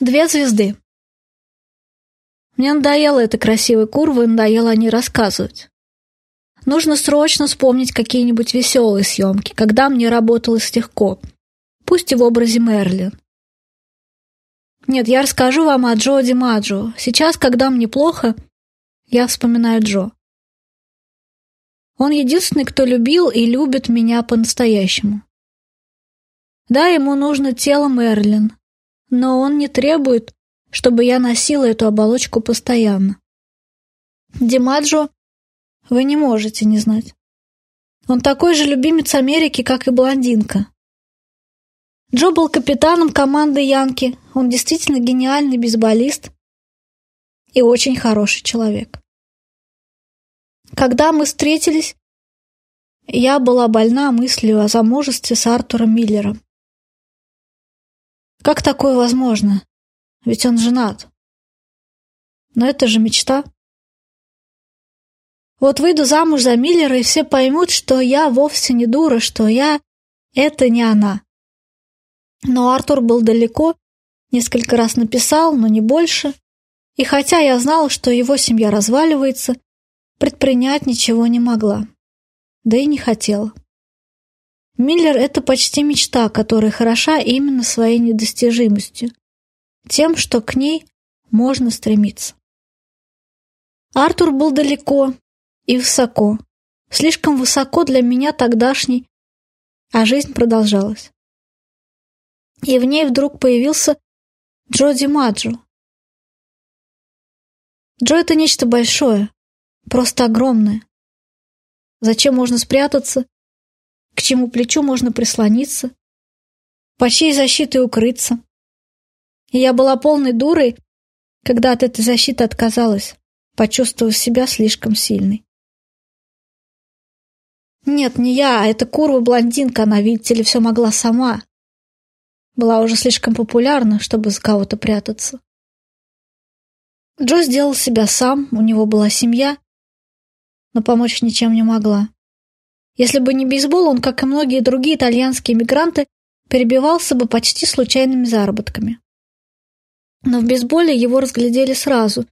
Две звезды. Мне надоело это красивой курвы, надоело о ней рассказывать. Нужно срочно вспомнить какие-нибудь веселые съемки, когда мне работалось легко. Пусть и в образе Мерлин. Нет, я расскажу вам о Джо Димаджо. Сейчас, когда мне плохо, я вспоминаю Джо. Он единственный, кто любил и любит меня по-настоящему. Да, ему нужно тело Мерлин, но он не требует, чтобы я носила эту оболочку постоянно. Димаджо вы не можете не знать. Он такой же любимец Америки, как и блондинка. Джо был капитаном команды Янки. Он действительно гениальный бейсболист и очень хороший человек. Когда мы встретились, я была больна мыслью о замужестве с Артуром Миллером. Как такое возможно? Ведь он женат. Но это же мечта. Вот выйду замуж за Миллера, и все поймут, что я вовсе не дура, что я — это не она. Но Артур был далеко, несколько раз написал, но не больше. И хотя я знала, что его семья разваливается, предпринять ничего не могла. Да и не хотела. Миллер — это почти мечта, которая хороша именно своей недостижимостью, тем, что к ней можно стремиться. Артур был далеко и высоко, слишком высоко для меня тогдашний, а жизнь продолжалась. И в ней вдруг появился Джоди Маджо. Джо — это нечто большое, просто огромное. Зачем можно спрятаться, к чему плечу можно прислониться, по чьей защитой укрыться. И я была полной дурой, когда от этой защиты отказалась, почувствовав себя слишком сильной. Нет, не я, а эта курва-блондинка, она, видите ли, все могла сама. Была уже слишком популярна, чтобы за кого-то прятаться. Джо сделал себя сам, у него была семья, но помочь ничем не могла. Если бы не бейсбол, он, как и многие другие итальянские мигранты, перебивался бы почти случайными заработками. Но в бейсболе его разглядели сразу,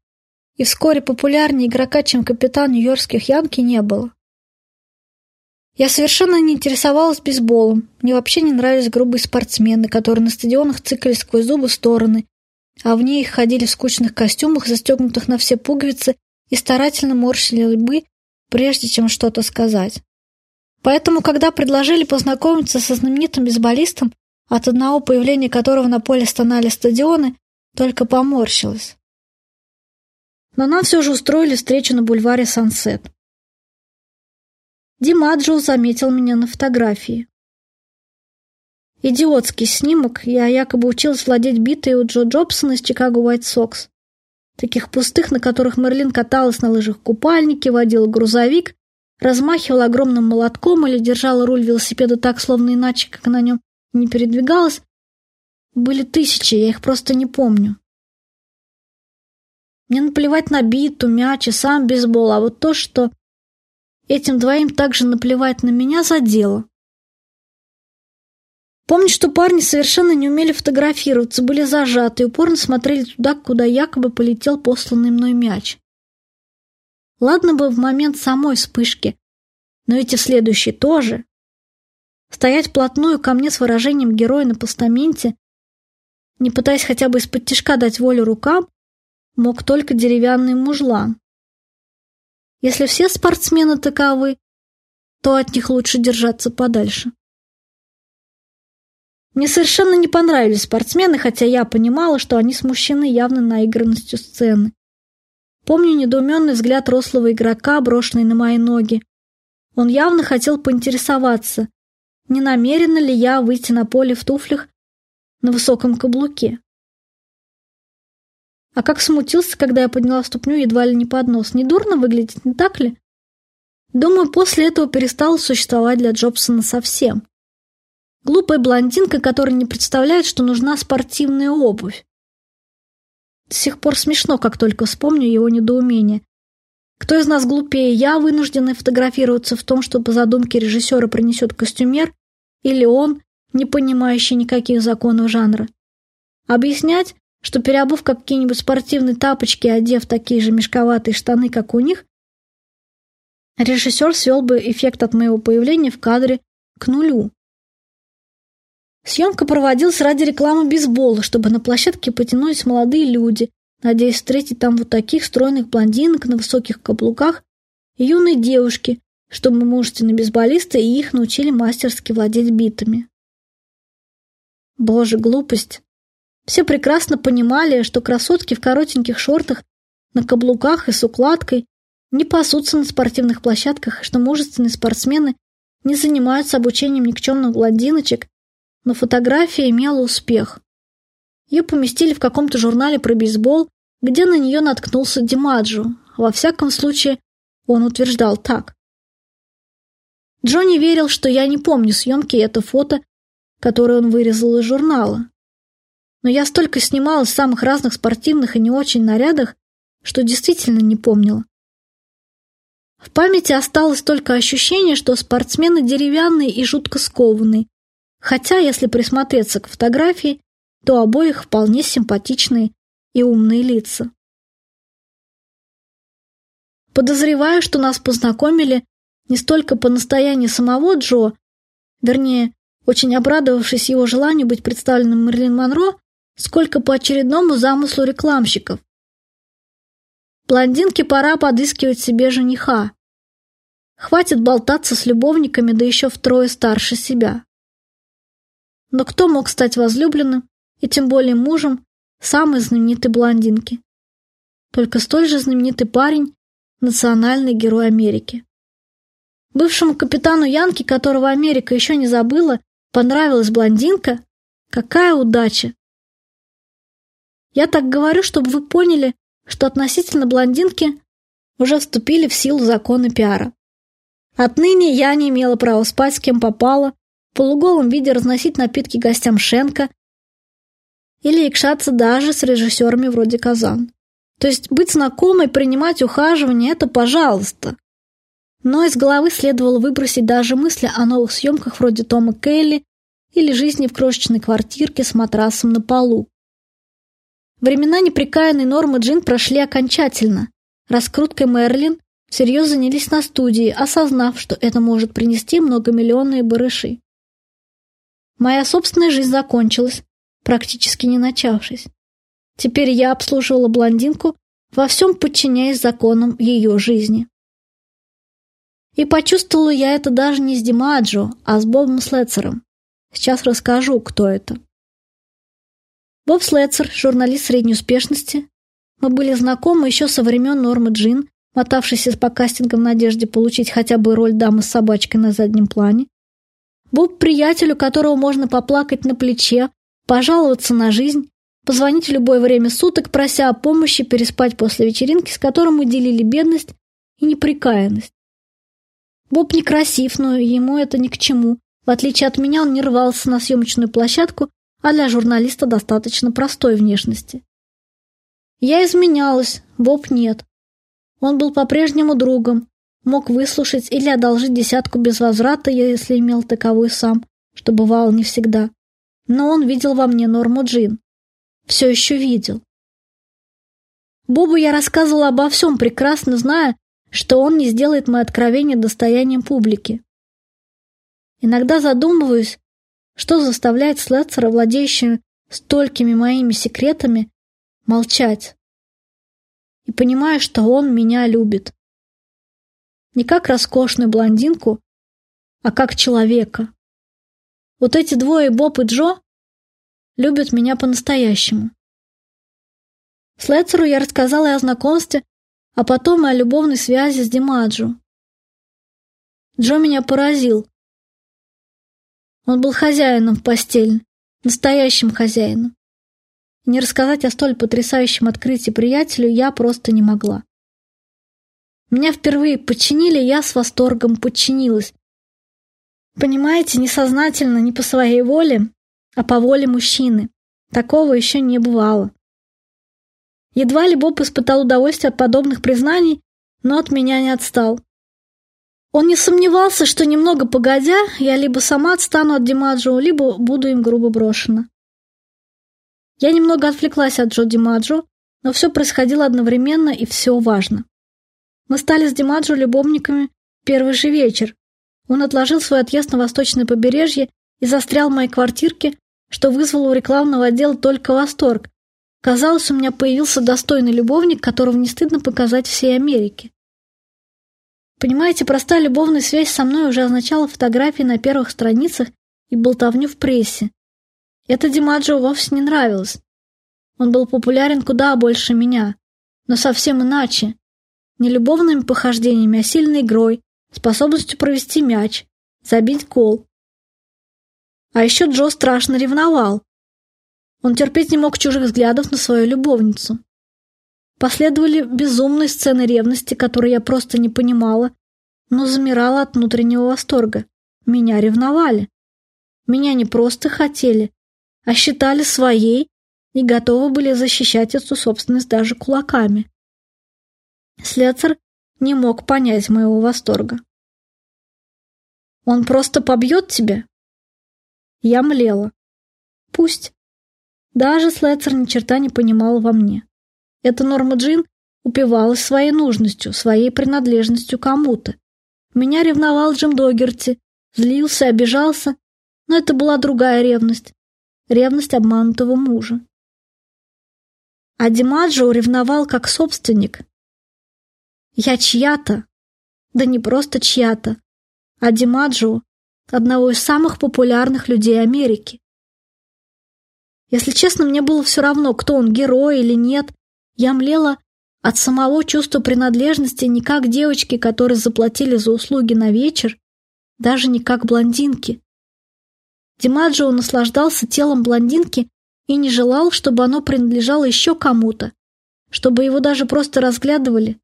и вскоре популярнее игрока, чем капитан нью-йоркских Янки, не было. Я совершенно не интересовалась бейсболом, мне вообще не нравились грубые спортсмены, которые на стадионах цикались сквозь зубы в стороны, а в ней ходили в скучных костюмах, застегнутых на все пуговицы, и старательно морщили лбы, прежде чем что-то сказать. Поэтому, когда предложили познакомиться со знаменитым бейсболистом, от одного появления которого на поле стонали стадионы, только поморщилась. Но нам все же устроили встречу на бульваре Сансет. Димаджо заметил меня на фотографии. Идиотский снимок, я якобы училась владеть битой у Джо Джобсона из Чикаго Уайт Сокс. Таких пустых, на которых Мерлин каталась на лыжах купальнике, водила грузовик размахивала огромным молотком или держала руль велосипеда так, словно иначе, как на нем не передвигалась, были тысячи, я их просто не помню. Мне наплевать на биту, мяч и сам бейсбол, а вот то, что этим двоим также наплевать на меня, задело. Помню, что парни совершенно не умели фотографироваться, были зажаты и упорно смотрели туда, куда якобы полетел посланный мной мяч. Ладно бы в момент самой вспышки, но эти следующие тоже. Стоять вплотную ко мне с выражением героя на постаменте, не пытаясь хотя бы из-под тишка дать волю рукам, мог только деревянный мужлан. Если все спортсмены таковы, то от них лучше держаться подальше. Мне совершенно не понравились спортсмены, хотя я понимала, что они смущены явно наигранностью сцены. Помню недоуменный взгляд рослого игрока, брошенный на мои ноги. Он явно хотел поинтересоваться, не намерена ли я выйти на поле в туфлях на высоком каблуке. А как смутился, когда я подняла ступню едва ли не под нос. Недурно выглядит, не так ли? Думаю, после этого перестала существовать для Джобсона совсем. Глупая блондинка, которая не представляет, что нужна спортивная обувь. До сих пор смешно, как только вспомню его недоумение. Кто из нас глупее, я, вынужденный фотографироваться в том, что по задумке режиссера принесет костюмер, или он, не понимающий никаких законов жанра? Объяснять, что переобув какие-нибудь спортивные тапочки, одев такие же мешковатые штаны, как у них, режиссер свел бы эффект от моего появления в кадре к нулю. Съемка проводилась ради рекламы бейсбола, чтобы на площадке потянулись молодые люди, надеясь встретить там вот таких стройных блондинок на высоких каблуках и юные девушки, чтобы мужественные бейсболисты и их научили мастерски владеть битами. Боже, глупость! Все прекрасно понимали, что красотки в коротеньких шортах, на каблуках и с укладкой не пасутся на спортивных площадках, что мужественные спортсмены не занимаются обучением никчемных блондиночек, но фотография имела успех. Ее поместили в каком-то журнале про бейсбол, где на нее наткнулся Димаджо. Во всяком случае, он утверждал так. Джонни верил, что я не помню съемки это фото, которое он вырезал из журнала. Но я столько снималась в самых разных спортивных и не очень нарядах, что действительно не помнила. В памяти осталось только ощущение, что спортсмены деревянные и жутко скованные, хотя, если присмотреться к фотографии, то обоих вполне симпатичные и умные лица. Подозреваю, что нас познакомили не столько по настоянию самого Джо, вернее, очень обрадовавшись его желанию быть представленным Мерлин Монро, сколько по очередному замыслу рекламщиков. Блондинке пора подыскивать себе жениха. Хватит болтаться с любовниками, да еще втрое старше себя. Но кто мог стать возлюбленным, и тем более мужем, самой знаменитой блондинки? Только столь же знаменитый парень, национальный герой Америки. Бывшему капитану Янки, которого Америка еще не забыла, понравилась блондинка? Какая удача! Я так говорю, чтобы вы поняли, что относительно блондинки уже вступили в силу законы пиара. Отныне я не имела права спать с кем попало, полуголом виде разносить напитки гостям Шенка или икшаться даже с режиссерами вроде Казан. То есть быть знакомой, принимать ухаживание – это пожалуйста. Но из головы следовало выбросить даже мысли о новых съемках вроде Тома Келли или жизни в крошечной квартирке с матрасом на полу. Времена неприкаянной Нормы Джин прошли окончательно. Раскруткой Мерлин всерьез занялись на студии, осознав, что это может принести многомиллионные барыши. Моя собственная жизнь закончилась, практически не начавшись. Теперь я обслуживала блондинку, во всем подчиняясь законам ее жизни. И почувствовала я это даже не с Димаджо, а с Бобом Слетцером. Сейчас расскажу, кто это. Боб Слетцер, журналист средней успешности. Мы были знакомы еще со времен Нормы Джин, мотавшейся по кастингам в надежде получить хотя бы роль дамы с собачкой на заднем плане. Боб приятелю, которого можно поплакать на плече, пожаловаться на жизнь, позвонить в любое время суток, прося о помощи переспать после вечеринки, с которым делили бедность и неприкаянность. Боб некрасив, но ему это ни к чему. В отличие от меня, он не рвался на съемочную площадку, а для журналиста достаточно простой внешности. Я изменялась, Боб нет. Он был по-прежнему другом, мог выслушать или одолжить десятку без возврата, если имел таковой сам, что бывало не всегда. Но он видел во мне норму Джин. Все еще видел. Бобу я рассказывала обо всем, прекрасно зная, что он не сделает мои откровения достоянием публики. Иногда задумываюсь, что заставляет Слетцера, владеющего столькими моими секретами, молчать. И понимаю, что он меня любит. Не как роскошную блондинку, а как человека. Вот эти двое, Боб и Джо, любят меня по-настоящему. Слетцеру я рассказала о знакомстве, а потом и о любовной связи с Димаджо. Джо меня поразил. Он был хозяином в постели, настоящим хозяином. не рассказать о столь потрясающем открытии приятелю я просто не могла. Меня впервые подчинили, я с восторгом подчинилась. Понимаете, несознательно, не по своей воле, а по воле мужчины. Такого еще не бывало. Едва ли Боб испытал удовольствие от подобных признаний, но от меня не отстал. Он не сомневался, что немного погодя, я либо сама отстану от Димаджо, либо буду им грубо брошена. Я немного отвлеклась от Джо Димаджо, но все происходило одновременно и все важно. Мы стали с Димаджо любовниками первый же вечер. Он отложил свой отъезд на восточное побережье и застрял в моей квартирке, что вызвало у рекламного отдела только восторг. Казалось, у меня появился достойный любовник, которого не стыдно показать всей Америке. Понимаете, простая любовная связь со мной уже означала фотографии на первых страницах и болтовню в прессе. Это Димаджо вовсе не нравилось. Он был популярен куда больше меня, но совсем иначе. Не любовными похождениями, а сильной игрой, способностью провести мяч, забить гол. А еще Джо страшно ревновал. Он терпеть не мог чужих взглядов на свою любовницу. Последовали безумные сцены ревности, которые я просто не понимала, но замирала от внутреннего восторга. Меня ревновали. Меня не просто хотели, а считали своей и готовы были защищать эту собственность даже кулаками. Слецер не мог понять моего восторга. «Он просто побьет тебя?» Я млела. «Пусть». Даже Слецер ни черта не понимал во мне. Эта Норма Джин упивалась своей нужностью, своей принадлежностью кому-то. Меня ревновал Джим Догерти, злился, обижался, но это была другая ревность. Ревность обманутого мужа. А Димаджо ревновал как собственник, я чья-то, да не просто чья-то, а Димаджо, одного из самых популярных людей Америки. Если честно, мне было все равно, кто он, герой или нет. Я млела от самого чувства принадлежности не как девочки, которые заплатили за услуги на вечер, даже не как блондинки. Димаджо наслаждался телом блондинки и не желал, чтобы оно принадлежало еще кому-то, чтобы его даже просто разглядывали,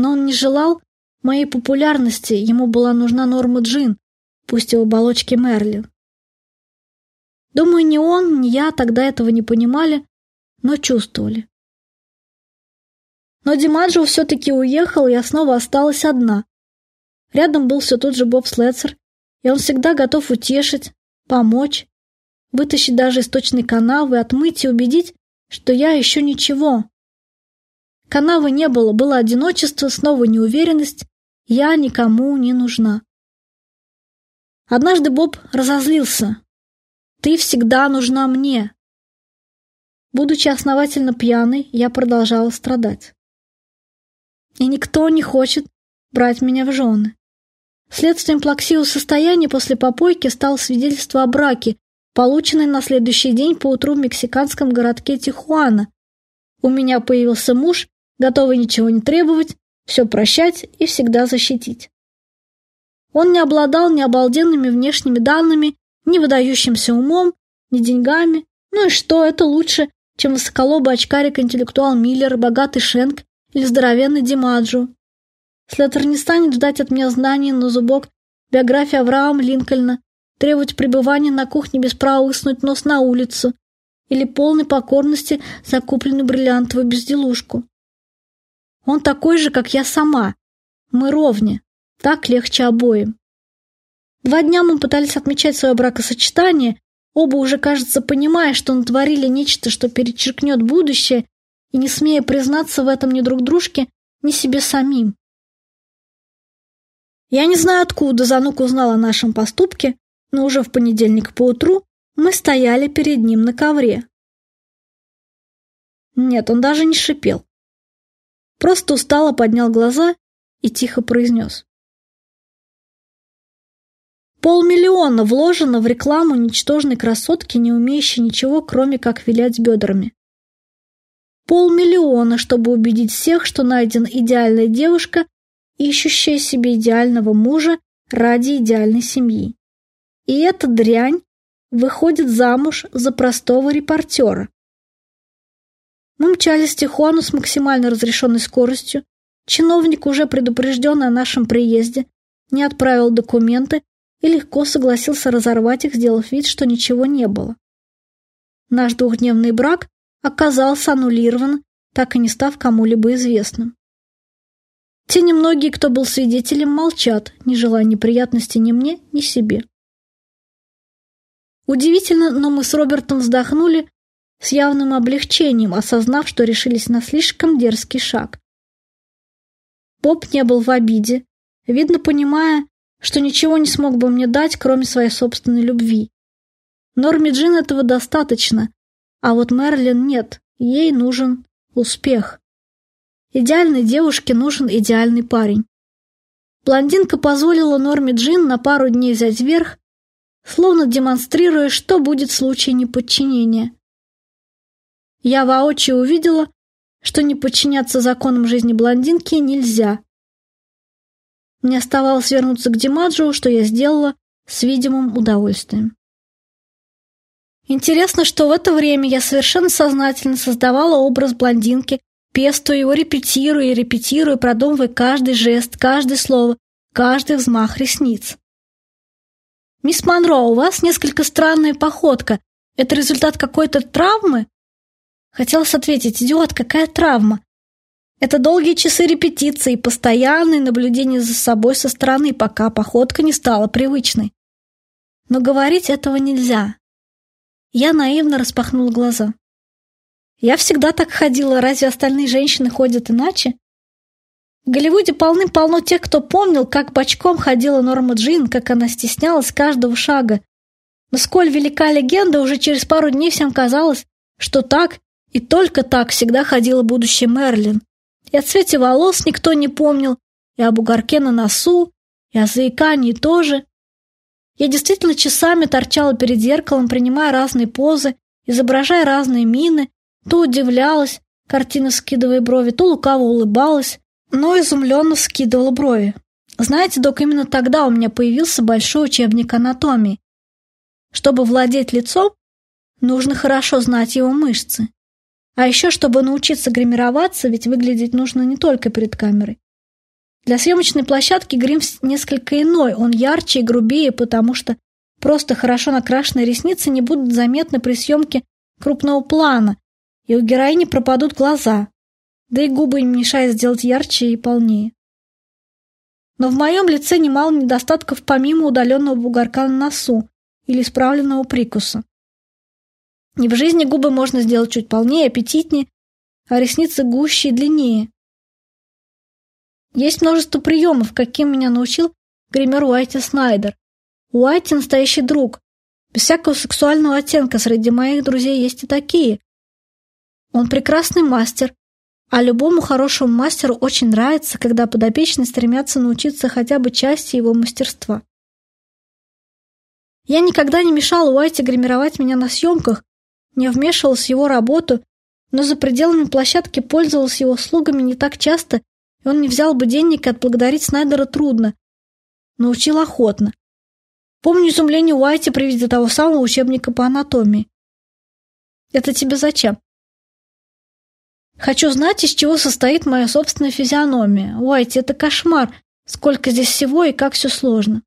но он не желал моей популярности, ему была нужна Норма Джин, пусть и в оболочке Мерлин. Думаю, ни он, ни я тогда этого не понимали, но чувствовали. Но Димаджо все-таки уехал, и я снова осталась одна. Рядом был все тот же Боб Слецер, и он всегда готов утешить, помочь, вытащить даже из точной канавы, отмыть и убедить, что я еще ничего, Канавы не было, было одиночество, снова неуверенность. Я никому не нужна. Однажды Боб разозлился. «Ты всегда нужна мне». Будучи основательно пьяной, я продолжала страдать. И никто не хочет брать меня в жены. Следствием плаксивого состояния после попойки стало свидетельство о браке, полученное на следующий день поутру в мексиканском городке Тихуана. У меня появился муж, готовый ничего не требовать, все прощать и всегда защитить. Он не обладал ни обалденными внешними данными, ни выдающимся умом, ни деньгами. Ну и что, это лучше, чем высоколобый очкарик-интеллектуал Миллер, богатый Шенк или здоровенный Димаджо. Слеттер не станет ждать от меня знаний на зубок биографии Авраама Линкольна, требовать пребывания на кухне без права высунуть нос на улицу или полной покорности за купленную бриллиантовую безделушку. Он такой же, как я сама. Мы ровня. Так легче обоим. Два дня мы пытались отмечать свое бракосочетание, оба уже, кажется, понимая, что натворили нечто, что перечеркнет будущее, и не смея признаться в этом ни друг дружке, ни себе самим. Я не знаю, откуда Занук узнал о нашем поступке, но уже в понедельник поутру мы стояли перед ним на ковре. Нет, он даже не шипел. Просто устало поднял глаза и тихо произнес. Полмиллиона вложено в рекламу ничтожной красотки, не умеющей ничего, кроме как вилять бедрами. Полмиллиона, чтобы убедить всех, что найдена идеальная девушка, ищущая себе идеального мужа ради идеальной семьи. И эта дрянь выходит замуж за простого репортера, мы мчались в Тихуану с максимально разрешенной скоростью. Чиновник, уже предупрежденный о нашем приезде, не отправил документы и легко согласился разорвать их, сделав вид, что ничего не было. Наш двухдневный брак оказался аннулирован, так и не став кому-либо известным. Те немногие, кто был свидетелем, молчат, не желая неприятностей ни мне, ни себе. Удивительно, но мы с Робертом вздохнули, с явным облегчением, осознав, что решились на слишком дерзкий шаг. Боб не был в обиде, видно, понимая, что ничего не смог бы мне дать, кроме своей собственной любви. Норме Джин этого достаточно, а вот Мерлин нет, ей нужен успех. Идеальной девушке нужен идеальный парень. Блондинка позволила Норме Джин на пару дней взять верх, словно демонстрируя, что будет в случае неподчинения. Я воочию увидела, что не подчиняться законам жизни блондинки нельзя. Мне оставалось вернуться к Димаджу, что я сделала с видимым удовольствием. Интересно, что в это время я совершенно сознательно создавала образ блондинки, пестуя его, репетируя и репетируя, продумывая каждый жест, каждое слово, каждый взмах ресниц. «Мисс Монро, у вас несколько странная походка. Это результат какой-то травмы?» Хотелось ответить, идиот, какая травма? Это долгие часы репетиции, постоянное наблюдение за собой со стороны, пока походка не стала привычной. Но говорить этого нельзя. Я наивно распахнул глаза. Я всегда так ходила, разве остальные женщины ходят иначе? В Голливуде полным-полно тех, кто помнил, как бочком ходила Норма Джин, как она стеснялась каждого шага. Но сколь велика легенда, уже через пару дней всем казалось, что так и только так всегда ходила будущая Мерлин. И о цвете волос никто не помнил, и об угорке на носу, и о заикании тоже. Я действительно часами торчала перед зеркалом, принимая разные позы, изображая разные мины, то удивлялась, картина скидывая брови, то лукаво улыбалась, но изумленно скидывала брови. Знаете, док, именно тогда у меня появился большой учебник анатомии. Чтобы владеть лицом, нужно хорошо знать его мышцы. А еще, чтобы научиться гримироваться, ведь выглядеть нужно не только перед камерой. Для съемочной площадки грим несколько иной, он ярче и грубее, потому что просто хорошо накрашенные ресницы не будут заметны при съемке крупного плана, и у героини пропадут глаза, да и губы им мешают сделать ярче и полнее. Но в моем лице немало недостатков помимо удаленного бугорка на носу или исправленного прикуса. И в жизни губы можно сделать чуть полнее, аппетитнее, а ресницы гуще и длиннее. Есть множество приемов, каким меня научил гример Уайти Снайдер. Уайти настоящий друг. Без всякого сексуального оттенка среди моих друзей есть и такие. Он прекрасный мастер, а любому хорошему мастеру очень нравится, когда подопечные стремятся научиться хотя бы части его мастерства. Я никогда не мешала Уайти гримировать меня на съемках, не вмешивалась в его работу, но за пределами площадки пользовалась его услугами не так часто, и он не взял бы денег, и отблагодарить Снайдера трудно. Научил охотно. Помню изумление Уайти при виде того самого учебника по анатомии. «Это тебе зачем?» «Хочу знать, из чего состоит моя собственная физиономия. Уайти, это кошмар. Сколько здесь всего и как все сложно».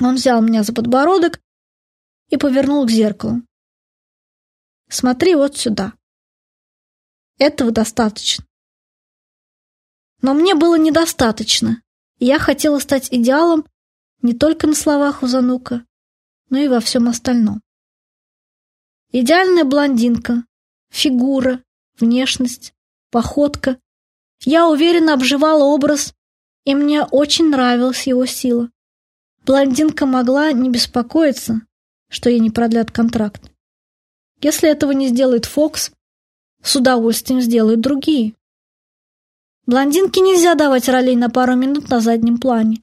Он взял меня за подбородок и повернул к зеркалу. Смотри вот сюда. Этого достаточно. Но мне было недостаточно, и я хотела стать идеалом не только на словах у Занука, но и во всем остальном. Идеальная блондинка, фигура, внешность, походка. Я уверенно обживала образ, и мне очень нравилась его сила. Блондинка могла не беспокоиться, что ей не продлят контракт. Если этого не сделает Фокс, с удовольствием сделают другие. Блондинке нельзя давать ролей на пару минут на заднем плане.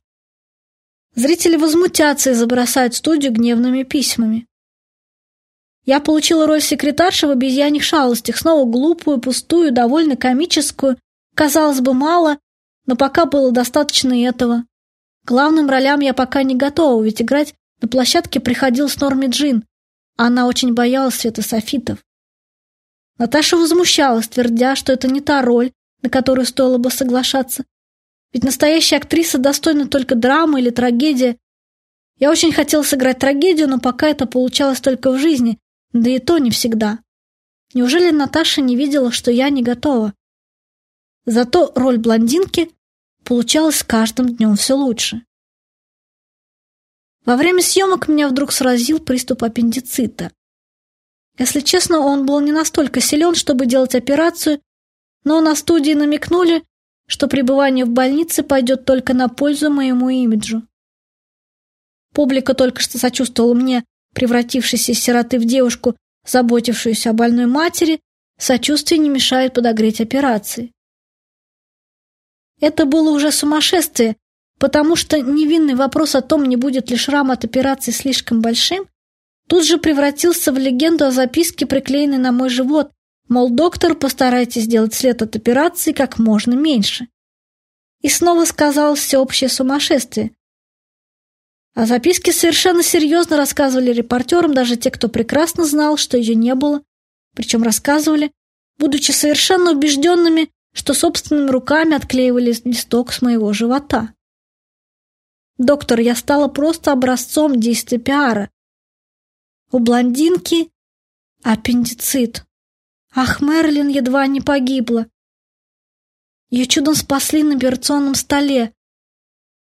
Зрители возмутятся и забросают студию гневными письмами. Я получила роль секретарши в «Обезьяньих шалостях», снова глупую, пустую, довольно комическую. Казалось бы, мало, но пока было достаточно и этого. Главным ролям я пока не готова, ведь играть на площадке приходилось Норме Джин, она очень боялась света софитов. Наташа возмущалась, твердя, что это не та роль, на которую стоило бы соглашаться. Ведь настоящая актриса достойна только драмы или трагедия. Я очень хотела сыграть трагедию, но пока это получалось только в жизни, да и то не всегда. Неужели Наташа не видела, что я не готова? Зато роль блондинки получалась с каждым днем все лучше. Во время съемок меня вдруг сразил приступ аппендицита. Если честно, он был не настолько силен, чтобы делать операцию, но на студии намекнули, что пребывание в больнице пойдет только на пользу моему имиджу. Публика только что сочувствовала мне, превратившейся из сироты в девушку, заботившуюся о больной матери, сочувствие не мешает подогреть операции. Это было уже сумасшествие, потому что невинный вопрос о том, не будет ли шрам от операции слишком большим, тут же превратился в легенду о записке, приклеенной на мой живот, мол, доктор, постарайтесь сделать след от операции как можно меньше. И снова сказалось всеобщее сумасшествие. О записке совершенно серьезно рассказывали репортерам даже те, кто прекрасно знал, что ее не было, причем рассказывали, будучи совершенно убежденными, что собственными руками отклеивали листок с моего живота. Доктор, я стала просто образцом действия пиара. У блондинки аппендицит. Ах, Мерлин едва не погибла. Ее чудом спасли на операционном столе.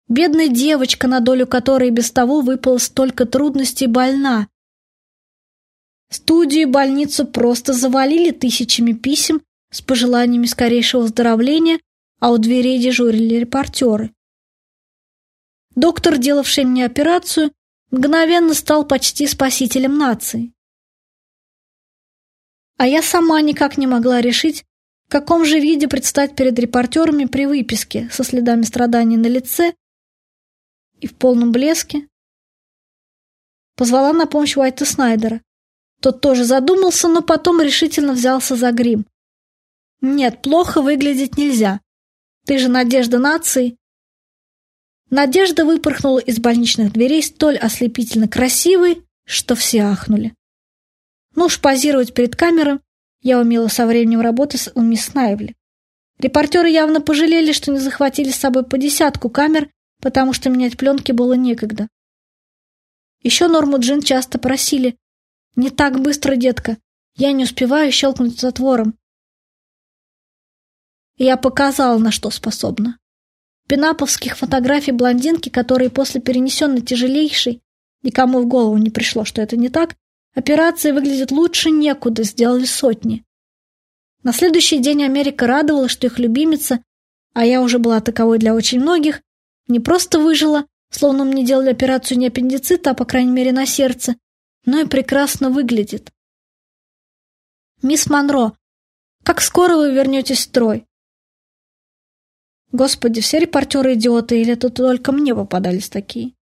Бедная девочка, на долю которой без того выпало столько трудностей, больна. Студию и больницу просто завалили тысячами писем с пожеланиями скорейшего выздоровления, а у дверей дежурили репортеры. Доктор, делавший мне операцию, мгновенно стал почти спасителем нации. А я сама никак не могла решить, в каком же виде предстать перед репортерами при выписке со следами страданий на лице и в полном блеске. Позвала на помощь Уайта Снайдера. Тот тоже задумался, но потом решительно взялся за грим. Нет, плохо выглядеть нельзя. Ты же надежда нации. Надежда выпорхнула из больничных дверей столь ослепительно красивой, что все ахнули. Ну уж позировать перед камерой я умела со временем работы у мисс Найвли. Репортеры явно пожалели, что не захватили с собой по десятку камер, потому что менять пленки было некогда. Еще Норму Джин часто просили «Не так быстро, детка, я не успеваю щелкнуть затвором и я показала, на что способна. Пенаповских фотографий блондинки, которые после перенесенной тяжелейшей, никому в голову не пришло, что это не так, операции выглядят лучше некуда, сделали сотни. На следующий день Америка радовалась, что их любимица, а я уже была таковой для очень многих, не просто выжила, словно мне делали операцию не аппендицита, а по крайней мере на сердце, но и прекрасно выглядит. «Мисс Монро, как скоро вы вернетесь в строй?» Господи, все репортеры идиоты, или это только мне попадались такие?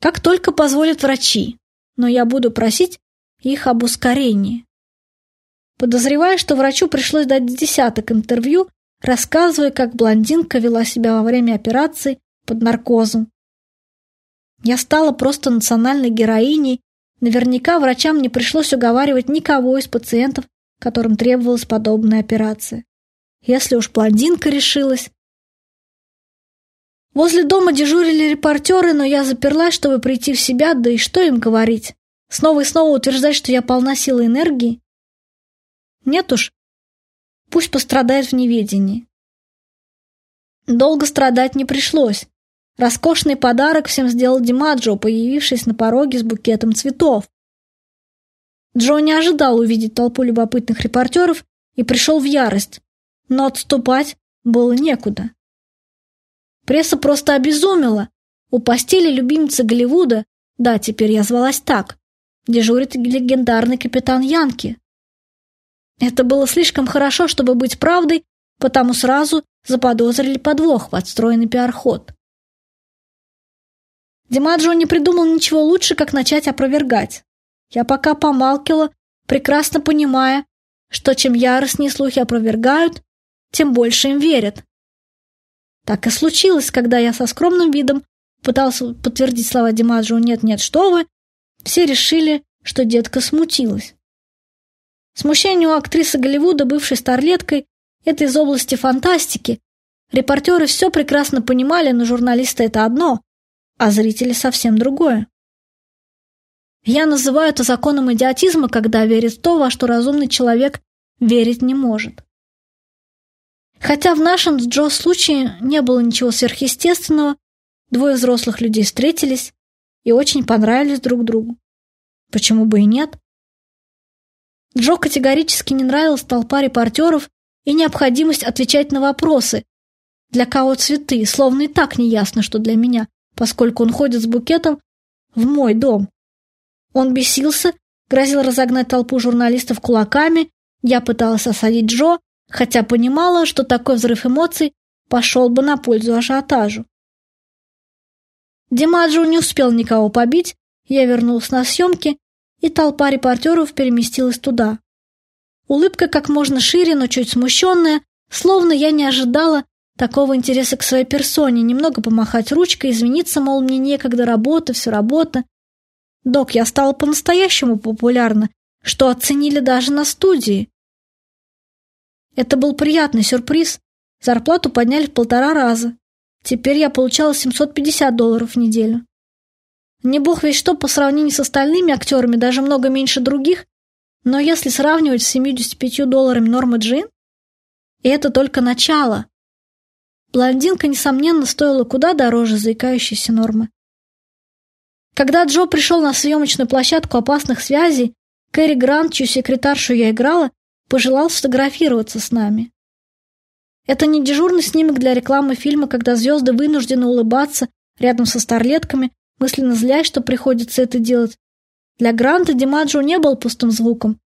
Как только позволят врачи, но я буду просить их об ускорении. Подозреваю, что врачу пришлось дать десяток интервью, рассказывая, как блондинка вела себя во время операции под наркозом. Я стала просто национальной героиней, наверняка врачам не пришлось уговаривать никого из пациентов, которым требовалась подобная операция если уж блондинка решилась. Возле дома дежурили репортеры, но я заперлась, чтобы прийти в себя, да и что им говорить? Снова и снова утверждать, что я полна силы энергии? Нет уж, пусть пострадает в неведении. Долго страдать не пришлось. Роскошный подарок всем сделал Димаджо, появившись на пороге с букетом цветов. Джо не ожидал увидеть толпу любопытных репортеров и пришел в ярость но отступать было некуда. Пресса просто обезумела. У постели любимца Голливуда, да, теперь я звалась так, дежурит легендарный капитан Янки. Это было слишком хорошо, чтобы быть правдой, потому сразу заподозрили подвох в отстроенный пиар-ход. Димаджо не придумал ничего лучше, как начать опровергать. Я пока помалкивала, прекрасно понимая, что чем яростнее слухи опровергают, тем больше им верят. Так и случилось, когда я со скромным видом пытался подтвердить слова Димаджо «нет-нет, что вы», все решили, что детка смутилась. Смущение у актрисы Голливуда, бывшей старлеткой, это из области фантастики. Репортеры все прекрасно понимали, но журналисты это одно, а зрители совсем другое. Я называю это законом идиотизма, когда верит в то, во что разумный человек верить не может. Хотя в нашем с Джо случае не было ничего сверхъестественного, двое взрослых людей встретились и очень понравились друг другу. Почему бы и нет? Джо категорически не нравилась толпа репортеров и необходимость отвечать на вопросы. Для кого цветы, словно и так неясно, что для меня, поскольку он ходит с букетом в мой дом. Он бесился, грозил разогнать толпу журналистов кулаками, я пыталась осадить Джо, хотя понимала, что такой взрыв эмоций пошел бы на пользу ажиотажу. Димаджо не успел никого побить, я вернулась на съемки, и толпа репортеров переместилась туда. Улыбка как можно шире, но чуть смущенная, словно я не ожидала такого интереса к своей персоне, немного помахать ручкой, извиниться, мол, мне некогда, работа, все работа. Док, я стала по-настоящему популярна, что оценили даже на студии. Это был приятный сюрприз. Зарплату подняли в полтора раза. Теперь я получала 750 долларов в неделю. Не бог весь что по сравнению с остальными актерами, даже много меньше других, но если сравнивать с 75 долларами Нормы Джин, это только начало. Блондинка, несомненно, стоила куда дороже заикающейся Нормы. Когда Джо пришел на съемочную площадку опасных связей, Кэрри Грант, чью секретаршу я играла, пожелал сфотографироваться с нами. Это не дежурный снимок для рекламы фильма, когда звезды вынуждены улыбаться рядом со старлетками, мысленно злясь, что приходится это делать. Для Гранта Димаджо не был пустым звуком.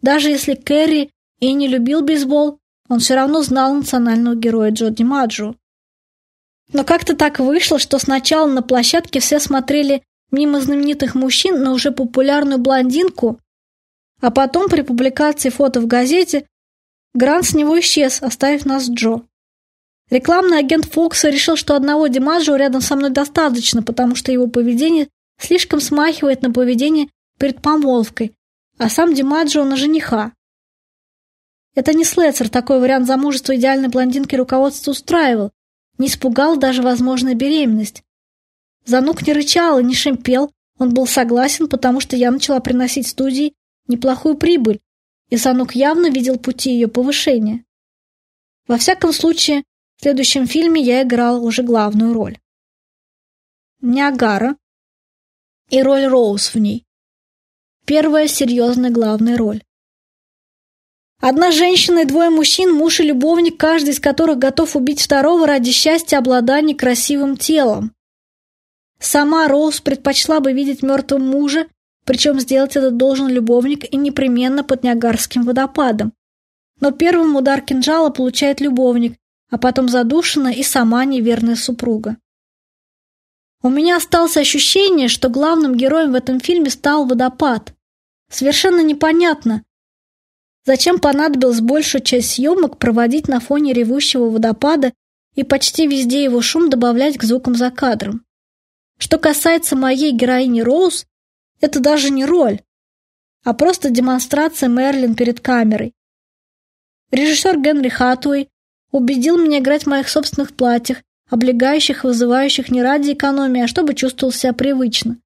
Даже если Кэрри и не любил бейсбол, он все равно знал национального героя Джо Димаджо. Но как-то так вышло, что сначала на площадке все смотрели мимо знаменитых мужчин на уже популярную блондинку, а потом при публикации фото в газете Грант с него исчез, оставив нас Джо. Рекламный агент Фокса решил, что одного Димаджо рядом со мной достаточно, потому что его поведение слишком смахивает на поведение перед помолвкой, а сам Димаджо на жениха. Это не Слецер, такой вариант замужества идеальной блондинки руководство устраивал, не испугал даже возможная беременность. Занук не рычал и не шипел, он был согласен, потому что я начала приносить студии неплохую прибыль, и Санук явно видел пути ее повышения. Во всяком случае, в следующем фильме я играл уже главную роль. Ниагара и роль Роуз в ней. Первая серьезная главная роль. Одна женщина и двое мужчин, муж и любовник, каждый из которых готов убить второго ради счастья обладания красивым телом. Сама Роуз предпочла бы видеть мертвым мужа, причем сделать это должен любовник и непременно под Ниагарским водопадом. Но первым удар кинжала получает любовник, а потом задушена и сама неверная супруга. У меня осталось ощущение, что главным героем в этом фильме стал водопад. Совершенно непонятно, зачем понадобилось большую часть съемок проводить на фоне ревущего водопада и почти везде его шум добавлять к звукам за кадром. Что касается моей героини Роуз, это даже не роль, а просто демонстрация Мерлин перед камерой. Режиссер Генри Хатуэй убедил меня играть в моих собственных платьях, облегающих, вызывающих не ради экономии, а чтобы чувствовал себя привычно.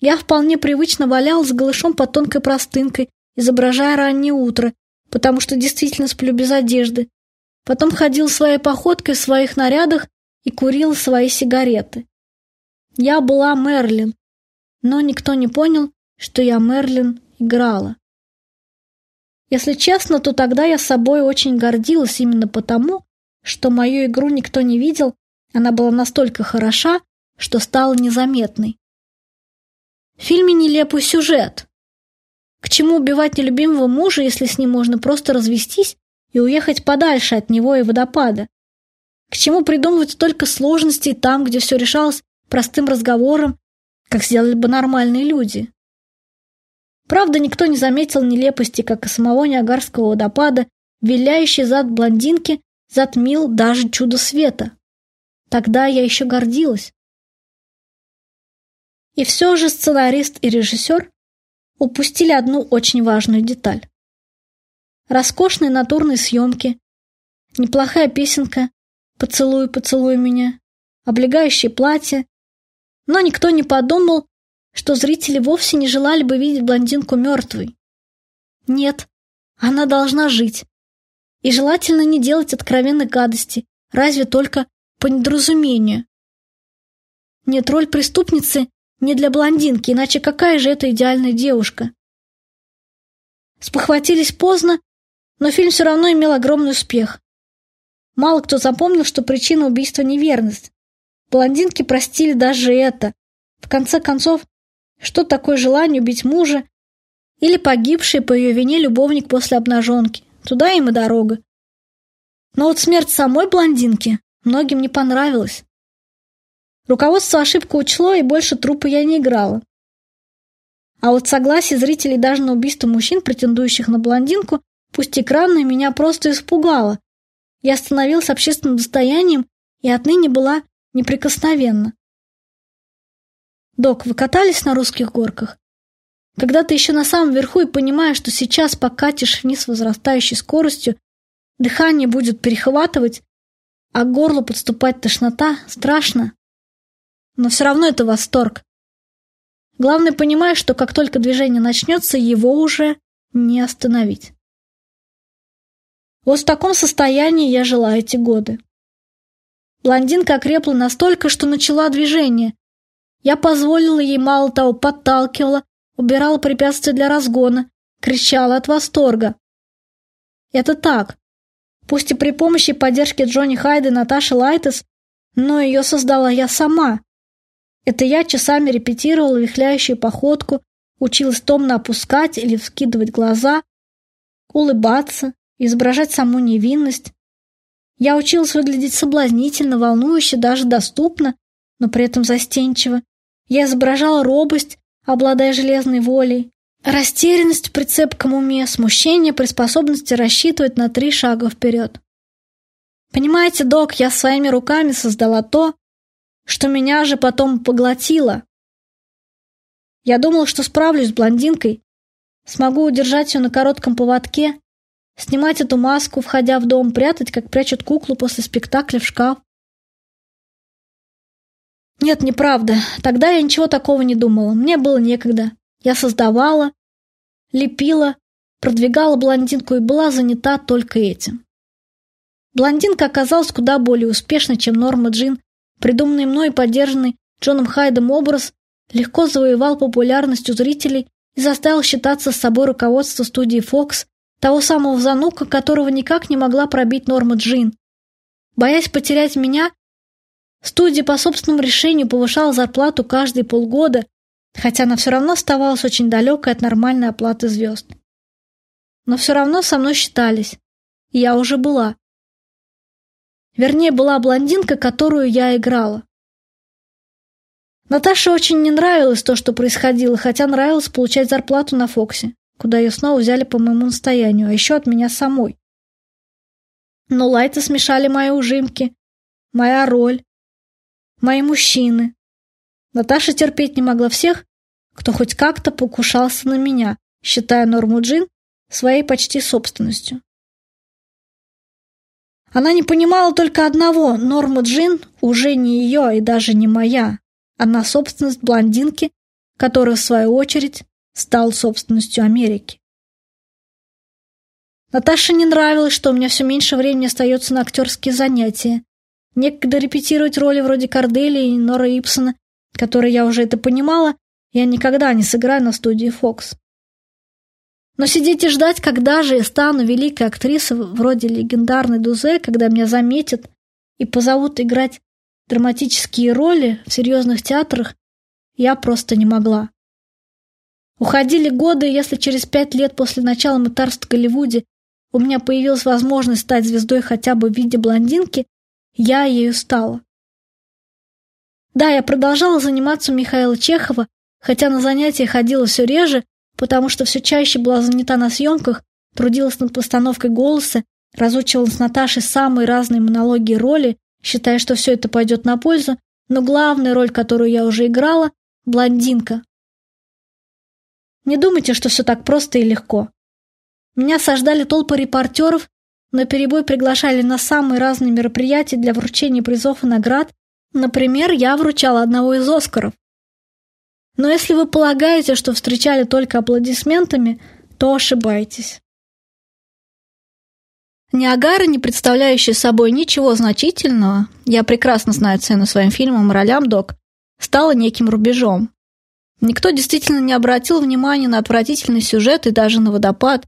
Я вполне привычно валялась голышом под тонкой простынкой, изображая раннее утро, потому что действительно сплю без одежды. Потом ходил своей походкой в своих нарядах и курил свои сигареты. Я была Мерлин, но никто не понял, что я Мерлин играла. Если честно, то тогда я собой очень гордилась именно потому, что мою игру никто не видел, она была настолько хороша, что стала незаметной. В фильме нелепый сюжет. К чему убивать нелюбимого мужа, если с ним можно просто развестись и уехать подальше от него и водопада? К чему придумывать столько сложностей там, где все решалось простым разговором как сделали бы нормальные люди. Правда, никто не заметил нелепости, как и самого Ниагарского водопада, виляющий зад блондинки затмил даже чудо света. Тогда я еще гордилась. И все же сценарист и режиссер упустили одну очень важную деталь. Роскошные натурные съемки, неплохая песенка «Поцелуй, поцелуй меня», облегающее платье, но никто не подумал, что зрители вовсе не желали бы видеть блондинку мертвой. Нет, она должна жить. И желательно не делать откровенной гадости, разве только по недоразумению. Нет, роль преступницы не для блондинки, иначе какая же это идеальная девушка? Спохватились поздно, но фильм все равно имел огромный успех. Мало кто запомнил, что причина убийства – неверность. Блондинки простили даже это. В конце концов, что такое желание убить мужа или погибший по ее вине любовник после обнаженки? Туда им и дорога. Но вот смерть самой блондинки многим не понравилась. Руководство ошибку учло, и больше трупа я не играла. А вот согласие зрителей даже на убийство мужчин, претендующих на блондинку, пусть экранное, меня просто испугало. Я становилась общественным достоянием и отныне была неприкосновенна. «Док, вы катались на русских горках? Когда ты еще на самом верху и понимаешь, что сейчас покатишь вниз с возрастающей скоростью, дыхание будет перехватывать, а к горлу подступать тошнота, страшно. Но все равно это восторг. Главное, понимаешь, что как только движение начнется, его уже не остановить. Вот в таком состоянии я жила эти годы. Блондинка окрепла настолько, что начала движение. Я позволила ей мало того, подталкивала, убирала препятствия для разгона, кричала от восторга. Это так. Пусть и при помощи поддержки Джонни Хайда и Наташи Лайтес, но ее создала я сама. Это я часами репетировала вихляющую походку, училась томно опускать или вскидывать глаза, улыбаться, изображать саму невинность. Я училась выглядеть соблазнительно, волнующе, даже доступно, но при этом застенчиво. Я изображала робость, обладая железной волей, растерянность в прицепком уме, смущение при способности рассчитывать на три шага вперед. Понимаете, док, я своими руками создала то, что меня же потом поглотило. Я думал, что справлюсь с блондинкой, смогу удержать ее на коротком поводке, снимать эту маску, входя в дом, прятать, как прячут куклу после спектакля в шкаф. Нет, неправда. Тогда я ничего такого не думала. Мне было некогда. Я создавала, лепила, продвигала блондинку и была занята только этим. Блондинка оказалась куда более успешной, чем Норма Джин Придуманный мной и поддержанный Джоном Хайдом образ легко завоевал популярность у зрителей и заставил считаться с собой руководство студии Fox, того самого занука, которого никак не могла пробить Норма Джин. Боясь потерять меня, студия по собственному решению повышала зарплату каждые полгода, хотя она все равно оставалась очень далекой от нормальной оплаты звезд. Но все равно со мной считались. Я уже была. Вернее, была блондинка, которую я играла. Наташе очень не нравилось то, что происходило, хотя нравилось получать зарплату на Фоксе, куда ее снова взяли по моему настоянию, а еще от меня самой. Но лайты смешали мои ужимки, моя роль, мои мужчины. Наташа терпеть не могла всех, кто хоть как-то покушался на меня, считая Норму Джин своей почти собственностью. Она не понимала только одного – Норма Джин уже не ее и даже не моя. Она собственность блондинки, которая, в свою очередь, стал собственностью Америки. Наташе не нравилось, что у меня все меньше времени остается на актерские занятия. Некогда репетировать роли вроде Корделии и Нора Ипсона, которые я уже это понимала, я никогда не сыграю на студии Фокс. Но сидеть и ждать, когда же я стану великой актрисой вроде легендарной Дузе, когда меня заметят и позовут играть драматические роли в серьезных театрах, я просто не могла. Уходили годы, если через пять лет после начала мытарств в Голливуде у меня появилась возможность стать звездой хотя бы в виде блондинки, я ею стала. Да, я продолжала заниматься у Михаила Чехова, хотя на занятия ходила все реже, потому что все чаще была занята на съемках, трудилась над постановкой голоса, разучивала с Наташей самые разные монологи и роли, считая, что все это пойдет на пользу, но главная роль, которую я уже играла — блондинка. Не думайте, что все так просто и легко. Меня сождали толпы репортеров, на перебой приглашали на самые разные мероприятия для вручения призов и наград. Например, я вручала одного из «Оскаров». Но если вы полагаете, что встречали только аплодисментами, то ошибаетесь. Ниагара, не представляющая собой ничего значительного, я прекрасно знаю цену своим фильмам и ролям, док, стала неким рубежом. Никто действительно не обратил внимания на отвратительный сюжет и даже на водопад,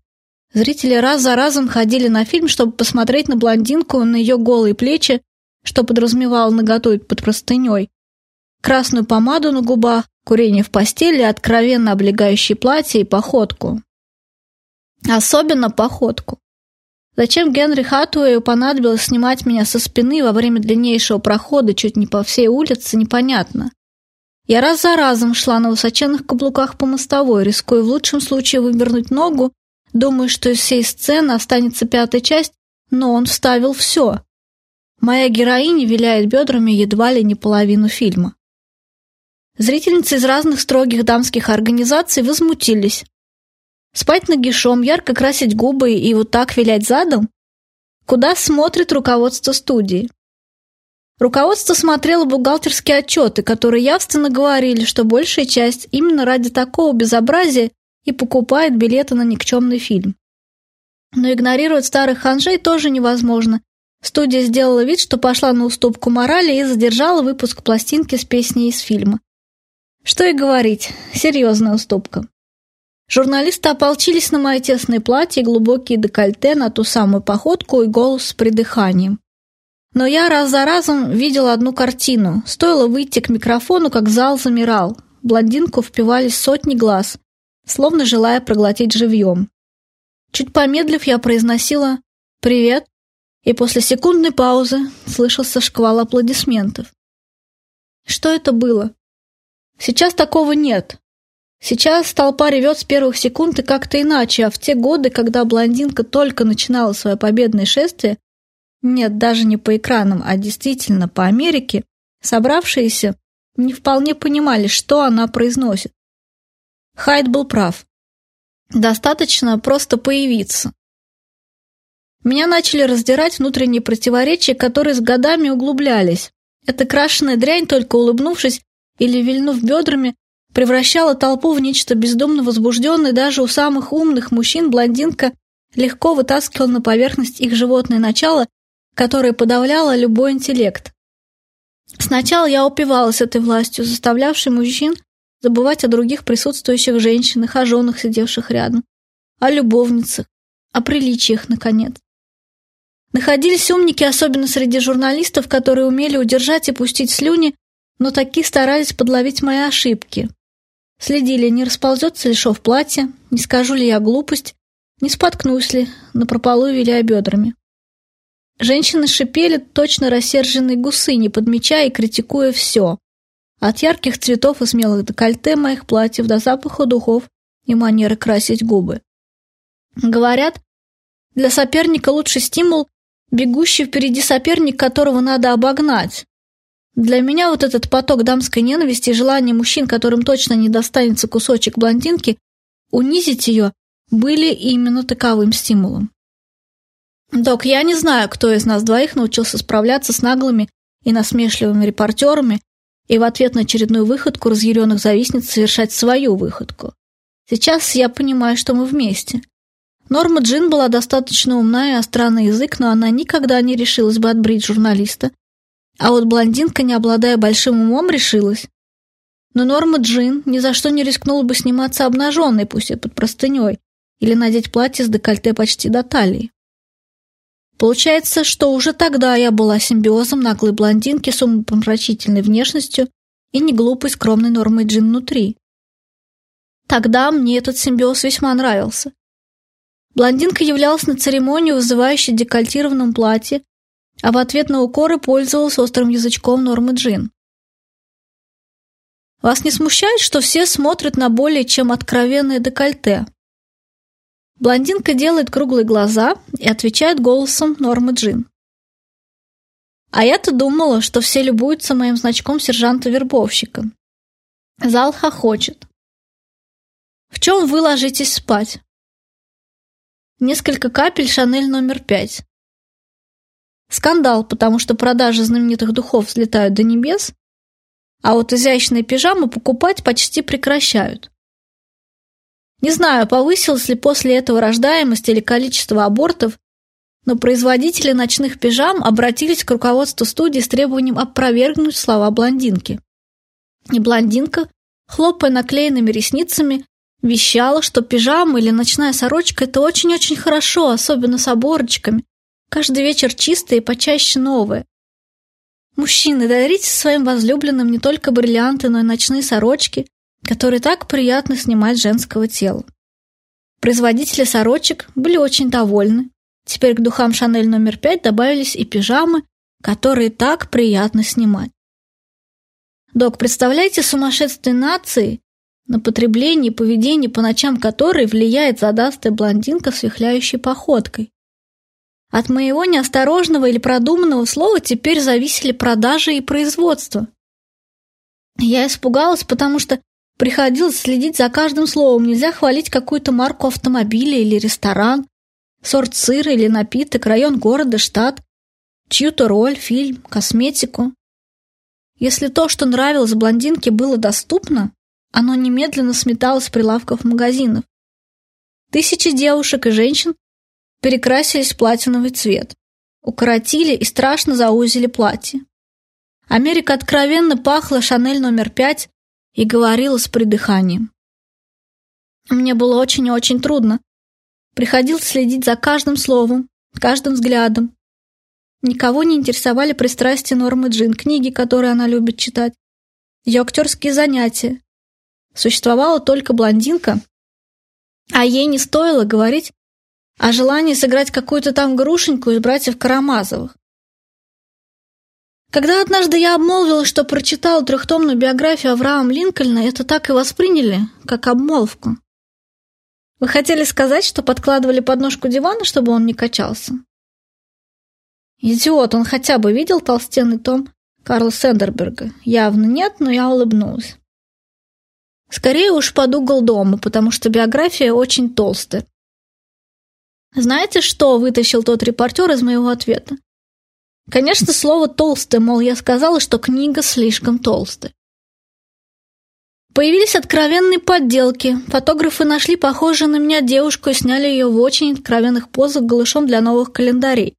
Зрители раз за разом ходили на фильм, чтобы посмотреть на блондинку, на ее голые плечи, что подразумевало наготу под простыней, красную помаду на губах, курение в постели, откровенно облегающие платье и походку. Особенно походку. Зачем Генри Хатуэю понадобилось снимать меня со спины во время длиннейшего прохода чуть не по всей улице, непонятно. Я раз за разом шла на высоченных каблуках по мостовой, рискуя в лучшем случае вывернуть ногу, думая, что из всей сцены останется пятая часть, но он вставил все. Моя героиня виляет бедрами едва ли не половину фильма. Зрительницы из разных строгих дамских организаций возмутились. Спать нагишом, ярко красить губы и вот так вилять задом? Куда смотрит руководство студии? Руководство смотрело бухгалтерские отчеты, которые явственно говорили, что большая часть именно ради такого безобразия и покупает билеты на никчемный фильм. Но игнорировать старых ханжей тоже невозможно. Студия сделала вид, что пошла на уступку морали и задержала выпуск пластинки с песней из фильма. Что и говорить, серьезная уступка. Журналисты ополчились на мои тесные платья и глубокие декольте, на ту самую походку и голос с придыханием. Но я раз за разом видела одну картину. Стоило выйти к микрофону, как зал замирал. Блондинку впивались сотни глаз, словно желая проглотить живьем. Чуть помедлив, я произносила «Привет», и после секундной паузы слышался шквал аплодисментов. Что это было? Сейчас такого нет. Сейчас толпа ревет с первых секунд и как-то иначе, а в те годы, когда блондинка только начинала свое победное шествие, нет, даже не по экранам, а действительно по Америке, собравшиеся не вполне понимали, что она произносит. Хайд был прав. Достаточно просто появиться. Меня начали раздирать внутренние противоречия, которые с годами углублялись. Эта крашеная дрянь, только улыбнувшись, или, вильнув бедрами, превращала толпу в нечто бездомно возбужденное, даже у самых умных мужчин блондинка легко вытаскивала на поверхность их животное начало, которое подавляло любой интеллект. Сначала я упивалась этой властью, заставлявшей мужчин забывать о других присутствующих женщинах, о женах, сидевших рядом, о любовницах, о приличиях, наконец. Находились умники, особенно среди журналистов, которые умели удержать и пустить слюни но такие старались подловить мои ошибки. Следили, не расползется ли шов платья, не скажу ли я глупость, не споткнусь ли, напропалую виляя бедрами. Женщины шипели точно рассерженные гусы, не подмечая и критикуя все. От ярких цветов и смелых декольте моих платьев до запаха духов и манеры красить губы. Говорят, для соперника лучший стимул – бегущий впереди соперник, которого надо обогнать. Для меня вот этот поток дамской ненависти и желание мужчин, которым точно не достанется кусочек блондинки, унизить ее, были именно таковым стимулом. Док, я не знаю, кто из нас двоих научился справляться с наглыми и насмешливыми репортерами и в ответ на очередную выходку разъяренных завистниц совершать свою выходку. Сейчас я понимаю, что мы вместе. Норма Джин была достаточно умна и остра на язык, но она никогда не решилась бы отбрить журналиста, а вот блондинка, не обладая большим умом, решилась. Но Норма Джин ни за что не рискнула бы сниматься обнаженной, пусть и под простыней, или надеть платье с декольте почти до талии. Получается, что уже тогда я была симбиозом наглой блондинки с умопомрачительной внешностью и неглупой скромной Нормой Джин внутри. Тогда мне этот симбиоз весьма нравился. Блондинка являлась на церемонию, вызывающей декольтированном платье, а в ответ на укоры пользовался острым язычком Нормы Джин. Вас не смущает, что все смотрят на более чем откровенное декольте? Блондинка делает круглые глаза и отвечает голосом Нормы Джин. А я-то думала, что все любуются моим значком сержанта-вербовщика. Зал хохочет. В чем вы ложитесь спать? Несколько капель Шанель номер пять. Скандал, потому что продажи знаменитых духов взлетают до небес, а вот изящные пижамы покупать почти прекращают. Не знаю, повысилась ли после этого рождаемость или количество абортов, но производители ночных пижам обратились к руководству студии с требованием опровергнуть слова блондинки. И блондинка, хлопая наклеенными ресницами, Вещала, что пижама или ночная сорочка – это очень-очень хорошо, особенно с оборочками. Каждый вечер чистые и почаще новые. Мужчины, дарите своим возлюбленным не только бриллианты, но и ночные сорочки, которые так приятно снимать женского тела. Производители сорочек были очень довольны. Теперь к духам Шанель номер пять добавились и пижамы, которые так приятно снимать. Док, представляете сумасшествие нации, на потребление и поведение по ночам которой влияет задастая блондинка с вихляющей походкой? От моего неосторожного или продуманного слова теперь зависели продажи и производство. Я испугалась, потому что приходилось следить за каждым словом. Нельзя хвалить какую-то марку автомобиля или ресторан, сорт сыра или напиток, район города, штат, чью-то роль, фильм, косметику. Если то, что нравилось блондинке, было доступно, оно немедленно сметалось с прилавков магазинов. Тысячи девушек и женщин перекрасились в платиновый цвет, укоротили и страшно заузили платье. Америка откровенно пахла Шанель номер пять и говорила с придыханием. Мне было очень и очень трудно. Приходилось следить за каждым словом, каждым взглядом. Никого не интересовали пристрастия Нормы Джин, книги, которые она любит читать, ее актерские занятия. Существовала только блондинка, а ей не стоило говорить о желании сыграть какую-то там грушеньку из братьев Карамазовых. Когда однажды я обмолвила, что прочитала трехтомную биографию Авраама Линкольна, это так и восприняли, как обмолвку. Вы хотели сказать, что подкладывали подножку дивана, чтобы он не качался? Идиот, он хотя бы видел толстенный том Карла Сендерберга? Явно нет, но я улыбнулась. Скорее уж под угол дома, потому что биография очень толстая. Знаете, что вытащил тот репортер из моего ответа? Конечно, слово «толстый», мол, я сказала, что книга слишком толстая. Появились откровенные подделки. Фотографы нашли похожую на меня девушку и сняли ее в очень откровенных позах голышом для новых календарей.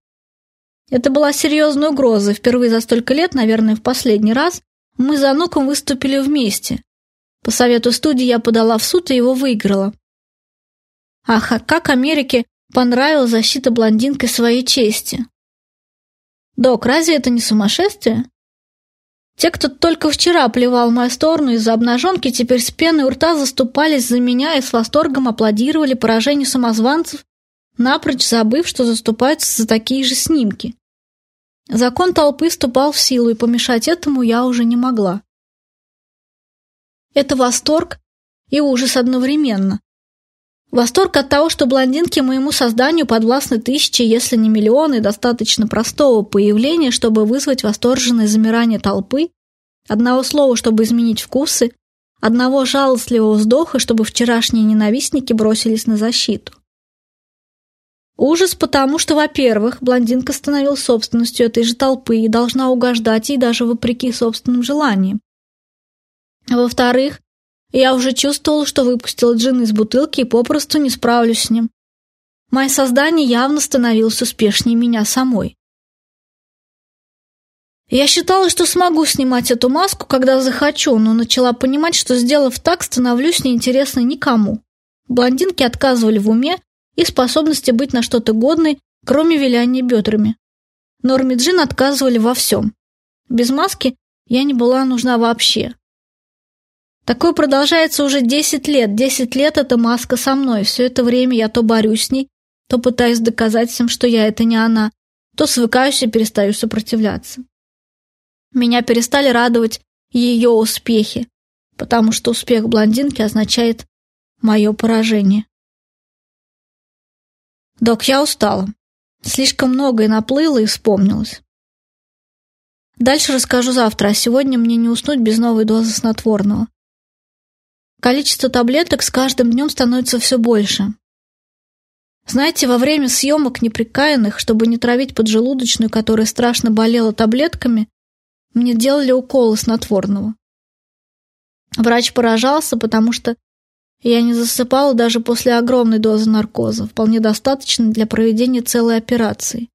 Это была серьезная угроза. Впервые за столько лет, наверное, в последний раз, мы за Нуком выступили вместе. По совету студии я подала в суд и его выиграла. Ах, а как Америке понравилась защита блондинкой своей чести. Док, разве это не сумасшествие? Те, кто только вчера плевал в мою сторону из-за обнаженки, теперь с пеной у рта заступались за меня и с восторгом аплодировали поражению самозванцев, напрочь забыв, что заступаются за такие же снимки. Закон толпы вступал в силу, и помешать этому я уже не могла. Это восторг и ужас одновременно. Восторг от того, что блондинки моему созданию подвластны тысячи, если не миллионы, достаточно простого появления, чтобы вызвать восторженное замирание толпы, одного слова, чтобы изменить вкусы, одного жалостливого вздоха, чтобы вчерашние ненавистники бросились на защиту. Ужас потому, что, во-первых, блондинка становилась собственностью этой же толпы и должна угождать ей даже вопреки собственным желаниям. Во-вторых, я уже чувствовала, что выпустила джин из бутылки и попросту не справлюсь с ним. Мое создание явно становилось успешнее меня самой. Я считала, что смогу снимать эту маску, когда захочу, но начала понимать, что, сделав так, становлюсь неинтересной никому. Блондинки отказывали в уме и способности быть на что-то годной, кроме виляния бедрами. Норме Джин отказывали во всем. Без маски я не была нужна вообще. Такое продолжается уже 10 лет. 10 лет эта маска со мной. Все это время я то борюсь с ней, то пытаюсь доказать всем, что я это не она, то свыкаюсь и перестаю сопротивляться. Меня перестали радовать ее успехи, потому что успех блондинки означает мое поражение. Док, я устала. Слишком многое наплыло и вспомнилось. Дальше расскажу завтра, а сегодня мне не уснуть без новой дозы снотворного. Количество таблеток с каждым днем становится все больше. Знаете, во время съемок неприкаянных, чтобы не травить поджелудочную, которая страшно болела таблетками, мне делали уколы снотворного. Врач поражался, потому что я не засыпала даже после огромной дозы наркоза, вполне достаточно для проведения целой операции.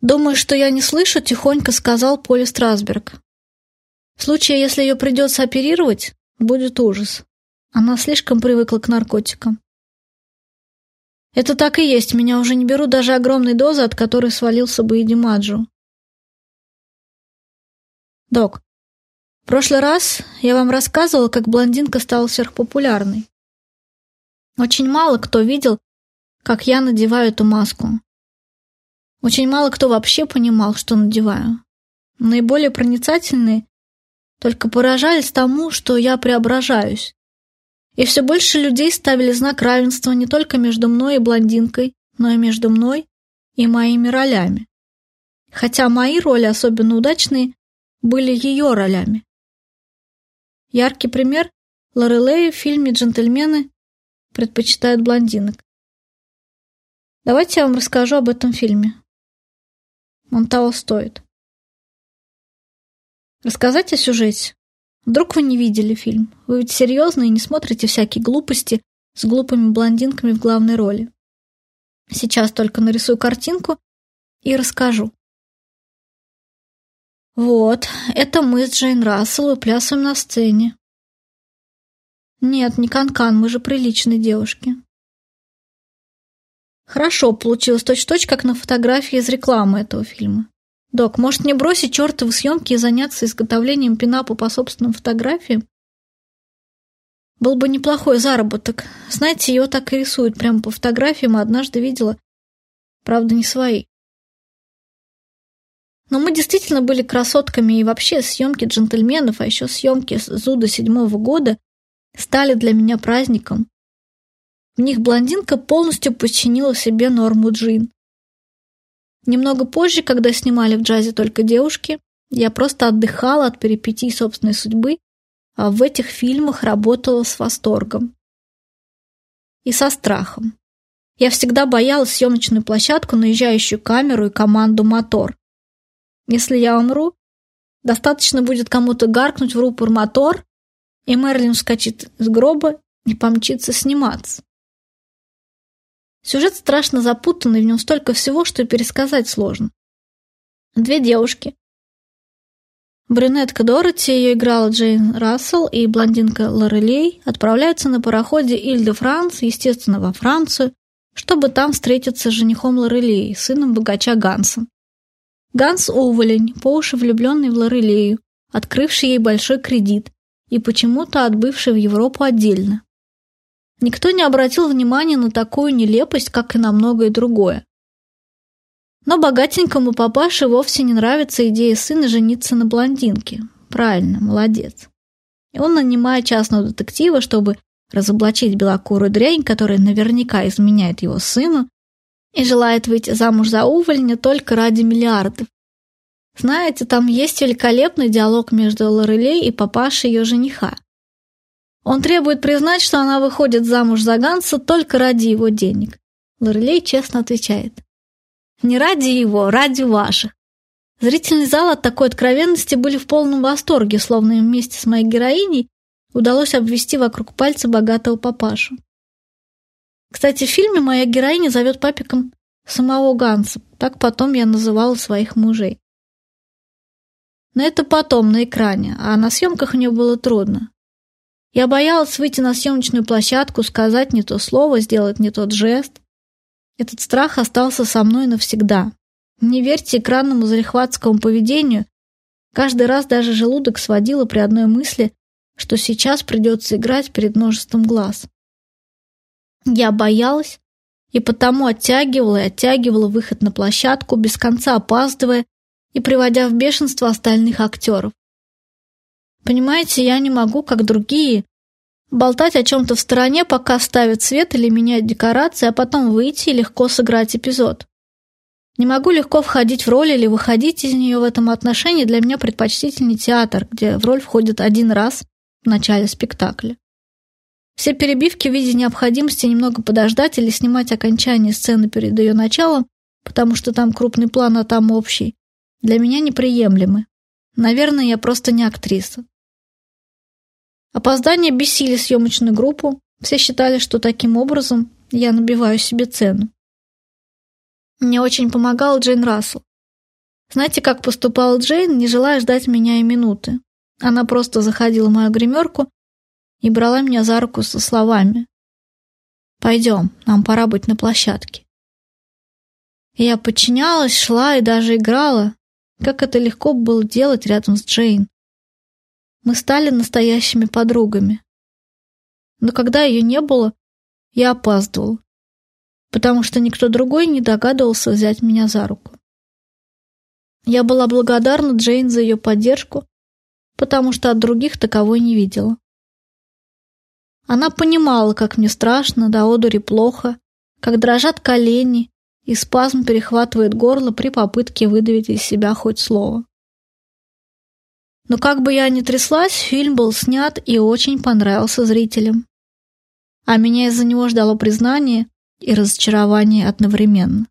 «Думаю, что я не слышу», — тихонько сказал Поли Страсберг. «В случае, если ее придется оперировать, будет ужас. Она слишком привыкла к наркотикам. Это так и есть, меня уже не берут даже огромной дозы, от которой свалился бы и Димаджу. Док, в прошлый раз я вам рассказывала, как блондинка стала сверхпопулярной. Очень мало кто видел, как я надеваю эту маску. Очень мало кто вообще понимал, что надеваю. Наиболее проницательные только поражались тому, что я преображаюсь. И все больше людей ставили знак равенства не только между мной и блондинкой, но и между мной и моими ролями. Хотя мои роли, особенно удачные, были ее ролями. Яркий пример – Лорелей в фильме «Джентльмены» предпочитают блондинок. Давайте я вам расскажу об этом фильме. Он того стоит. Рассказать о сюжете. Вдруг вы не видели фильм? Вы ведь серьезно и не смотрите всякие глупости с глупыми блондинками в главной роли. Сейчас только нарисую картинку и расскажу. Вот, это мы с Джейн Рассел выплясываем на сцене. Нет, не канкан, -кан, мы же приличные девушки. Хорошо, получилось точь-в-точь, -точь, как на фотографии из рекламы этого фильма. Док, может мне бросить чертовы съемки и заняться изготовлением пинапа по собственным фотографиям? Был бы неплохой заработок. Знаете, его так и рисуют прямо по фотографиям, а однажды видела. Правда, не свои. Но мы действительно были красотками, и вообще съемки джентльменов, а еще съемки Зуда седьмого года стали для меня праздником. В них блондинка полностью подчинила себе норму Джин. Немного позже, когда снимали в джазе только девушки, я просто отдыхала от перипетий собственной судьбы, а в этих фильмах работала с восторгом. И со страхом. Я всегда боялась съемочную площадку, наезжающую камеру и команду «Мотор». Если я умру, достаточно будет кому-то гаркнуть в рупор «Мотор», и Мерлин вскочит из гроба и помчится сниматься. Сюжет страшно запутанный, в нем столько всего, что пересказать сложно. Две девушки. Брюнетка Дороти, ее играла Джейн Рассел, и блондинка Лорелей отправляются на пароходе Иль-де-Франс, естественно, во Францию, чтобы там встретиться с женихом Лорелей, сыном богача Ганса. Ганс уволень, по уши влюбленный в Лорелею, открывший ей большой кредит и почему-то отбывший в Европу отдельно. Никто не обратил внимания на такую нелепость, как и на многое другое. Но богатенькому папаше вовсе не нравится идея сына жениться на блондинке. Правильно, молодец. И он нанимает частного детектива, чтобы разоблачить белокурую дрянь, которая наверняка изменяет его сыну, и желает выйти замуж за увольня только ради миллиардов. Знаете, там есть великолепный диалог между Лорелей и папашей ее жениха. Он требует признать, что она выходит замуж за Ганса только ради его денег. Лорелей честно отвечает. Не ради его, ради ваших. Зрительный зал от такой откровенности были в полном восторге, словно им вместе с моей героиней удалось обвести вокруг пальца богатого папашу. Кстати, в фильме моя героиня зовет папиком самого Ганса, так потом я называла своих мужей. Но это потом, на экране, а на съемках мне было трудно. Я боялась выйти на съемочную площадку, сказать не то слово, сделать не тот жест. Этот страх остался со мной навсегда. Не верьте экранному залихватскому поведению. Каждый раз даже желудок сводило при одной мысли, что сейчас придется играть перед множеством глаз. Я боялась и потому оттягивала и оттягивала выход на площадку, без конца опаздывая и приводя в бешенство остальных актеров. Понимаете, я не могу, как другие, болтать о чем-то в стороне, пока ставят свет или меняют декорации, а потом выйти и легко сыграть эпизод. Не могу легко входить в роль или выходить из нее в этом отношении. Для меня предпочтительней театр, где в роль входит один раз в начале спектакля. Все перебивки в виде необходимости немного подождать или снимать окончание сцены перед ее началом, потому что там крупный план, а там общий, для меня неприемлемы. Наверное, я просто не актриса. Опоздания бесили съемочную группу, все считали, что таким образом я набиваю себе цену. Мне очень помогал Джейн Рассел. Знаете, как поступала Джейн, не желая ждать меня и минуты? Она просто заходила в мою гримерку и брала меня за руку со словами «Пойдем, нам пора быть на площадке». Я подчинялась, шла и даже играла, как это легко было делать рядом с Джейн. Мы стали настоящими подругами. Но когда ее не было, я опаздывал, потому что никто другой не догадывался взять меня за руку. Я была благодарна Джейн за ее поддержку, потому что от других таковой не видела. Она понимала, как мне страшно, до одури плохо, как дрожат колени, и спазм перехватывает горло при попытке выдавить из себя хоть слово. Но как бы я ни тряслась, фильм был снят и очень понравился зрителям. А меня из-за него ждало признание и разочарование одновременно.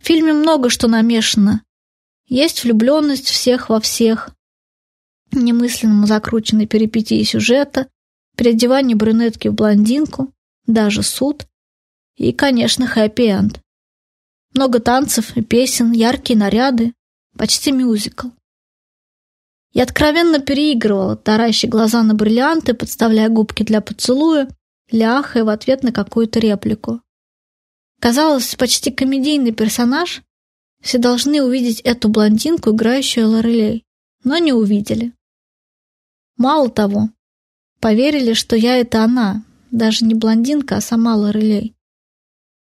В фильме много что намешано. Есть влюбленность всех во всех, немысленно закрученные перипетии сюжета, переодевание брюнетки в блондинку, даже суд и, конечно, хэппи-энд. Много танцев и песен, яркие наряды, почти мюзикл. Я откровенно переигрывала, тараща глаза на бриллианты, подставляя губки для поцелуя, ляхая в ответ на какую-то реплику. Казалось, почти комедийный персонаж. Все должны увидеть эту блондинку, играющую Лорелей, но не увидели. Мало того, поверили, что я это она, даже не блондинка, а сама Лорелей.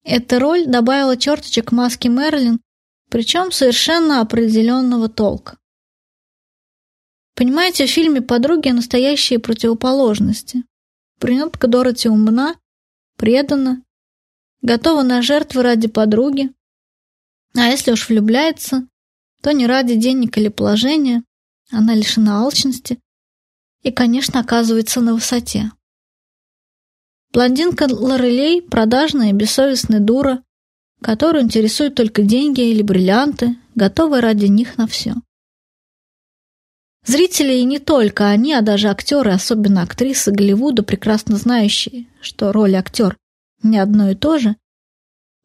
Эта роль добавила черточек маски Мерлин, причем совершенно определенного толка. Понимаете, в фильме «Подруги» настоящие противоположности. Брюнетка Дороти умна, предана, готова на жертвы ради подруги. А если уж влюбляется, то не ради денег или положения, она лишена алчности и, конечно, оказывается на высоте. Блондинка Лорелей – продажная и бессовестная дура, которую интересуют только деньги или бриллианты, готовая ради них на все. Зрители и не только они, а даже актеры, особенно актрисы Голливуда, прекрасно знающие, что роль актер не одно и то же,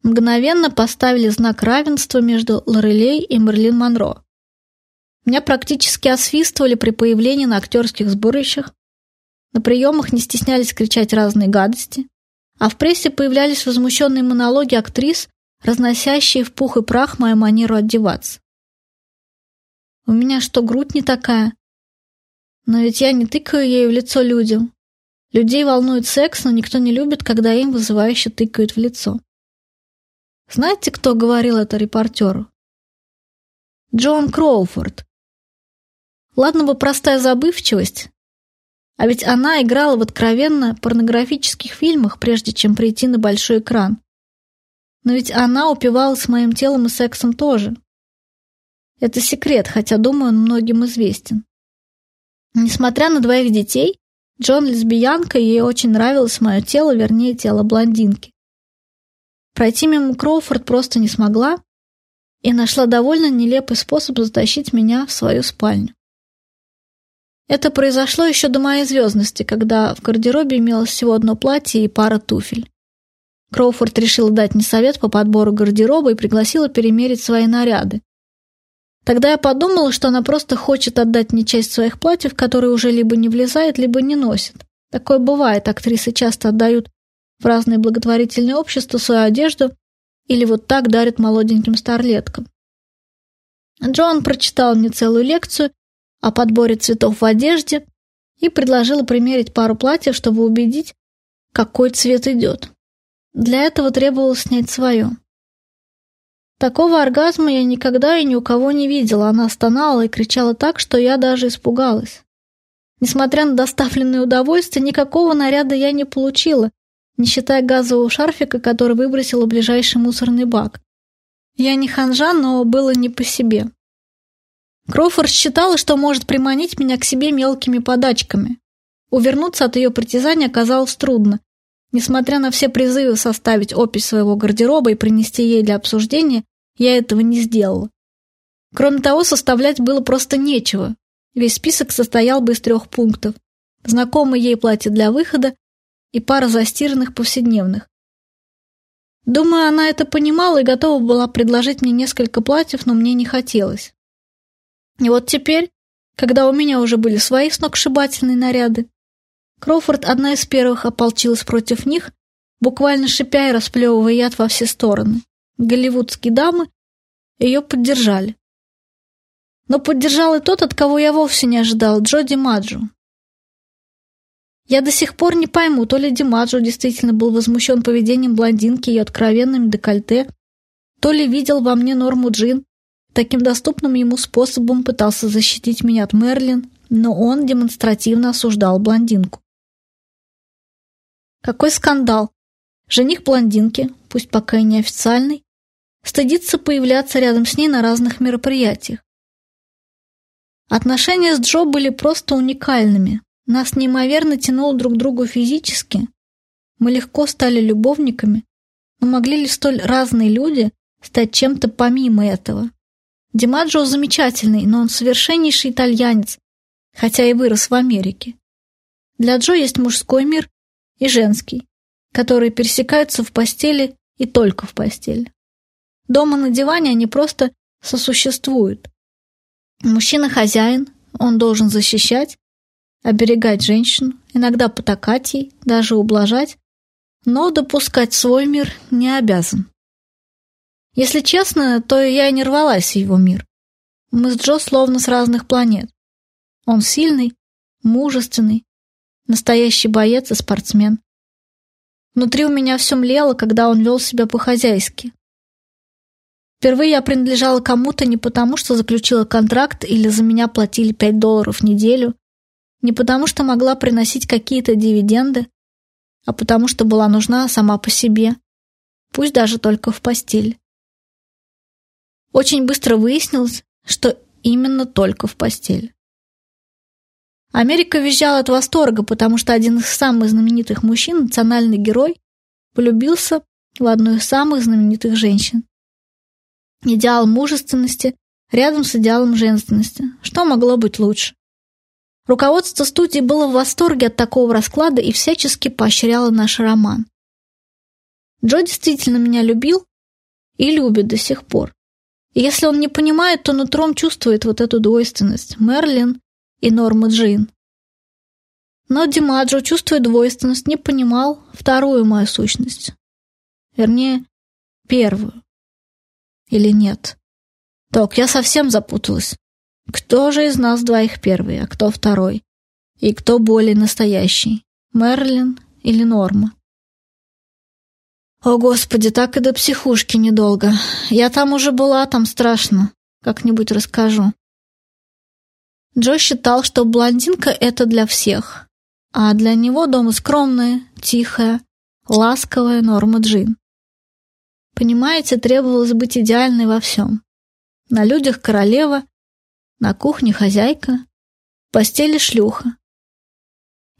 мгновенно поставили знак равенства между Лорелей и Мерлин Монро. Меня практически освистывали при появлении на актерских сборищах, на приемах не стеснялись кричать разные гадости, а в прессе появлялись возмущенные монологи актрис, разносящие в пух и прах мою манеру одеваться. У меня что, грудь не такая? Но ведь я не тыкаю ей в лицо людям. Людей волнует секс, но никто не любит, когда им вызывающе тыкают в лицо. Знаете, кто говорил это репортеру? Джон Кроуфорд. Ладно бы простая забывчивость, а ведь она играла в откровенно порнографических фильмах, прежде чем прийти на большой экран. Но ведь она упивалась моим телом и сексом тоже. Это секрет, хотя, думаю, он многим известен. Несмотря на двоих детей, Джон лесбиянка, ей очень нравилось мое тело, вернее, тело блондинки. Пройти мимо Кроуфорд просто не смогла и нашла довольно нелепый способ затащить меня в свою спальню. Это произошло еще до моей звездности, когда в гардеробе имелось всего одно платье и пара туфель. Кроуфорд решила дать мне совет по подбору гардероба и пригласила перемерить свои наряды, Тогда я подумала, что она просто хочет отдать мне часть своих платьев, которые уже либо не влезает, либо не носит. Такое бывает, актрисы часто отдают в разные благотворительные общества свою одежду или вот так дарят молоденьким старлеткам. Джоан прочитал мне целую лекцию о подборе цветов в одежде и предложила примерить пару платьев, чтобы убедить, какой цвет идет. Для этого требовалось снять свое. Такого оргазма я никогда и ни у кого не видела. Она стонала и кричала так, что я даже испугалась. Несмотря на доставленное удовольствие, никакого наряда я не получила, не считая газового шарфика, который выбросила в ближайший мусорный бак. Я не ханжа, но было не по себе. Кроуфорд считала, что может приманить меня к себе мелкими подачками. Увернуться от ее притязаний оказалось трудно. Несмотря на все призывы составить опись своего гардероба и принести ей для обсуждения, я этого не сделала. Кроме того, составлять было просто нечего. Весь список состоял бы из трех пунктов. Знакомое ей платье для выхода и пара застиранных повседневных. Думаю, она это понимала и готова была предложить мне несколько платьев, но мне не хотелось. И вот теперь, когда у меня уже были свои сногсшибательные наряды, Кроуфорд одна из первых ополчилась против них, буквально шипя и расплевывая яд во все стороны. Голливудские дамы ее поддержали. Но поддержал и тот, от кого я вовсе не ожидал, Джоди Маджу. Я до сих пор не пойму, то ли Димаджо действительно был возмущен поведением блондинки и откровенным декольте, то ли видел во мне Норму Джин, таким доступным ему способом пытался защитить меня от Мерлин, но он демонстративно осуждал блондинку. Какой скандал! Жених блондинки, пусть пока и неофициальный, стыдится появляться рядом с ней на разных мероприятиях. Отношения с Джо были просто уникальными. Нас неимоверно тянуло друг к другу физически. Мы легко стали любовниками, но могли ли столь разные люди стать чем-то помимо этого? Димаджо замечательный, но он совершеннейший итальянец, хотя и вырос в Америке. Для Джо есть мужской мир и женский, которые пересекаются в постели и только в постели. Дома на диване они просто сосуществуют. Мужчина хозяин, он должен защищать, оберегать женщину, иногда потакать ей, даже ублажать, но допускать свой мир не обязан. Если честно, то я и не рвалась в его мир. Мы с Джо словно с разных планет. Он сильный, мужественный, настоящий боец и спортсмен. Внутри у меня все млело, когда он вел себя по-хозяйски, Впервые я принадлежала кому-то не потому, что заключила контракт или за меня платили 5 долларов в неделю, не потому, что могла приносить какие-то дивиденды, а потому, что была нужна сама по себе, пусть даже только в постель. Очень быстро выяснилось, что именно только в постель. Америка визжала от восторга, потому что один из самых знаменитых мужчин, национальный герой, полюбился в одну из самых знаменитых женщин. Идеал мужественности рядом с идеалом женственности. Что могло быть лучше? Руководство студии было в восторге от такого расклада и всячески поощряло наш роман. Джо действительно меня любил и любит до сих пор. И если он не понимает, то нутром чувствует вот эту двойственность Мерлин и Норма Джин. Но Димаджо, чувствуя двойственность, не понимал вторую мою сущность. Вернее, первую или нет. Так, я совсем запуталась. Кто же из нас двоих первый, а кто второй? И кто более настоящий, Мерлин или Норма? О, Господи, так и до психушки недолго. Я там уже была, там страшно. Как-нибудь расскажу. Джо считал, что блондинка — это для всех, а для него дома скромная, тихая, ласковая Норма Джин. Понимаете, требовалось быть идеальной во всем. На людях королева, на кухне хозяйка, в постели шлюха.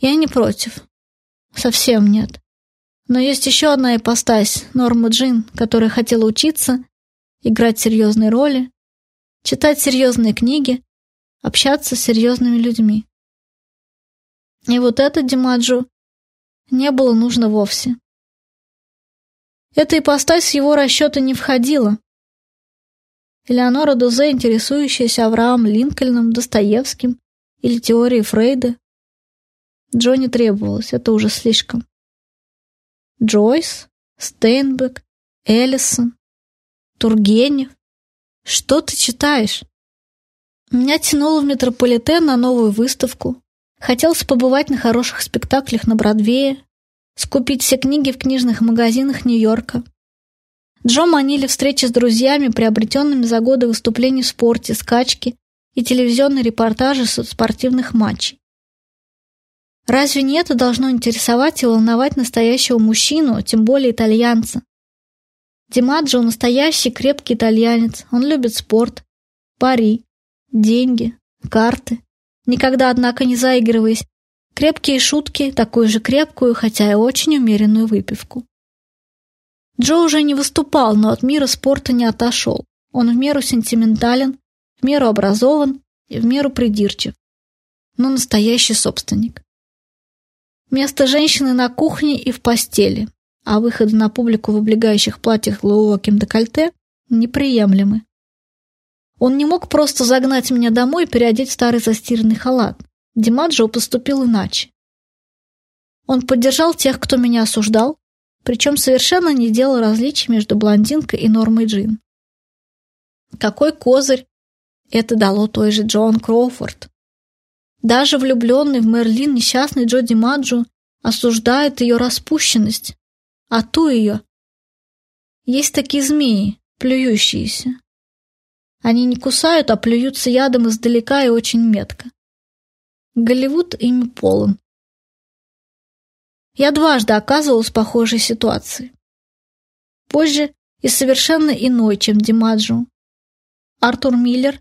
Я не против. Совсем нет. Но есть еще одна ипостась, Норма Джин, которая хотела учиться, играть серьезные роли, читать серьезные книги, общаться с серьезными людьми. И вот это Димаджу не было нужно вовсе. Эта ипостась с его расчета не входила. Элеонора Дузе, интересующаяся Авраамом Линкольном, Достоевским или теорией Фрейда. Джонни требовалось, это уже слишком. Джойс, Стейнбек, Эллисон, Тургенев. Что ты читаешь? Меня тянуло в метрополитен на новую выставку. Хотелось побывать на хороших спектаклях на Бродвее, скупить все книги в книжных магазинах Нью-Йорка. Джо манили встречи с друзьями, приобретенными за годы выступлений в спорте, скачки и телевизионные репортажи со спортивных матчей. Разве не это должно интересовать и волновать настоящего мужчину, тем более итальянца? Димаджо настоящий крепкий итальянец. Он любит спорт, пари, деньги, карты. Никогда, однако, не заигрываясь, Крепкие шутки, такую же крепкую, хотя и очень умеренную выпивку. Джо уже не выступал, но от мира спорта не отошел. Он в меру сентиментален, в меру образован и в меру придирчив. Но настоящий собственник. Место женщины на кухне и в постели, а выходы на публику в облегающих платьях глубоким декольте неприемлемы. Он не мог просто загнать меня домой и переодеть старый застиранный халат. Димаджо поступил иначе. Он поддержал тех, кто меня осуждал, причем совершенно не делал различий между блондинкой и Нормой Джин. Какой козырь это дало той же Джон Кроуфорд. Даже влюбленный в Мерлин несчастный Джоди Маджу осуждает ее распущенность, а ту ее. Есть такие змеи, плюющиеся. Они не кусают, а плюются ядом издалека и очень метко. Голливуд ими полон. Я дважды оказывалась в похожей ситуации. Позже и совершенно иной, чем Димаджо. Артур Миллер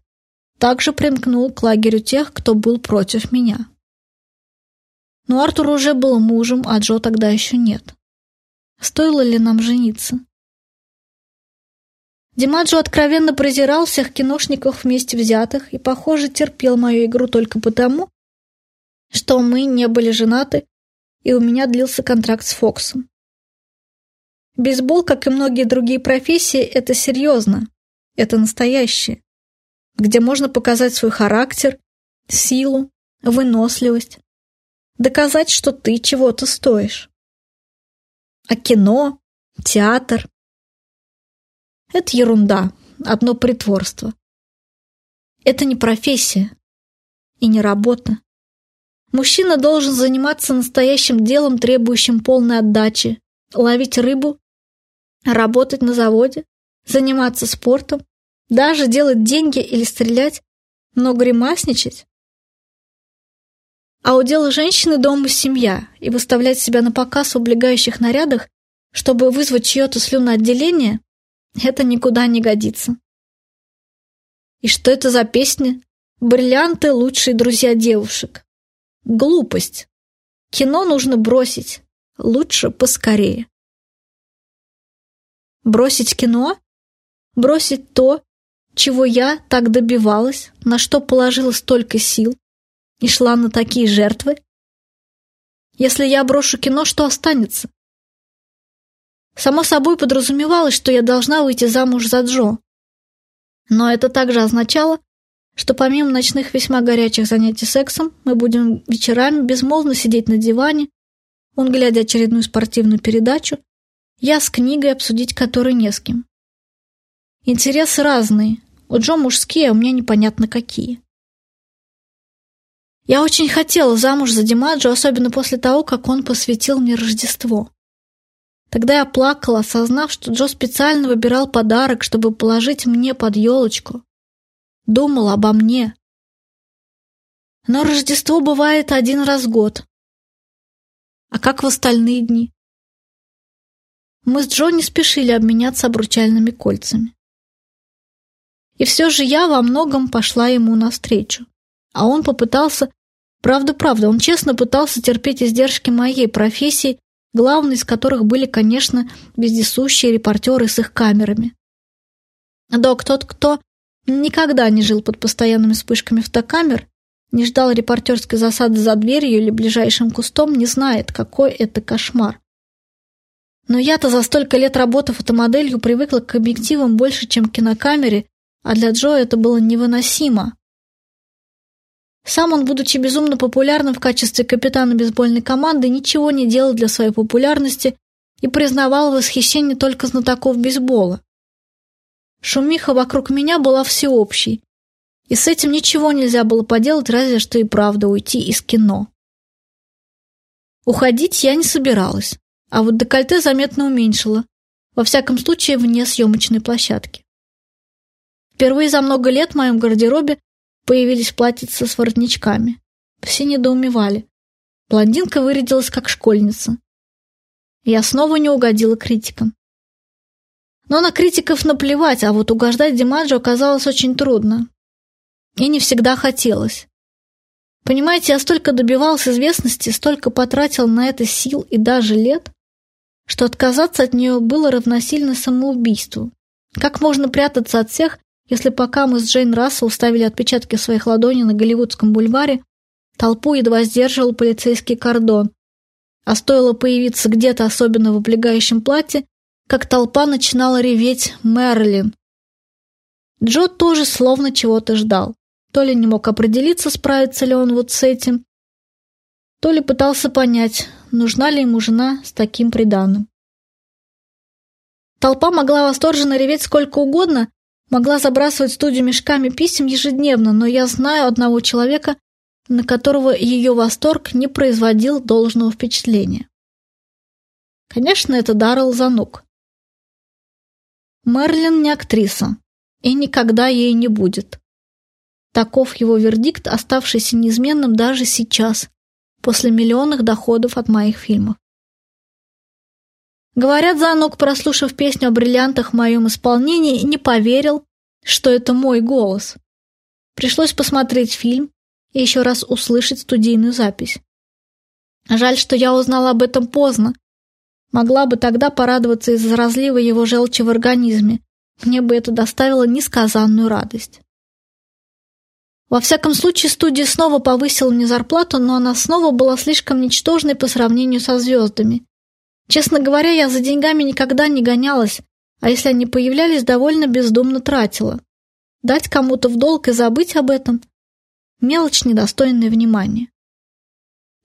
также примкнул к лагерю тех, кто был против меня. Но Артур уже был мужем, а Джо тогда еще нет. Стоило ли нам жениться? Димаджо откровенно презирал всех киношников вместе взятых и, похоже, терпел мою игру только потому, что мы не были женаты, и у меня длился контракт с Фоксом. Бейсбол, как и многие другие профессии, это серьезно, это настоящее, где можно показать свой характер, силу, выносливость, доказать, что ты чего-то стоишь. А кино, театр, это ерунда, одно притворство. Это не профессия и не работа. Мужчина должен заниматься настоящим делом, требующим полной отдачи, ловить рыбу, работать на заводе, заниматься спортом, даже делать деньги или стрелять, но гримасничать. А удел женщины дома семья, и выставлять себя на показ в облегающих нарядах, чтобы вызвать чье-то слюноотделение, это никуда не годится. И что это за песня? Бриллианты – лучшие друзья девушек. Глупость. Кино нужно бросить. Лучше поскорее. Бросить кино? Бросить то, чего я так добивалась, на что положила столько сил и шла на такие жертвы? Если я брошу кино, что останется? Само собой подразумевалось, что я должна выйти замуж за Джо. Но это также означало, что помимо ночных весьма горячих занятий сексом, мы будем вечерами безмолвно сидеть на диване, он глядя очередную спортивную передачу, я с книгой, обсудить которой не с кем. Интересы разные, у Джо мужские, а у меня непонятно какие. Я очень хотела замуж за Димаджо, особенно после того, как он посвятил мне Рождество. Тогда я плакала, осознав, что Джо специально выбирал подарок, чтобы положить мне под елочку. Думал обо мне. Но Рождество бывает один раз в год. А как в остальные дни? Мы с Джо не спешили обменяться обручальными кольцами. И все же я во многом пошла ему навстречу. А он попытался... Правда-правда, он честно пытался терпеть издержки моей профессии главные из которых были, конечно, вездесущие репортеры с их камерами. Док тот, кто никогда не жил под постоянными вспышками фотокамер, не ждал репортерской засады за дверью или ближайшим кустом, не знает, какой это кошмар. Но я-то за столько лет работы фотомоделью привыкла к объективам больше, чем к кинокамере, а для Джо это было невыносимо. Сам он, будучи безумно популярным в качестве капитана бейсбольной команды, ничего не делал для своей популярности и признавал восхищение только знатоков бейсбола. Шумиха вокруг меня была всеобщей, и с этим ничего нельзя было поделать, разве что и правда уйти из кино. Уходить я не собиралась, а вот декольте заметно уменьшила, во всяком случае вне съемочной площадки. Впервые за много лет в моем гардеробе Появились платьица с воротничками. Все недоумевали. Блондинка вырядилась как школьница. Я снова не угодила критикам. Но на критиков наплевать, а вот угождать Димаджо оказалось очень трудно. И не всегда хотелось. Понимаете, я столько добивался известности, столько потратил на это сил и даже лет, что отказаться от нее было равносильно самоубийству. Как можно прятаться от всех, если пока мы с Джейн Рассел ставили отпечатки своих ладоней на Голливудском бульваре, толпу едва сдерживал полицейский кордон. А стоило появиться где-то особенно в облегающем платье, как толпа начинала реветь «Мерлин». Джо тоже словно чего-то ждал. То ли не мог определиться, справится ли он вот с этим, то ли пытался понять, нужна ли ему жена с таким приданым. Толпа могла восторженно реветь сколько угодно, могла забрасывать студию мешками писем ежедневно, но я знаю одного человека, на которого ее восторг не производил должного впечатления. Конечно, это Даррелл Занук. Мерлин не актриса, и никогда ей не будет. Таков его вердикт, оставшийся неизменным даже сейчас, после миллионных доходов от моих фильмов. Говорят, Занук, прослушав песню о бриллиантах в моем исполнении, не поверил, что это мой голос. Пришлось посмотреть фильм и еще раз услышать студийную запись. Жаль, что я узнала об этом поздно. Могла бы тогда порадоваться из-за разлива его желчи в организме. Мне бы это доставило несказанную радость. Во всяком случае, студия снова повысила мне зарплату, но она снова была слишком ничтожной по сравнению со звездами. Честно говоря, я за деньгами никогда не гонялась, а если они появлялись, довольно бездумно тратила. Дать кому-то в долг и забыть об этом – мелочь, недостойная внимания.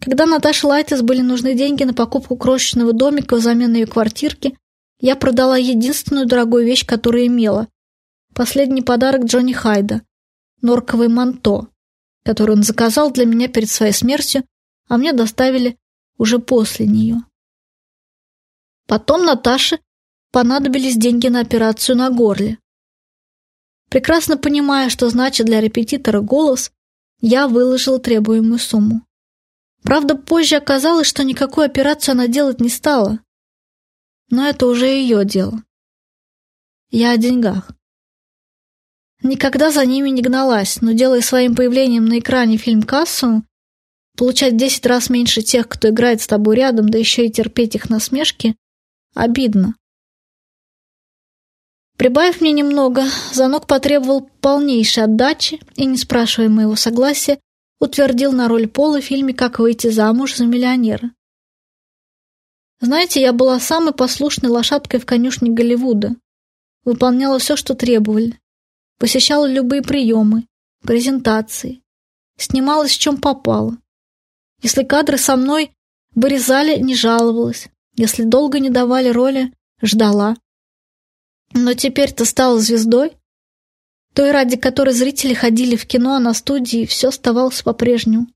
Когда Наташе Лайтес были нужны деньги на покупку крошечного домика взамен ее квартирки, я продала единственную дорогую вещь, которую имела – последний подарок Джонни Хайда – норковое манто, которое он заказал для меня перед своей смертью, а мне доставили уже после нее. Потом Наташе понадобились деньги на операцию на горле. Прекрасно понимая, что значит для репетитора голос, я выложила требуемую сумму. Правда, позже оказалось, что никакую операцию она делать не стала. Но это уже ее дело. Я о деньгах. Никогда за ними не гналась, но делая своим появлением на экране фильм кассу, получать десять раз меньше тех, кто играет с тобой рядом, да еще и терпеть их насмешки, Обидно. Прибавив мне немного, Занок потребовал полнейшей отдачи и, не спрашивая моего согласия, утвердил на роль Пола в фильме «Как выйти замуж за миллионера». Знаете, я была самой послушной лошадкой в конюшне Голливуда. Выполняла все, что требовали. Посещала любые приемы, презентации. Снималась в чем попало. Если кадры со мной вырезали, не жаловалась. Если долго не давали роли, ждала. Но теперь-то стала звездой. Той, ради которой зрители ходили в кино, а на студии все оставалось по-прежнему.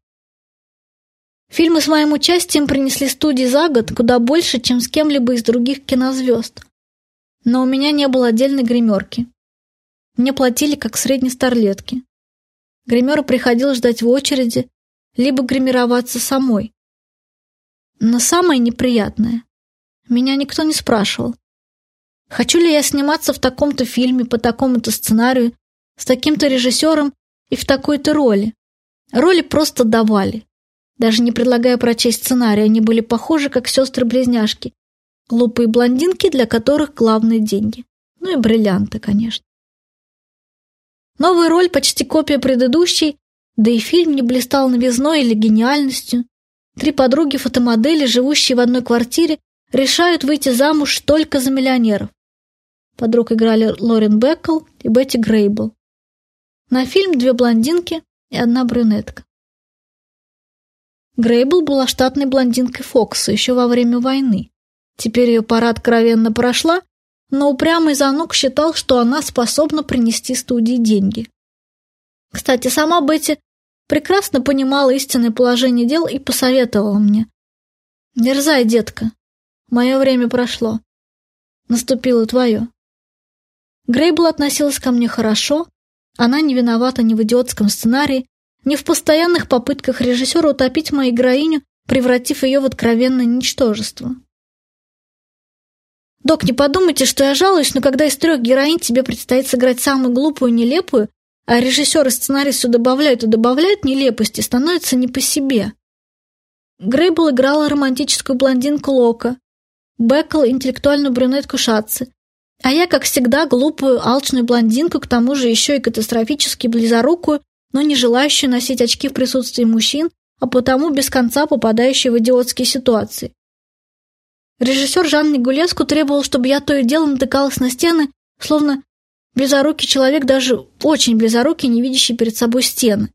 Фильмы с моим участием принесли студии за год куда больше, чем с кем-либо из других кинозвезд. Но у меня не было отдельной гримерки. Мне платили как средней старлетке. Гримеру приходилось ждать в очереди, либо гримироваться самой. Но самое неприятное меня никто не спрашивал. Хочу ли я сниматься в таком-то фильме, по такому-то сценарию, с таким-то режиссером и в такой-то роли. Роли просто давали. Даже не предлагая прочесть сценарий, они были похожи, как сестры-близняшки. Глупые блондинки, для которых главные деньги. Ну и бриллианты, конечно. Новая роль почти копия предыдущей, да и фильм не блистал новизной или гениальностью. Три подруги-фотомодели, живущие в одной квартире, решают выйти замуж только за миллионеров. Подруг играли Лорен Беккл и Бетти Грейбл. На фильм две блондинки и одна брюнетка. Грейбл была штатной блондинкой Фокса еще во время войны. Теперь ее пора откровенно прошла, но упрямый Занук считал, что она способна принести студии деньги. Кстати, сама Бетти прекрасно понимала истинное положение дел и посоветовала мне. «Дерзай, детка, Мое время прошло. Наступило твое. Грейбл относилась ко мне хорошо. Она не виновата ни в идиотском сценарии, ни в постоянных попытках режиссера утопить мою героиню, превратив ее в откровенное ничтожество. Док, не подумайте, что я жалуюсь, но когда из трех героинь тебе предстоит сыграть самую глупую и нелепую, а режиссер и сценарист все добавляют и добавляют нелепости, становится не по себе. Грейбл играла романтическую блондинку Лока, Бекл интеллектуальную брюнетку Шатцы. А я, как всегда, глупую, алчную блондинку, к тому же еще и катастрофически близорукую, но не желающую носить очки в присутствии мужчин, а потому без конца попадающую в идиотские ситуации. Режиссер Жан Нигулеску требовал, чтобы я то и дело натыкалась на стены, словно близорукий человек, даже очень близорукий, не видящий перед собой стены.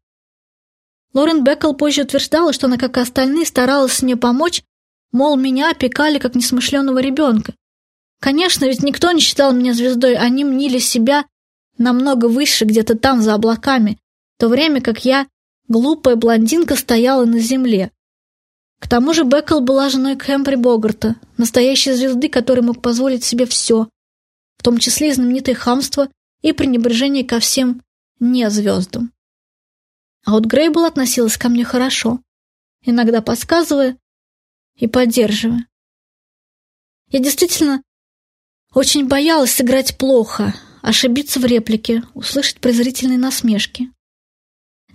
Лорен Беккел позже утверждала, что она, как и остальные, старалась мне помочь, Мол, меня опекали как несмышленого ребенка. Конечно, ведь никто не считал меня звездой, они мнили себя намного выше, где-то там, за облаками, в то время как я, глупая блондинка, стояла на земле. К тому же Беккел была женой Хэмпри Богарта, настоящей звезды, который мог позволить себе все, в том числе и знаменитое хамство и пренебрежение ко всем не звездам. А вот Грейбл относилась ко мне хорошо, иногда подсказывая и поддерживая. Я действительно очень боялась сыграть плохо, ошибиться в реплике, услышать презрительные насмешки.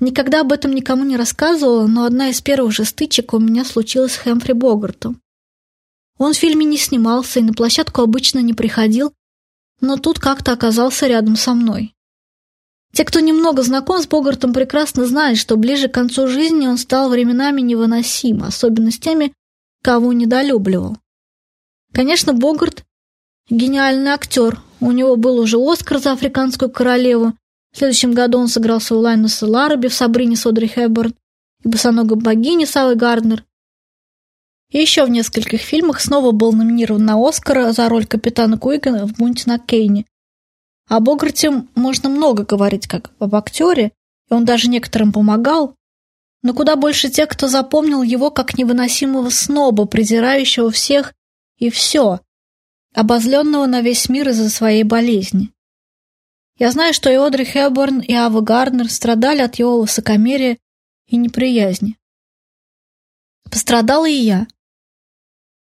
Никогда об этом никому не рассказывала, но одна из первых же стычек у меня случилась с Хэмфри Богартом. Он в фильме не снимался и на площадку обычно не приходил, но тут как-то оказался рядом со мной. Те, кто немного знаком с Богартом, прекрасно знают, что ближе к концу жизни он стал временами невыносим, особенно с теми, кого недолюбливал. Конечно, Богарт – гениальный актер. У него был уже Оскар за «Африканскую королеву». В следующем году он сыграл своего Лайнуса Лараби в «Сабрине» с Одри Хэбборн и «Босоногой богини» с Аллой Гарднер. И еще в нескольких фильмах снова был номинирован на Оскар за роль капитана Куигана в «Бунте на Кейне». О Богарте можно много говорить как об актере, и он даже некоторым помогал, но куда больше тех, кто запомнил его как невыносимого сноба, презирающего всех и все, обозленного на весь мир из-за своей болезни. Я знаю, что и Одри Хепборн, и Ава Гарднер страдали от его высокомерия и неприязни. Пострадала и я.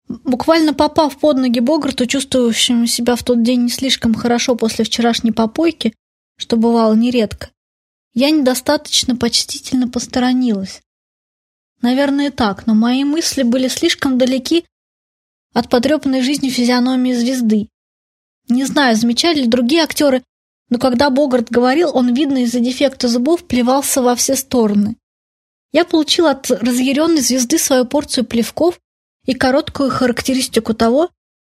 Буквально попав под ноги Богарту, чувствующему себя в тот день не слишком хорошо после вчерашней попойки, что бывало нередко, я недостаточно почтительно посторонилась. Наверное, так, но мои мысли были слишком далеки от потрепанной жизни физиономии звезды. Не знаю, замечали ли другие актеры, но когда Богарт говорил, он, видно, из-за дефекта зубов плевался во все стороны. Я получил от разъяренной звезды свою порцию плевков и короткую характеристику того,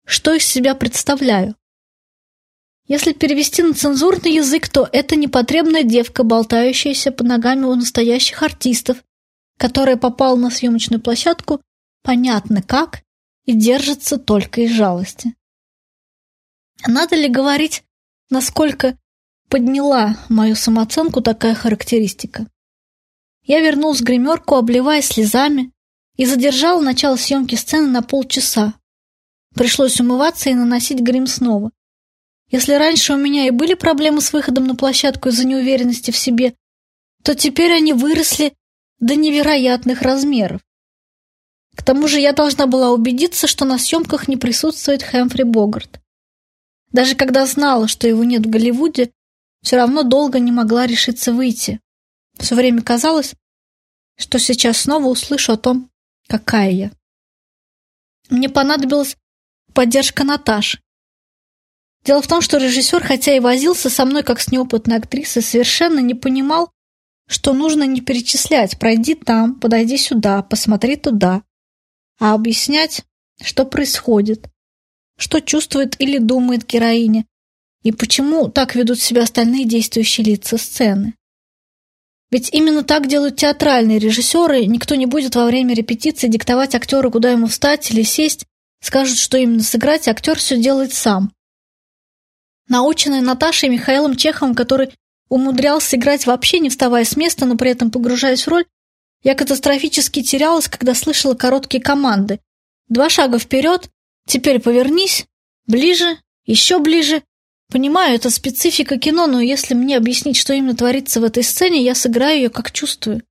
что из себя представляю. Если перевести на цензурный язык, то это непотребная девка, болтающаяся по ногами у настоящих артистов, которая попала на съемочную площадку понятно как и держится только из жалости. Надо ли говорить, насколько подняла мою самооценку такая характеристика? Я вернулась в гримерку, обливаясь слезами, и задержал начало съемки сцены на полчаса. Пришлось умываться и наносить грим снова. Если раньше у меня и были проблемы с выходом на площадку из-за неуверенности в себе, то теперь они выросли до невероятных размеров. К тому же я должна была убедиться, что на съемках не присутствует Хэмфри Богарт. Даже когда знала, что его нет в Голливуде, все равно долго не могла решиться выйти. Все время казалось, что сейчас снова услышу о том, Какая я? Мне понадобилась поддержка Наташи. Дело в том, что режиссер, хотя и возился со мной как с неопытной актрисой, совершенно не понимал, что нужно не перечислять «пройди там, подойди сюда, посмотри туда», а объяснять, что происходит, что чувствует или думает героиня, и почему так ведут себя остальные действующие лица сцены. Ведь именно так делают театральные режиссеры, никто не будет во время репетиции диктовать актеру, куда ему встать или сесть, скажут, что именно сыграть, актер все делает сам. Наученный Наташей Михаилом Чеховым, который умудрялся играть вообще не вставая с места, но при этом погружаясь в роль, я катастрофически терялась, когда слышала короткие команды. Два шага вперед, теперь повернись, ближе, еще ближе, Понимаю, это специфика кино, но если мне объяснить, что именно творится в этой сцене, я сыграю ее как чувствую.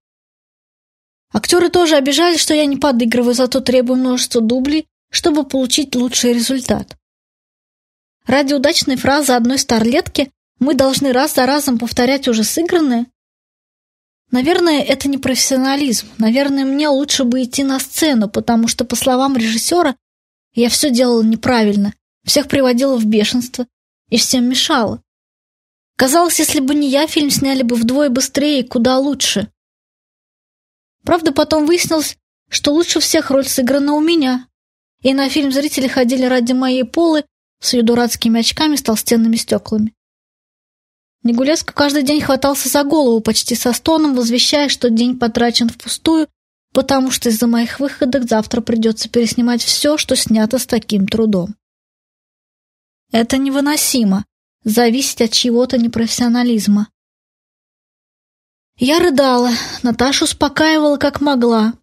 Актеры тоже обижались, что я не подыгрываю, зато требую множество дублей, чтобы получить лучший результат. Ради удачной фразы одной старлетки мы должны раз за разом повторять уже сыгранное? Наверное, это не профессионализм. Наверное, мне лучше бы идти на сцену, потому что, по словам режиссера, я все делала неправильно, всех приводила в бешенство, и всем мешала. Казалось, если бы не я, фильм сняли бы вдвое быстрее и куда лучше. Правда, потом выяснилось, что лучше всех роль сыграна у меня. И на фильм зрители ходили ради моей полы с ее дурацкими очками с толстенными стеклами. Негулеско каждый день хватался за голову, почти со стоном, возвещая, что день потрачен впустую, потому что из-за моих выходок завтра придется переснимать все, что снято с таким трудом. Это невыносимо, зависеть от чего-то непрофессионализма. Я рыдала, Наташу успокаивала как могла.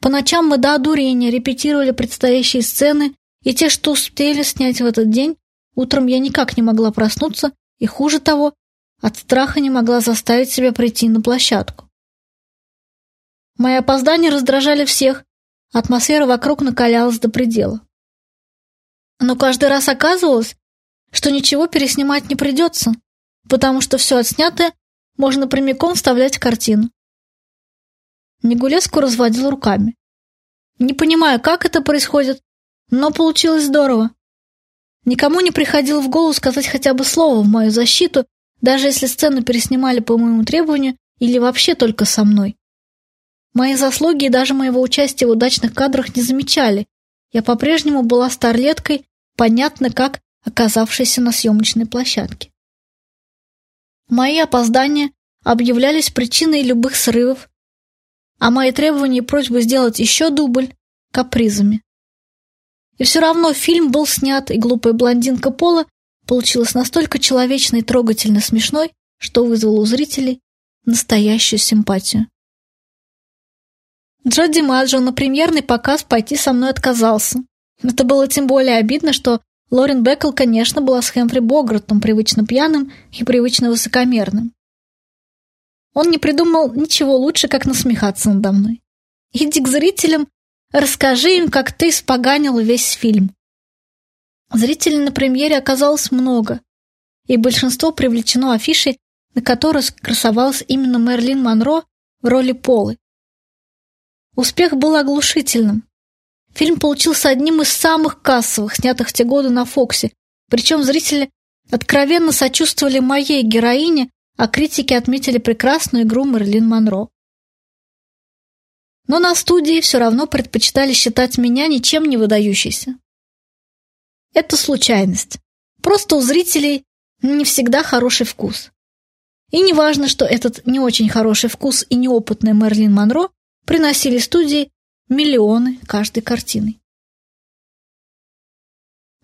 По ночам мы до одурения репетировали предстоящие сцены, и те, что успели снять в этот день, утром я никак не могла проснуться, и хуже того, от страха не могла заставить себя прийти на площадку. Мои опоздания раздражали всех, атмосфера вокруг накалялась до предела. Но каждый раз оказывалось, что ничего переснимать не придется, потому что все отснятое можно прямиком вставлять в картину. Негулеску разводил руками. Не понимаю, как это происходит, но получилось здорово. Никому не приходило в голову сказать хотя бы слово в мою защиту, даже если сцену переснимали по моему требованию или вообще только со мной. Мои заслуги и даже моего участия в удачных кадрах не замечали. Я по-прежнему была старлеткой, понятно как оказавшейся на съемочной площадке. Мои опоздания объявлялись причиной любых срывов, а мои требования и просьбы сделать еще дубль — капризами. И все равно фильм был снят, и глупая блондинка Пола получилась настолько человечной и трогательно смешной, что вызвало у зрителей настоящую симпатию. Джо Маджо на премьерный показ пойти со мной отказался. Это было тем более обидно, что Лорен Беккел, конечно, была с Хэмфри Богартом, привычно пьяным и привычно высокомерным. Он не придумал ничего лучше, как насмехаться надо мной. Иди к зрителям, расскажи им, как ты споганил весь фильм. Зрителей на премьере оказалось много, и большинство привлечено афишей, на которой красовалась именно Мерлин Монро в роли Полы. Успех был оглушительным. Фильм получился одним из самых кассовых, снятых в те годы на Фоксе, причем зрители откровенно сочувствовали моей героине, а критики отметили прекрасную игру Мерлин Монро. Но на студии все равно предпочитали считать меня ничем не выдающейся. Это случайность. Просто у зрителей не всегда хороший вкус. И не важно, что этот не очень хороший вкус и неопытная Мерлин Монро приносили студии миллионы каждой картиной.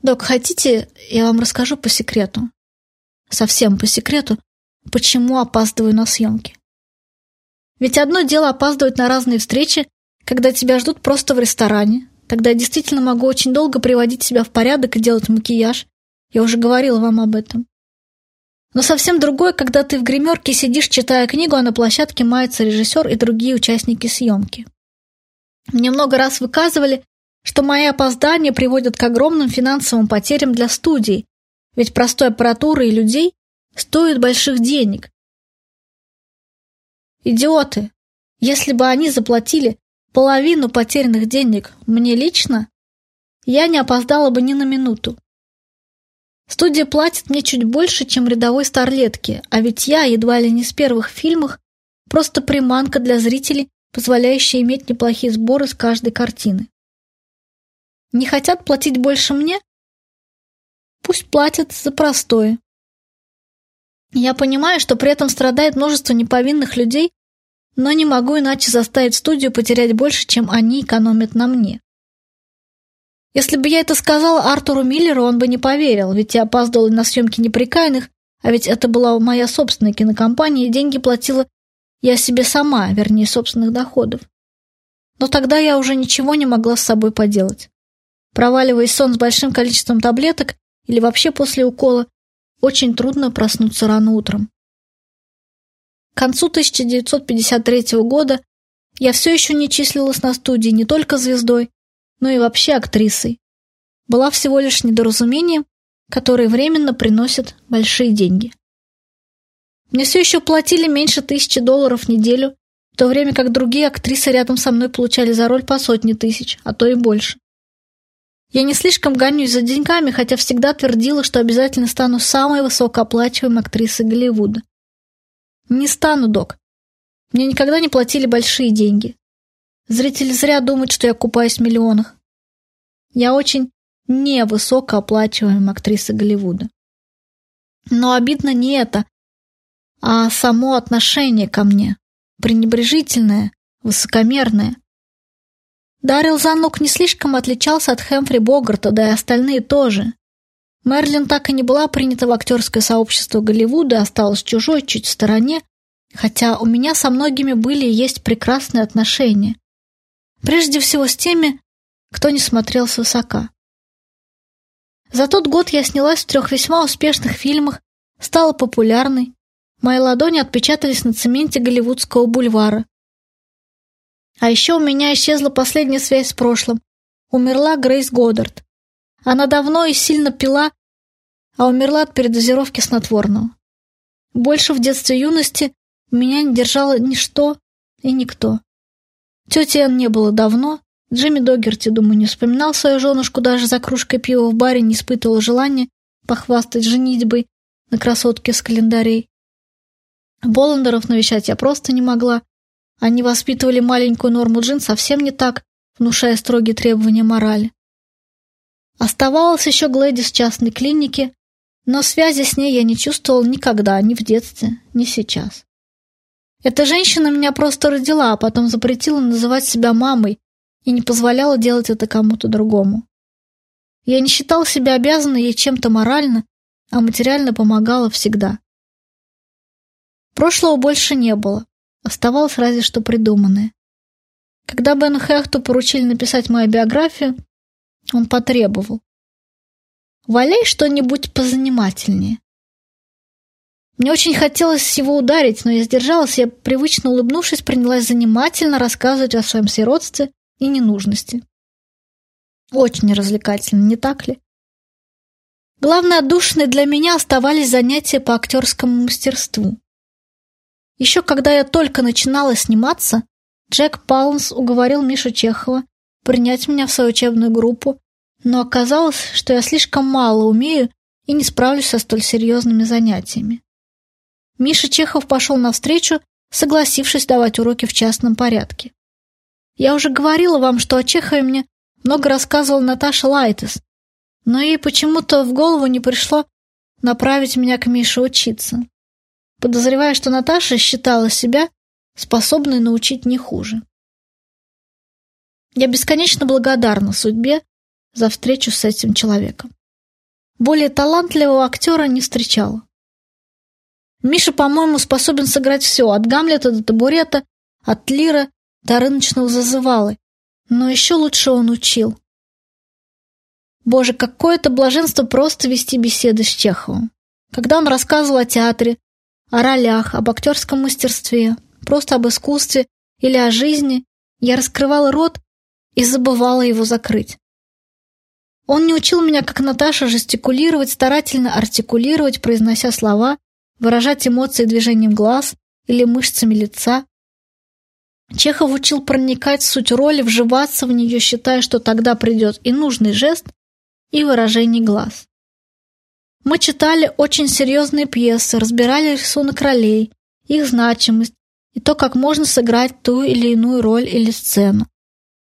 Док, хотите, я вам расскажу по секрету? Совсем по секрету, почему опаздываю на съемки. Ведь одно дело опаздывать на разные встречи, когда тебя ждут просто в ресторане. Тогда я действительно могу очень долго приводить себя в порядок и делать макияж. Я уже говорила вам об этом. Но совсем другое, когда ты в гримерке сидишь, читая книгу, а на площадке мается режиссер и другие участники съемки. Мне много раз выказывали, что мои опоздания приводят к огромным финансовым потерям для студий, ведь простой аппаратуры и людей стоит больших денег. Идиоты! Если бы они заплатили половину потерянных денег мне лично, я не опоздала бы ни на минуту. Студия платит мне чуть больше, чем рядовой старлетке, а ведь я, едва ли не с первых фильмах, просто приманка для зрителей, позволяющая иметь неплохие сборы с каждой картины. Не хотят платить больше мне? Пусть платят за простое. Я понимаю, что при этом страдает множество неповинных людей, но не могу иначе заставить студию потерять больше, чем они экономят на мне. Если бы я это сказала Артуру Миллеру, он бы не поверил, ведь я опаздывала на съемки неприкаянных, а ведь это была моя собственная кинокомпания, и деньги платила я себе сама, вернее, собственных доходов. Но тогда я уже ничего не могла с собой поделать. Проваливаясь сон с большим количеством таблеток или вообще после укола, очень трудно проснуться рано утром. К концу 1953 года я все еще не числилась на студии не только звездой, но и вообще актрисой. Была всего лишь недоразумением, которое временно приносит большие деньги. Мне все еще платили меньше тысячи долларов в неделю, в то время как другие актрисы рядом со мной получали за роль по сотне тысяч, а то и больше. Я не слишком гонюсь за деньгами, хотя всегда твердила, что обязательно стану самой высокооплачиваемой актрисой Голливуда. Не стану, док. Мне никогда не платили большие деньги. Зрители зря думают, что я купаюсь в миллионах. Я очень невысокооплачиваемая актриса Голливуда. Но обидно не это, а само отношение ко мне. Пренебрежительное, высокомерное. Дарил Занук не слишком отличался от Хэмфри Богарта, да и остальные тоже. Мерлин так и не была принята в актерское сообщество Голливуда, осталась чужой, чуть в стороне, хотя у меня со многими были и есть прекрасные отношения. Прежде всего с теми, кто не смотрел свысока. За тот год я снялась в трех весьма успешных фильмах, стала популярной. Мои ладони отпечатались на цементе Голливудского бульвара. А еще у меня исчезла последняя связь с прошлым. Умерла Грейс Годдард. Она давно и сильно пила, а умерла от передозировки снотворного. Больше в детстве и юности меня не держало ничто и никто. Тети Энн не было давно, Джимми Догерти, думаю, не вспоминал свою женушку даже за кружкой пива в баре, не испытывал желания похвастать женитьбой на красотке с календарей. Боландеров навещать я просто не могла. Они воспитывали маленькую норму джин совсем не так, внушая строгие требования морали. Оставалась еще Глэдис в частной клинике, но связи с ней я не чувствовал никогда, ни в детстве, ни сейчас. Эта женщина меня просто родила, а потом запретила называть себя мамой и не позволяла делать это кому-то другому. Я не считал себя обязанной ей чем-то морально, а материально помогала всегда. Прошлого больше не было, оставалось разве что придуманное. Когда Бену Хехту поручили написать мою биографию, он потребовал. «Валяй что-нибудь позанимательнее». Мне очень хотелось его ударить, но я сдержалась, я, привычно улыбнувшись, принялась занимательно рассказывать о своем сиротстве и ненужности. Очень развлекательно, не так ли? Главное, отдушиной для меня оставались занятия по актерскому мастерству. Еще когда я только начинала сниматься, Джек Палмс уговорил Мишу Чехова принять меня в свою учебную группу, но оказалось, что я слишком мало умею и не справлюсь со столь серьезными занятиями. Миша Чехов пошел навстречу, согласившись давать уроки в частном порядке. Я уже говорила вам, что о Чехове мне много рассказывала Наташа Лайтес, но ей почему-то в голову не пришло направить меня к Мише учиться. Подозревая, что Наташа считала себя способной научить не хуже. Я бесконечно благодарна судьбе за встречу с этим человеком. Более талантливого актера не встречала. Миша, по-моему, способен сыграть все, от Гамлета до табурета, от Лира до рыночного зазывалы. Но еще лучше он учил. Боже, какое это блаженство просто вести беседы с Чеховым. Когда он рассказывал о театре, о ролях, об актерском мастерстве, просто об искусстве или о жизни, я раскрывала рот и забывала его закрыть. Он не учил меня, как Наташа, жестикулировать, старательно артикулировать, произнося слова, выражать эмоции движением глаз или мышцами лица. Чехов учил проникать в суть роли, вживаться в нее, считая, что тогда придет и нужный жест, и выражение глаз. Мы читали очень серьезные пьесы, разбирали рисунок ролей, их значимость и то, как можно сыграть ту или иную роль или сцену.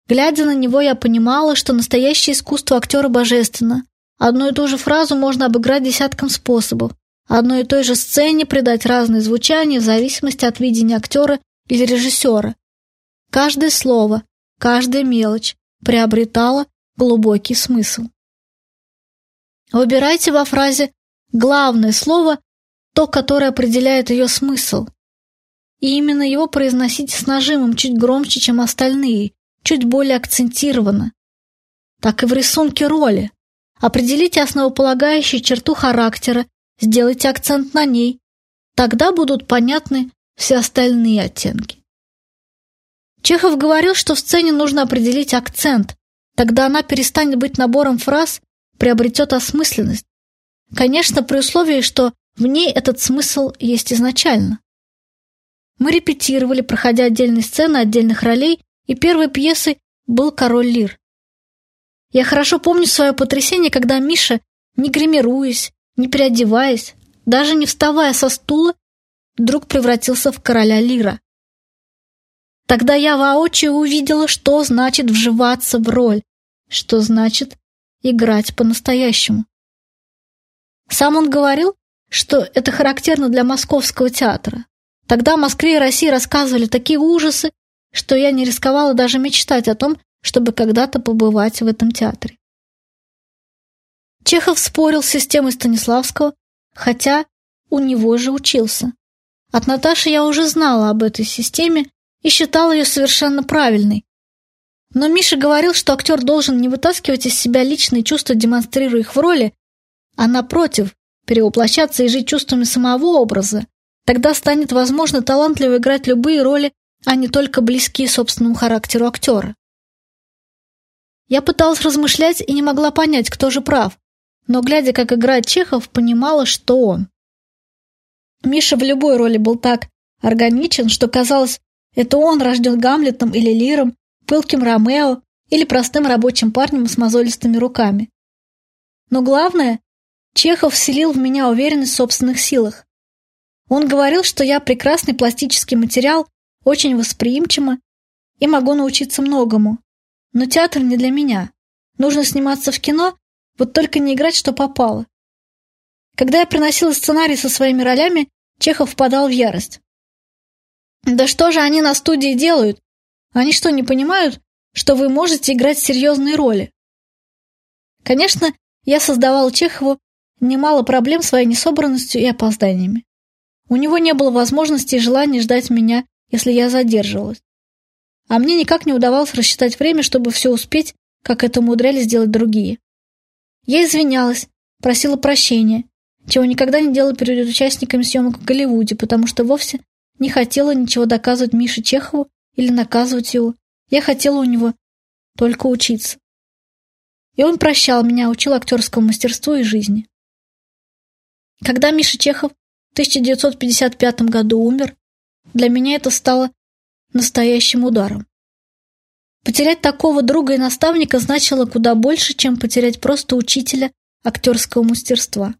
Глядя на него, я понимала, что настоящее искусство актера божественно. Одну и ту же фразу можно обыграть десятком способов. Одной и той же сцене придать разные звучания в зависимости от видения актера или режиссера. Каждое слово, каждая мелочь приобретала глубокий смысл. Выбирайте во фразе главное слово, то, которое определяет ее смысл. И именно его произносите с нажимом чуть громче, чем остальные, чуть более акцентированно. Так и в рисунке роли. Определите основополагающую черту характера, сделайте акцент на ней. Тогда будут понятны все остальные оттенки. Чехов говорил, что в сцене нужно определить акцент, тогда она перестанет быть набором фраз, приобретет осмысленность. Конечно, при условии, что в ней этот смысл есть изначально. Мы репетировали, проходя отдельные сцены отдельных ролей, и первой пьесой был «Король Лир». Я хорошо помню свое потрясение, когда Миша, не гримируясь, не переодеваясь, даже не вставая со стула, вдруг превратился в короля Лира. Тогда я воочию увидела, что значит вживаться в роль, что значит играть по-настоящему. Сам он говорил, что это характерно для московского театра. Тогда в Москве и России рассказывали такие ужасы, что я не рисковала даже мечтать о том, чтобы когда-то побывать в этом театре. Чехов спорил с системой Станиславского, хотя у него же учился. От Наташи я уже знала об этой системе и считала ее совершенно правильной. Но Миша говорил, что актер должен не вытаскивать из себя личные чувства, демонстрируя их в роли, а напротив, перевоплощаться и жить чувствами самого образа. Тогда станет возможно талантливо играть любые роли, а не только близкие собственному характеру актера. Я пыталась размышлять и не могла понять, кто же прав, но, глядя, как играет Чехов, понимала, что он. Миша в любой роли был так органичен, что казалось, это он рожден Гамлетом или Лиром, пылким Ромео или простым рабочим парнем с мозолистыми руками. Но главное, Чехов вселил в меня уверенность в собственных силах. Он говорил, что я прекрасный пластический материал, очень восприимчива и могу научиться многому. Но театр не для меня. Нужно сниматься в кино, вот только не играть, что попало. Когда я приносила сценарий со своими ролями, Чехов впадал в ярость. Да что же они на студии делают? Они что, не понимают, что вы можете играть серьезные роли? Конечно, я создавал Чехову немало проблем своей несобранностью и опозданиями. У него не было возможности и желания ждать меня, если я задерживалась. А мне никак не удавалось рассчитать время, чтобы все успеть, как это умудрялись делать другие. Я извинялась, просила прощения, чего никогда не делала перед участниками съемок в Голливуде, потому что вовсе не хотела ничего доказывать Мише Чехову или наказывать его. Я хотела у него только учиться. И он прощал меня, учил актерскому мастерству и жизни. Когда Миша Чехов в 1955 году умер, для меня это стало настоящим ударом. Потерять такого друга и наставника значило куда больше, чем потерять просто учителя актерского мастерства.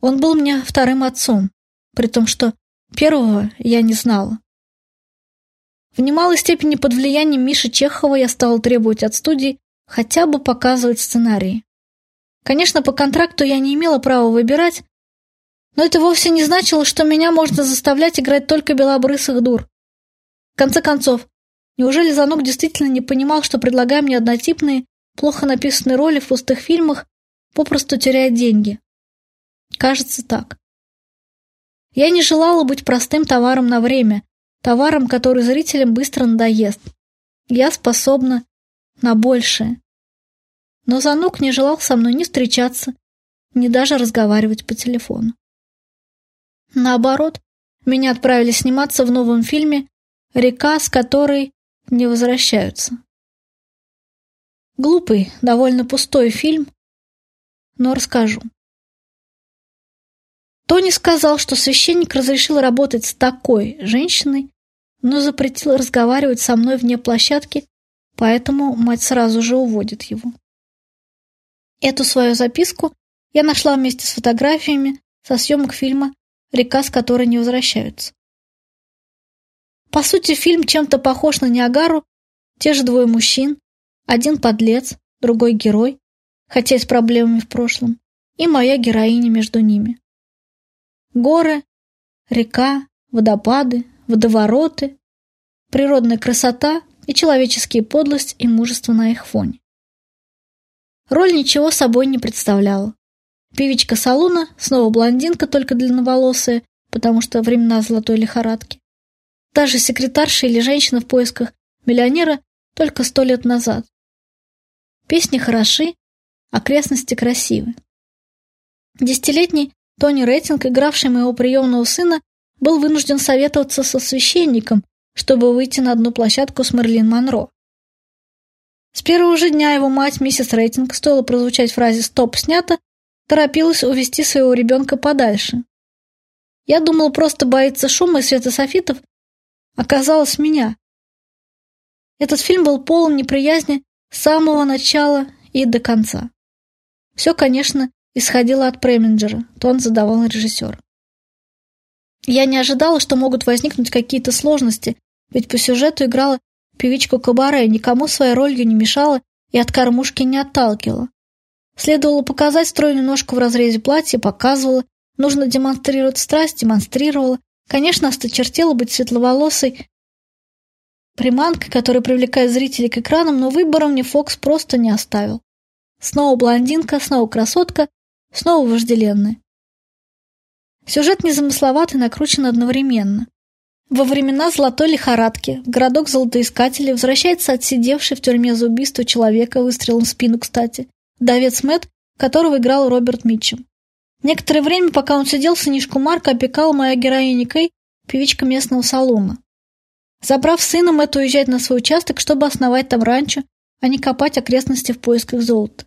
Он был мне вторым отцом, при том, что первого я не знала. В немалой степени под влиянием Миши Чехова я стала требовать от студии хотя бы показывать сценарии. Конечно, по контракту я не имела права выбирать, но это вовсе не значило, что меня можно заставлять играть только белобрысых дур. В конце концов, неужели Занук действительно не понимал, что, предлагая мне однотипные, плохо написанные роли в пустых фильмах, попросту теряет деньги? Кажется так. Я не желала быть простым товаром на время, товаром, который зрителям быстро надоест. Я способна на большее. Но Занук не желал со мной ни встречаться, ни даже разговаривать по телефону. Наоборот, меня отправили сниматься в новом фильме «Река, с которой не возвращаются». Глупый, довольно пустой фильм, но расскажу. Тони сказал, что священник разрешил работать с такой женщиной, но запретил разговаривать со мной вне площадки, поэтому мать сразу же уводит его. Эту свою записку я нашла вместе с фотографиями со съемок фильма «Река, с которой не возвращаются». По сути, фильм чем-то похож на Ниагару, те же двое мужчин, один подлец, другой герой, хотя и с проблемами в прошлом, и моя героиня между ними. Горы, река, водопады, водовороты, природная красота и человеческие подлость и мужество на их фоне. Роль ничего собой не представляла. Певичка салуна, снова блондинка, только длинноволосая, потому что времена золотой лихорадки. Та же секретарша или женщина в поисках миллионера только сто лет назад. Песни хороши, окрестности красивы. Десятилетний Тони Рейтинг, игравший моего приемного сына, был вынужден советоваться со священником, чтобы выйти на одну площадку с Мерлин Монро. С первого же дня его мать, миссис Рейтинг, стоило прозвучать фразе «стоп, снято», торопилась увести своего ребенка подальше. Я думал, просто боится шума и света софитов, оказалось меня. Этот фильм был полон неприязни с самого начала и до конца. Все, конечно, исходила от Преминджера, то он задавал режиссер. Я не ожидала, что могут возникнуть какие-то сложности, ведь по сюжету играла певичку Кабаре, никому своей ролью не мешала и от кормушки не отталкивала. Следовало показать стройную ножку в разрезе платья, показывала, нужно демонстрировать страсть, демонстрировала. Конечно, осточертела быть светловолосой, Приманка, которая привлекает зрителей к экранам, но выбора мне Фокс просто не оставил. Снова блондинка, снова красотка, снова вожделенная. Сюжет незамысловатый, накручен одновременно. Во времена золотой лихорадки в городок золотоискателей возвращается отсидевший в тюрьме за убийство человека, выстрелом в спину, кстати, давец Мэтт, которого играл Роберт Митчем. Некоторое время, пока он сидел, сынишку Марка опекала моя героиня Кей, певичка местного салуна. Забрав сына, Мэтт уезжает на свой участок, чтобы основать там ранчо, а не копать окрестности в поисках золота.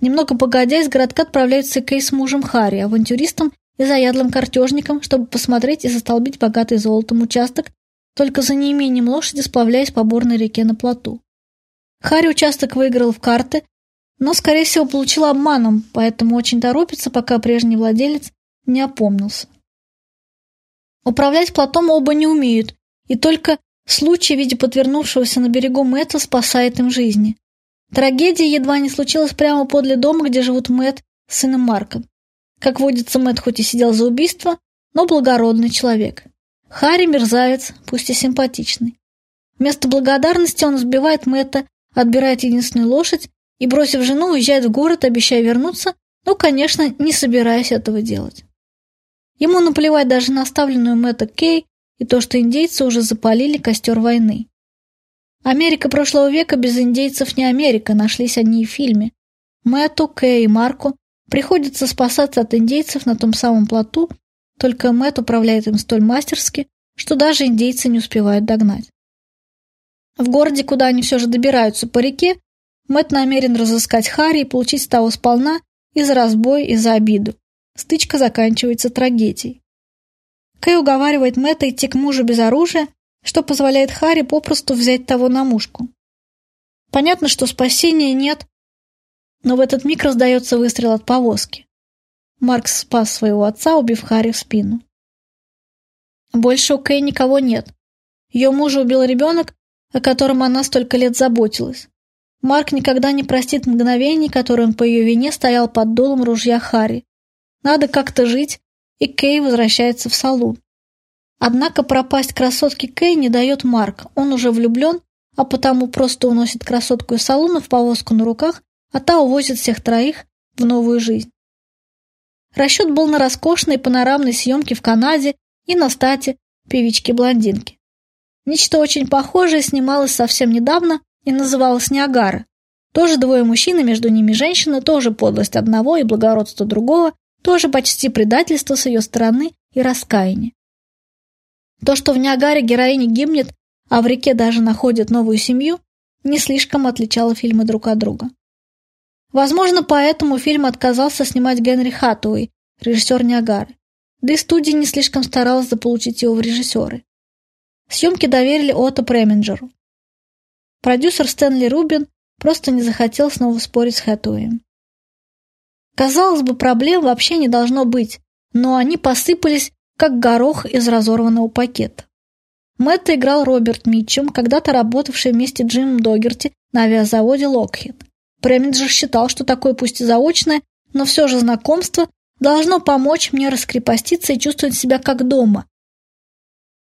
Немного погодя, из городка отправляются Кей с мужем Харри, авантюристом и заядлым картежником, чтобы посмотреть и застолбить богатый золотом участок, только за неимением лошади сплавляясь по бурной реке на плоту. Харри участок выиграл в карты, но, скорее всего, получил обманом, поэтому очень торопится, пока прежний владелец не опомнился. Управлять плотом оба не умеют, и только случай в виде подвернувшегося на берегу Мэтта спасает им жизни. Трагедия едва не случилась прямо подле дома, где живут Мэтт с сыном Марком. Как водится, Мэтт хоть и сидел за убийство, но благородный человек. Харри мерзавец, пусть и симпатичный. Вместо благодарности он сбивает Мэтта, отбирает единственную лошадь и, бросив жену, уезжает в город, обещая вернуться, но, конечно, не собираясь этого делать. Ему наплевать даже на оставленную Мэтта Кей и то, что индейцы уже запалили костер войны. Америка прошлого века без индейцев не Америка, нашлись они и в фильме. Мэтту, Кей и Марку Приходится спасаться от индейцев на том самом плоту, только Мэт управляет им столь мастерски, что даже индейцы не успевают догнать. В городе, куда они все же добираются по реке, Мэт намерен разыскать Харри и получить того сполна и за разбой, и за обиду. Стычка заканчивается трагедией. Кэй уговаривает Мэтта идти к мужу без оружия, что позволяет Харри попросту взять того на мушку. Понятно, что спасения нет, но в этот миг раздается выстрел от повозки. Маркс спас своего отца, убив Харри в спину. Больше у Кэй никого нет. Ее мужа убил ребенок, о котором она столько лет заботилась. Марк никогда не простит мгновений, которые он по ее вине стоял под дулом ружья Харри. Надо как-то жить, и Кей возвращается в салон. Однако пропасть красотки Кей не дает Марк. Он уже влюблен, а потому просто уносит красотку из салона в повозку на руках а та увозит всех троих в новую жизнь. Расчет был на роскошные панорамные съемки в Канаде и на стате певички-блондинки. Нечто очень похожее снималось совсем недавно и называлось «Ниагара». Тоже двое мужчин и между ними женщина, тоже подлость одного и благородство другого, тоже почти предательство с ее стороны и раскаяние. То, что в Ниагаре героиня гибнет, а в реке даже находит новую семью, не слишком отличало фильмы друг от друга. Возможно, поэтому фильм отказался снимать Генри Хатуэй, режиссер Ниагары. Да и студия не слишком старалась заполучить его в режиссеры. Съемки доверили Отто Преминджеру. Продюсер Стэнли Рубин просто не захотел снова спорить с Хатуэем. Казалось бы, проблем вообще не должно быть, но они посыпались, как горох из разорванного пакета. Мэтта играл Роберт Митчем, когда-то работавший вместе Джимом Догерти на авиазаводе Локхед. Премиджер считал, что такое пусть и заочное, но все же знакомство должно помочь мне раскрепоститься и чувствовать себя как дома.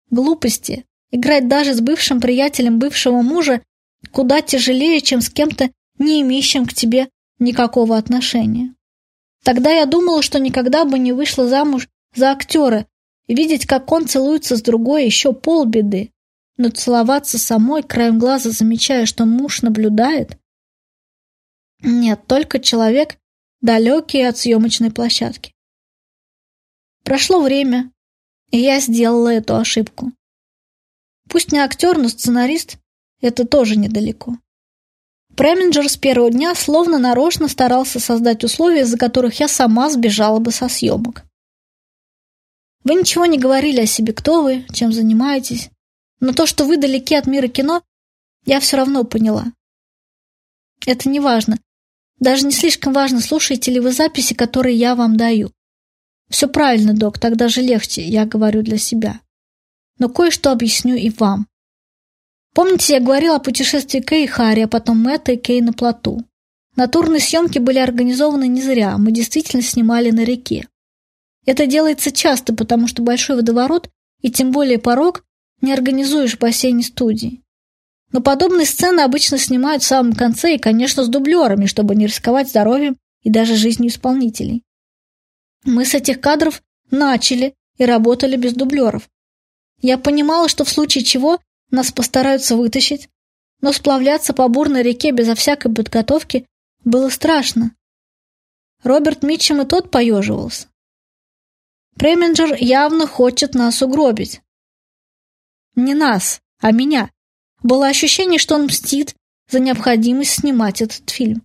Глупости. Играть даже с бывшим приятелем бывшего мужа куда тяжелее, чем с кем-то, не имеющим к тебе никакого отношения. Тогда я думала, что никогда бы не вышла замуж за актера, и видеть, как он целуется с другой, еще полбеды. Но целоваться самой, краем глаза замечая, что муж наблюдает, нет, только человек, далекий от съемочной площадки. Прошло время, и я сделала эту ошибку. Пусть не актер, но сценарист — это тоже недалеко. Преминджер с первого дня словно нарочно старался создать условия, из-за которых я сама сбежала бы со съемок. Вы ничего не говорили о себе, кто вы, чем занимаетесь, но то, что вы далеки от мира кино, я все равно поняла. Это не важно, даже не слишком важно, слушаете ли вы записи, которые я вам даю. Все правильно, док, так даже легче, я говорю для себя. Но кое-что объясню и вам. Помните, я говорила о путешествии Кей и Харри, а потом Мэтта и Кей на плоту? Натурные съемки были организованы не зря, мы действительно снимали на реке. Это делается часто, потому что большой водоворот, и тем более порог, не организуешь в бассейне студии. Но подобные сцены обычно снимают в самом конце и, конечно, с дублерами, чтобы не рисковать здоровьем и даже жизнью исполнителей. Мы с этих кадров начали и работали без дублеров. Я понимала, что в случае чего нас постараются вытащить, но сплавляться по бурной реке безо всякой подготовки было страшно. Роберт Митчем и тот поеживался. Преминджер явно хочет нас угробить. Не нас, а меня. Было ощущение, что он мстит за необходимость снимать этот фильм.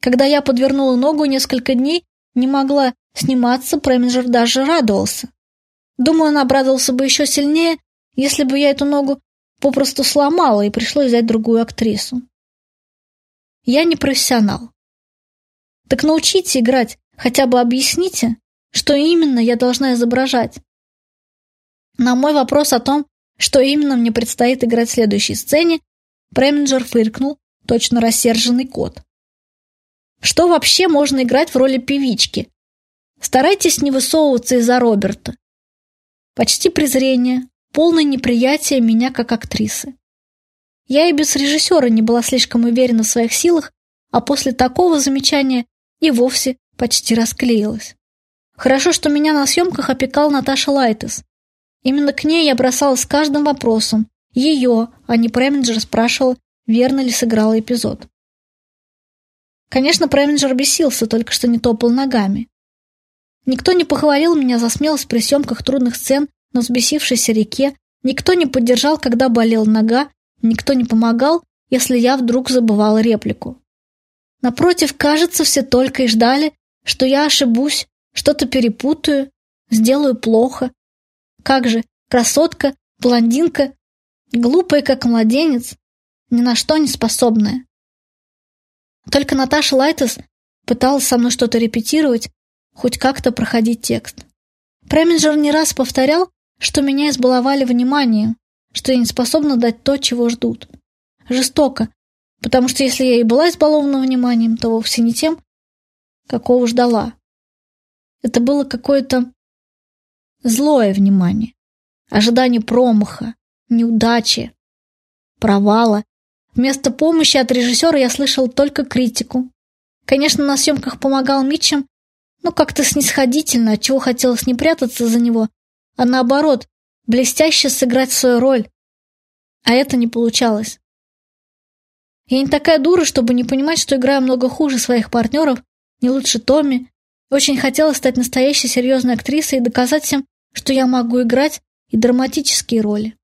Когда я подвернула ногу несколько дней, не могла сниматься, Преминджер даже радовался. Думаю, он обрадовался бы еще сильнее, если бы я эту ногу попросту сломала и пришлось взять другую актрису. Я не профессионал. Так научите играть, хотя бы объясните, что именно я должна изображать. На мой вопрос о том, что именно мне предстоит играть в следующей сцене, Преминджер фыркнул, точно рассерженный кот. Что вообще можно играть в роли певички? Старайтесь не высовываться из-за Роберта. Почти презрение, полное неприятие меня как актрисы. Я и без режиссера не была слишком уверена в своих силах, а после такого замечания и вовсе почти расклеилась. Хорошо, что меня на съемках опекал Наташа Лайтес. Именно к ней я бросалась с каждым вопросом. Ее, а не Преминджер, спрашивала, верно ли сыграла эпизод. Конечно, Преминджер бесился, только что не топал ногами. Никто не похвалил меня за смелость при съемках трудных сцен на взбесившейся реке, никто не поддержал, когда болела нога, никто не помогал, если я вдруг забывала реплику. Напротив, кажется, все только и ждали, что я ошибусь, что-то перепутаю, сделаю плохо, как же, красотка, блондинка, глупая, как младенец, ни на что не способная. Только Наташа Лайтес пыталась со мной что-то репетировать, хоть как-то проходить текст. Преминджер не раз повторял, что меня избаловали вниманием, что я не способна дать то, чего ждут. Жестоко, потому что если я и была избалована вниманием, то вовсе не тем, какого ждала. Это было какое-то Злое внимание, ожидание промаха, неудачи, провала. Вместо помощи от режиссера я слышал только критику. Конечно, на съемках помогал Митчем, но как-то снисходительно, отчего хотелось не прятаться за него, а наоборот, блестяще сыграть свою роль. А это не получалось. Я не такая дура, чтобы не понимать, что играю много хуже своих партнеров, не лучше Томми. Очень хотела стать настоящей серьезной актрисой и доказать всем, что я могу играть и драматические роли.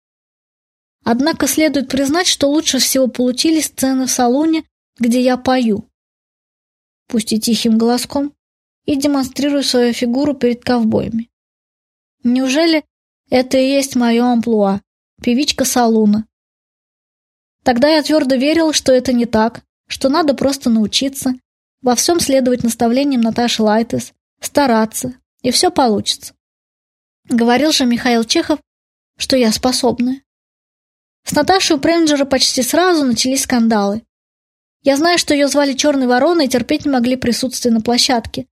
Однако следует признать, что лучше всего получились сцены в салоне, где я пою. Пусть и тихим голоском, и демонстрирую свою фигуру перед ковбоями. Неужели это и есть мое амплуа, певичка салуна? Тогда я твердо верил, что это не так, что надо просто научиться, во всем следовать наставлениям Наташи Лайтес, стараться, и все получится. Говорил же Михаил Чехов, что я способная. С Наташей у Пренджера почти сразу начались скандалы. Я знаю, что ее звали Черной Вороной и терпеть не могли присутствие на площадке.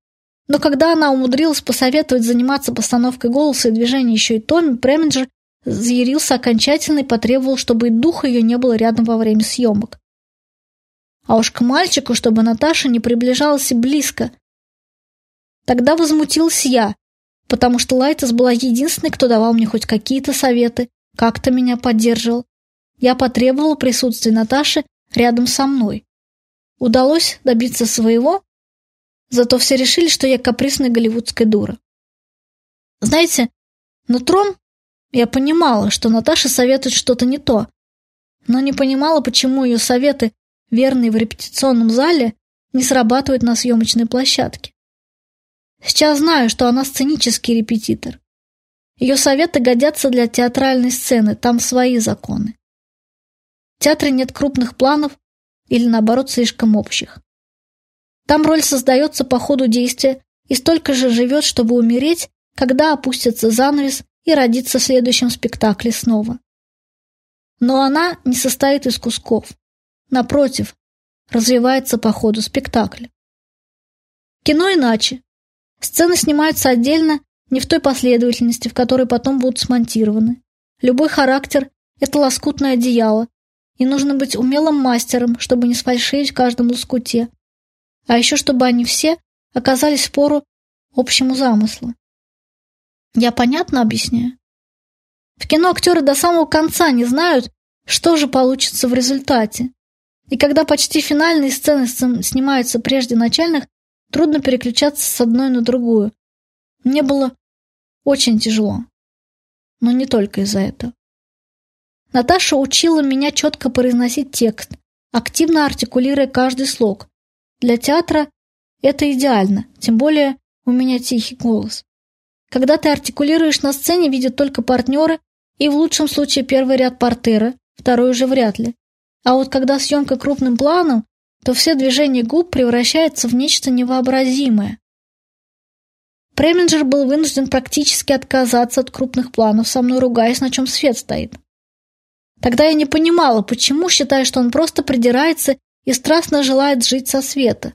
Но когда она умудрилась посоветовать заниматься постановкой голоса и движения еще и Томми, Преминджер заярился окончательно и потребовал, чтобы и духа ее не было рядом во время съемок. А уж к мальчику, чтобы Наташа не приближалась и близко. Тогда возмутился я, потому что Лайтес была единственной, кто давал мне хоть какие-то советы, как-то меня поддерживал. Я потребовала присутствия Наташи рядом со мной. Удалось добиться своего, зато все решили, что я капризная голливудская дура. Знаете, нутром я понимала, что Наташа советует что-то не то, но не понимала, почему ее советы, верные в репетиционном зале, не срабатывают на съемочной площадке. Сейчас знаю, что она сценический репетитор. Ее советы годятся для театральной сцены, там свои законы. В театре нет крупных планов или, наоборот, слишком общих. Там роль создается по ходу действия и столько же живет, чтобы умереть, когда опустится занавес и родится в следующем спектакле снова. Но она не состоит из кусков. Напротив, развивается по ходу спектакля. Кино иначе. Сцены снимаются отдельно, не в той последовательности, в которой потом будут смонтированы. Любой характер – это лоскутное одеяло, и нужно быть умелым мастером, чтобы не сфальшивить в каждом лоскуте. А еще чтобы они все оказались в пору общему замыслу. Я понятно объясняю? В кино актеры до самого конца не знают, что же получится в результате. И когда почти финальные сцены снимаются прежде начальных, трудно переключаться с одной на другую. Мне было очень тяжело. Но не только из-за этого. Наташа учила меня четко произносить текст, активно артикулируя каждый слог. Для театра это идеально, тем более у меня тихий голос. Когда ты артикулируешь на сцене, видят только партнеры и в лучшем случае первый ряд портера, второй уже вряд ли. А вот когда съемка крупным планом, то все движения губ превращаются в нечто невообразимое. Преминджер был вынужден практически отказаться от крупных планов, со мной ругаясь, на чем свет стоит. Тогда я не понимала, почему, считая, что он просто придирается и страстно желает жить со света.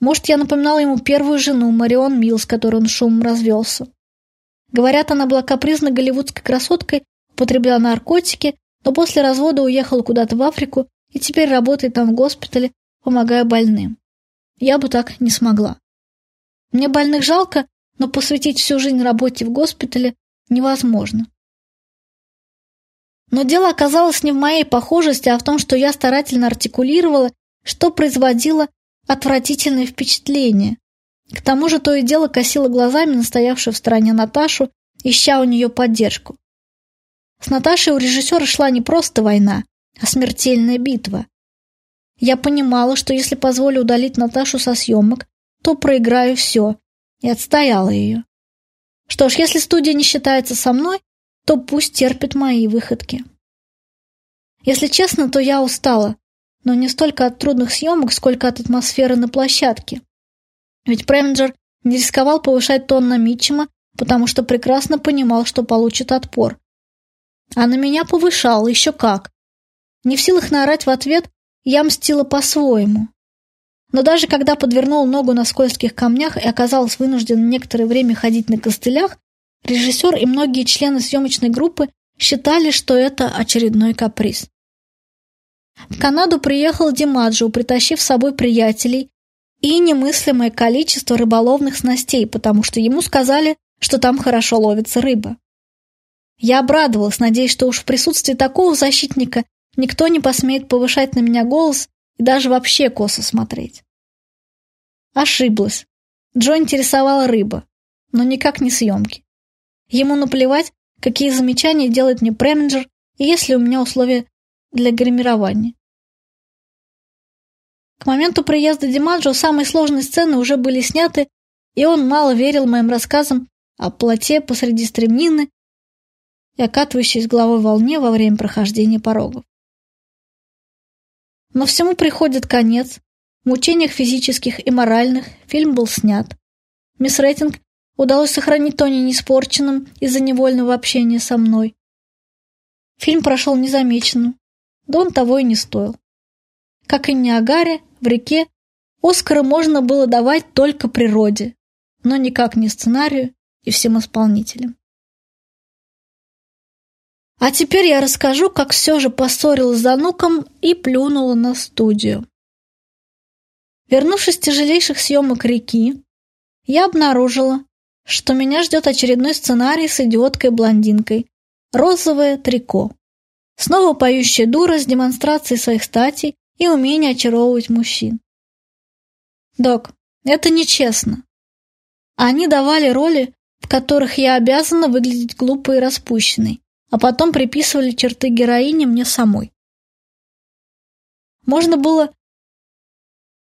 Может, я напоминала ему первую жену, Марион Милл, с которой он шумом развелся. Говорят, она была капризной голливудской красоткой, употребляла наркотики, но после развода уехала куда-то в Африку и теперь работает там в госпитале, помогая больным. Я бы так не смогла. Мне больных жалко, но посвятить всю жизнь работе в госпитале невозможно. Но дело оказалось не в моей похожести, а в том, что я старательно артикулировала, что производило отвратительное впечатление. К тому же то и дело косила глазами настоявшую в стороне Наташу, ища у нее поддержку. С Наташей у режиссера шла не просто война, а смертельная битва. Я понимала, что если позволю удалить Наташу со съемок, то проиграю все, и отстояла ее. Что ж, если студия не считается со мной, то пусть терпит мои выходки. Если честно, то я устала, но не столько от трудных съемок, сколько от атмосферы на площадке. Ведь Преминджер не рисковал повышать тон на Митчема, потому что прекрасно понимал, что получит отпор. А на меня повышал, еще как. Не в силах наорать в ответ, я мстила по-своему. Но даже когда подвернул ногу на скользких камнях и оказалась вынужден некоторое время ходить на костылях, режиссер и многие члены съемочной группы считали, что это очередной каприз. В Канаду приехал Димаджо, притащив с собой приятелей и немыслимое количество рыболовных снастей, потому что ему сказали, что там хорошо ловится рыба. Я обрадовалась, надеясь, что уж в присутствии такого защитника никто не посмеет повышать на меня голос и даже вообще косо смотреть. Ошиблась. Джо интересовала рыба, но никак не съемки. Ему наплевать, какие замечания делает мне премиджер и есть ли у меня условия для гримирования. К моменту приезда Димаджо самые сложные сцены уже были сняты, и он мало верил моим рассказам о плоте посреди стремнины и окатывающей головой волне во время прохождения порогов. Но всему приходит конец. В мучениях физических и моральных фильм был снят. Мисс Рейтинг удалось сохранить Тони неиспорченным из-за невольного общения со мной. Фильм прошел незамеченным, да он того и не стоил. Как и Ниагаре, в реке, Оскара можно было давать только природе, но никак не сценарию и всем исполнителям. А теперь я расскажу, как все же поссорилась с Зануком и плюнула на студию. Вернувшись с тяжелейших съемок реки, я обнаружила, что меня ждет очередной сценарий с идиоткой-блондинкой. Розовое трико. Снова поющая дура с демонстрацией своих статей и умения очаровывать мужчин. Док, это нечестно. Они давали роли, в которых я обязана выглядеть глупой и распущенной, а потом приписывали черты героини мне самой. Можно было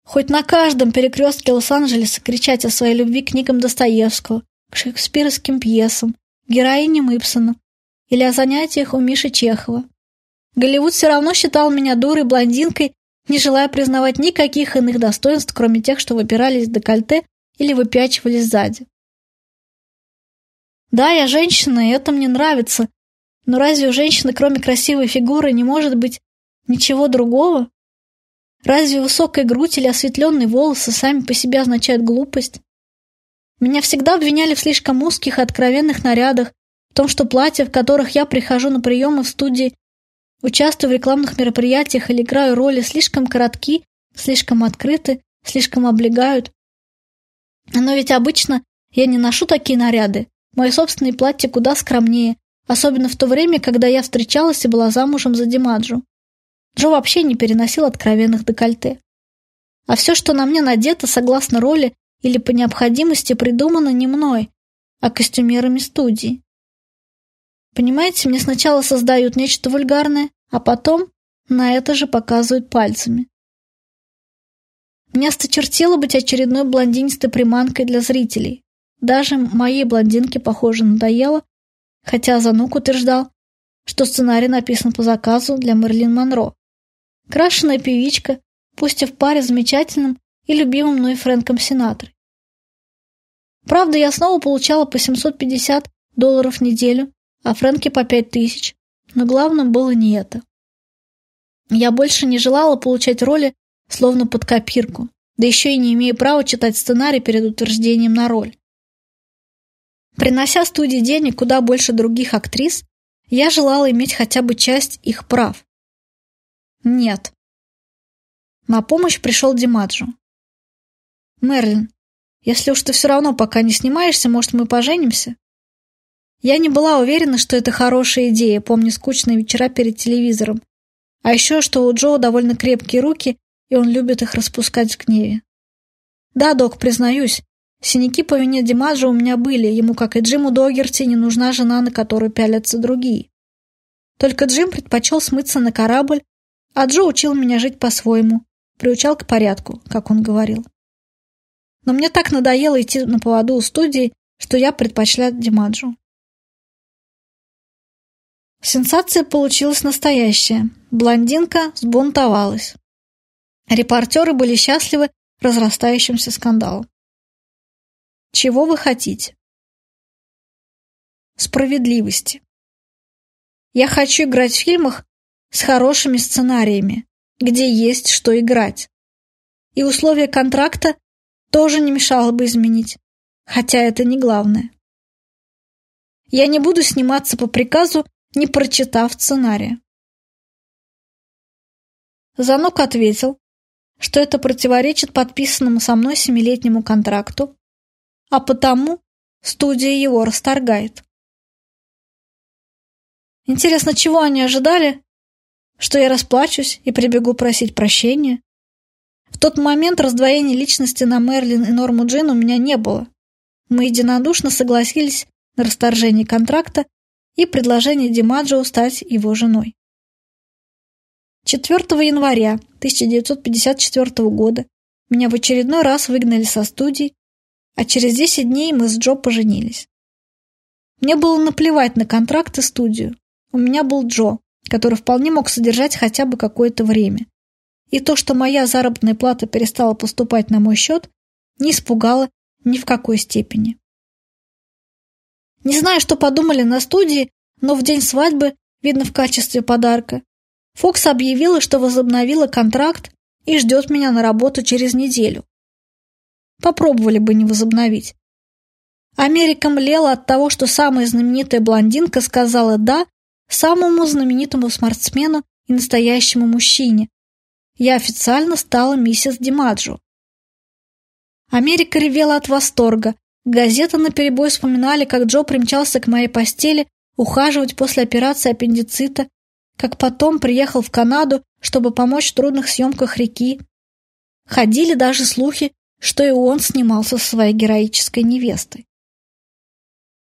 хоть на каждом перекрестке Лос-Анджелеса кричать о своей любви к книгам Достоевского, к шекспировским пьесам, героиням Ипсона или о занятиях у Миши Чехова. Голливуд все равно считал меня дурой блондинкой, не желая признавать никаких иных достоинств, кроме тех, что выпирались в декольте или выпячивались сзади. Да, я женщина, и это мне нравится, но разве у женщины, кроме красивой фигуры, не может быть ничего другого? Разве высокая грудь или осветленные волосы сами по себе означают глупость? Меня всегда обвиняли в слишком узких и откровенных нарядах, в том, что платья, в которых я прихожу на приемы в студии, Участвую в рекламных мероприятиях или играю роли слишком коротки, слишком открыты, слишком облегают. Но ведь обычно я не ношу такие наряды. Мои собственные платья куда скромнее, особенно в то время, когда я встречалась и была замужем за Димаджо. Джо вообще не переносил откровенных декольте. А все, что на мне надето, согласно роли или по необходимости, придумано не мной, а костюмерами студии. Понимаете, мне сначала создают нечто вульгарное, а потом на это же показывают пальцами. Мне осточертело быть очередной блондинистой приманкой для зрителей. Даже моей блондинке, похоже, надоело, хотя Занук утверждал, что сценарий написан по заказу для Мерлин Монро. Крашеная певичка, пусть и в паре с замечательным и любимым мной Фрэнком Синатрой. Правда, я снова получала по 750 долларов в неделю, а Фрэнки по 5000, но главным было не это. Я больше не желала получать роли словно под копирку, да еще и не имея права читать сценарий перед утверждением на роль. Принося студии денег куда больше других актрис, я желала иметь хотя бы часть их прав. Нет. На помощь пришел Димаджо. «Мерлин, если уж ты все равно пока не снимаешься, может, мы поженимся?» Я не была уверена, что это хорошая идея, помню скучные вечера перед телевизором. А еще, что у Джо довольно крепкие руки, и он любит их распускать в гневе. Да, док, признаюсь, Синяки по вине Димаджа у меня были, ему, как и Джиму Догерти, не нужна жена, на которую пялятся другие. Только Джим предпочел смыться на корабль, а Джо учил меня жить по-своему, приучал к порядку, как он говорил. Но мне так надоело идти на поводу у студии, что я предпочла Димаджу. Сенсация получилась настоящая. Блондинка сбунтовалась. Репортеры были счастливы разрастающимся скандалом. Чего вы хотите? Справедливости. Я хочу играть в фильмах с хорошими сценариями, где есть что играть. И условия контракта тоже не мешало бы изменить, хотя это не главное. Я не буду сниматься по приказу, не прочитав сценария. Занок ответил, что это противоречит подписанному со мной семилетнему контракту, а потому студия его расторгает. Интересно, чего они ожидали? Что я расплачусь и прибегу просить прощения? В тот момент раздвоения личности на Мерлин и Норму Джин у меня не было. Мы единодушно согласились на расторжение контракта и предложение Димаджо стать его женой. 4 января 1954 года меня в очередной раз выгнали со студии а через 10 дней мы с Джо поженились. Мне было наплевать на контракт и студию. У меня был Джо, который вполне мог содержать хотя бы какое-то время. И то, что моя заработная плата перестала поступать на мой счет, не испугало ни в какой степени. Не знаю, что подумали на студии, но в день свадьбы, видно в качестве подарка, Фокс объявила, что возобновила контракт и ждет меня на работу через неделю. Попробовали бы не возобновить. Америка млела от того, что самая знаменитая блондинка сказала «да» самому знаменитому спортсмену и настоящему мужчине. Я официально стала миссис Димаджо. Америка ревела от восторга. Газеты наперебой вспоминали, как Джо примчался к моей постели ухаживать после операции аппендицита, как потом приехал в Канаду, чтобы помочь в трудных съемках реки. Ходили даже слухи, что и он снимался со своей героической невестой.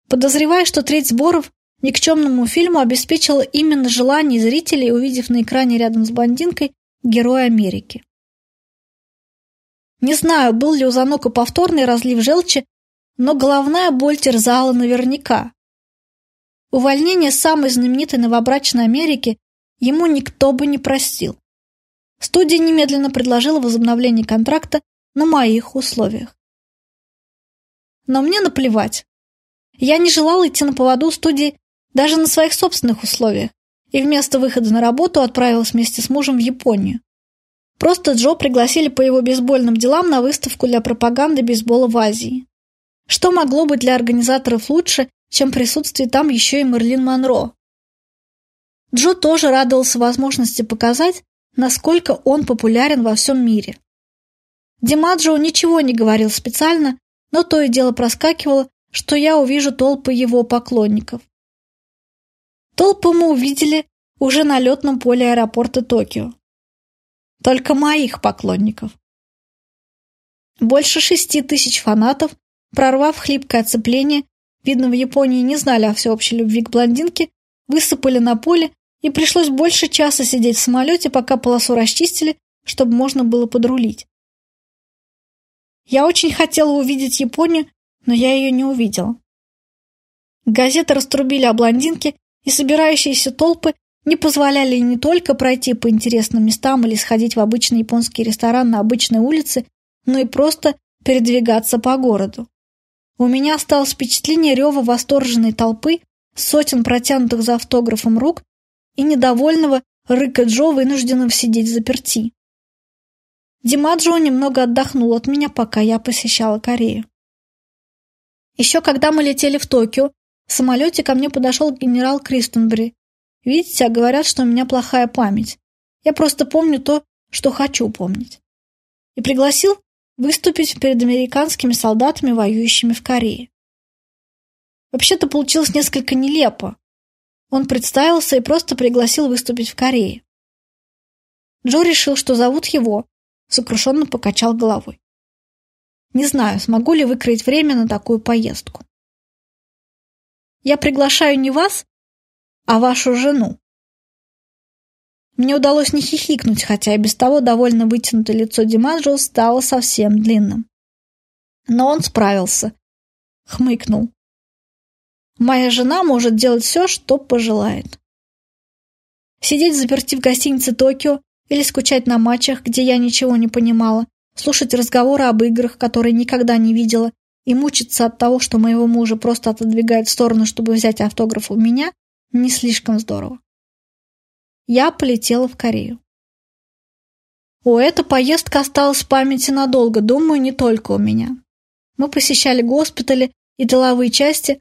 Подозревая, что треть сборов никчемному фильму обеспечила именно желание зрителей, увидев на экране рядом с блондинкой героя Америки. Не знаю, был ли у Занока повторный разлив желчи, но головная боль терзала наверняка. Увольнение самой знаменитой новобрачной Америки ему никто бы не простил. Студия немедленно предложила возобновление контракта на моих условиях. Но мне наплевать. Я не желала идти на поводу студии даже на своих собственных условиях, и вместо выхода на работу отправилась вместе с мужем в Японию. Просто Джо пригласили по его бейсбольным делам на выставку для пропаганды бейсбола в Азии. Что могло быть для организаторов лучше, чем присутствие там еще и Мерлин Монро? Джо тоже радовался возможности показать, насколько он популярен во всем мире. Димаджо ничего не говорил специально, но то и дело проскакивало, что я увижу толпы его поклонников. Толпы мы увидели уже на летном поле аэропорта Токио. Только моих поклонников. Больше шести тысяч фанатов, прорвав хлипкое оцепление, видно, в Японии не знали о всеобщей любви к блондинке, высыпали на поле, и пришлось больше часа сидеть в самолете, пока полосу расчистили, чтобы можно было подрулить. Я очень хотела увидеть Японию, но я ее не увидела. Газеты раструбили о блондинке, и собирающиеся толпы не позволяли не только пройти по интересным местам или сходить в обычный японский ресторан на обычной улице, но и просто передвигаться по городу. У меня осталось впечатление рева восторженной толпы, сотен протянутых за автографом рук и недовольного рыка Джо, вынужденного сидеть заперти. Димаджо немного отдохнул от меня, пока я посещала Корею. Еще когда мы летели в Токио, в самолете ко мне подошел генерал Кристенбри. Видите, говорят, что у меня плохая память. Я просто помню то, что хочу помнить. И пригласил выступить перед американскими солдатами, воюющими в Корее. Вообще-то получилось несколько нелепо. Он представился и просто пригласил выступить в Корее. Джо решил, что зовут его, сокрушенно покачал головой. Не знаю, смогу ли выкроить время на такую поездку. Я приглашаю не вас, а вашу жену. Мне удалось не хихикнуть, хотя и без того довольно вытянутое лицо Димаджо стало совсем длинным. Но он справился. Хмыкнул. Моя жена может делать все, что пожелает. Сидеть заперти в гостинице Токио или скучать на матчах, где я ничего не понимала, слушать разговоры об играх, которые никогда не видела, и мучиться от того, что моего мужа просто отодвигают в сторону, чтобы взять автограф у меня, не слишком здорово я полетела в Корею. О, эта поездка осталась в памяти надолго, думаю, не только у меня. Мы посещали госпитали и деловые части,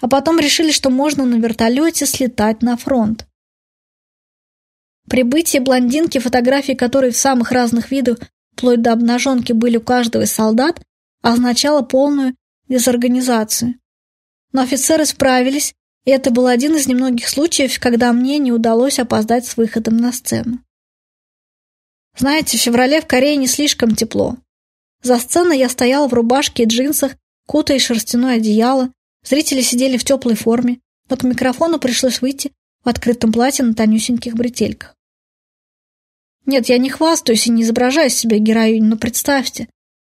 а потом решили, что можно на вертолете слетать на фронт. Прибытие блондинки, фотографии которой в самых разных видах, вплоть до обнаженки, были у каждого из солдат, означало полную дезорганизацию. Но офицеры справились, и это был один из немногих случаев, когда мне не удалось опоздать с выходом на сцену. Знаете, в феврале в Корее не слишком тепло. За сценой я стояла в рубашке и джинсах, кутая шерстяное одеяло, зрители сидели в теплой форме, но к микрофону пришлось выйти в открытом платье на тонюсеньких бретельках. Нет, я не хвастаюсь и не изображаю себя героиню, но представьте,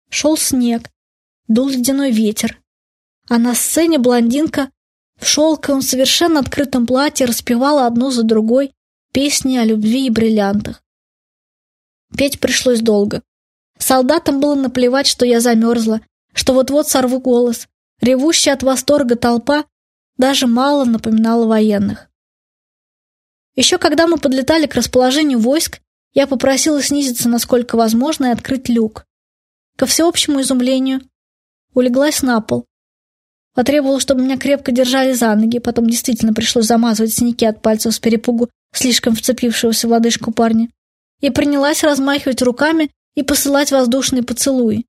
шел снег, дул ледяной ветер, а на сцене блондинка в шелковом, совершенно открытом платье распевала одну за другой песни о любви и бриллиантах. Петь пришлось долго. Солдатам было наплевать, что я замерзла, что вот-вот сорву голос. Ревущая от восторга толпа даже мало напоминала военных. Еще когда мы подлетали к расположению войск, я попросила снизиться насколько возможно и открыть люк. Ко всеобщему изумлению улеглась на пол, Потребовал, чтобы меня крепко держали за ноги, потом действительно пришлось замазывать синяки от пальцев с перепугу слишком вцепившегося в лодыжку парня. И принялась размахивать руками и посылать воздушные поцелуи.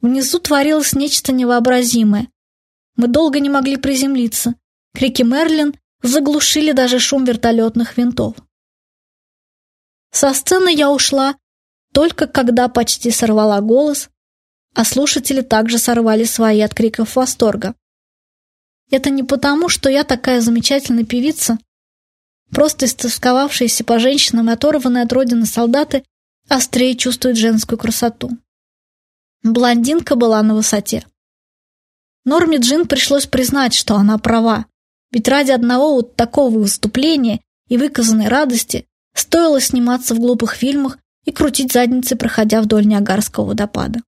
Внизу творилось нечто невообразимое. Мы долго не могли приземлиться. Крики Мерлин заглушили даже шум вертолетных винтов. Со сцены я ушла только когда почти сорвала голос, а слушатели также сорвали свои от криков восторга. Это не потому, что я такая замечательная певица. Просто истосковавшиеся по женщинам и оторванные от родины солдаты острее чувствуют женскую красоту. Блондинка была на высоте. Норме Джин пришлось признать, что она права. Ведь ради одного вот такого выступления и выказанной радости стоило сниматься в глупых фильмах и крутить задницы, проходя вдоль Ниагарского водопада.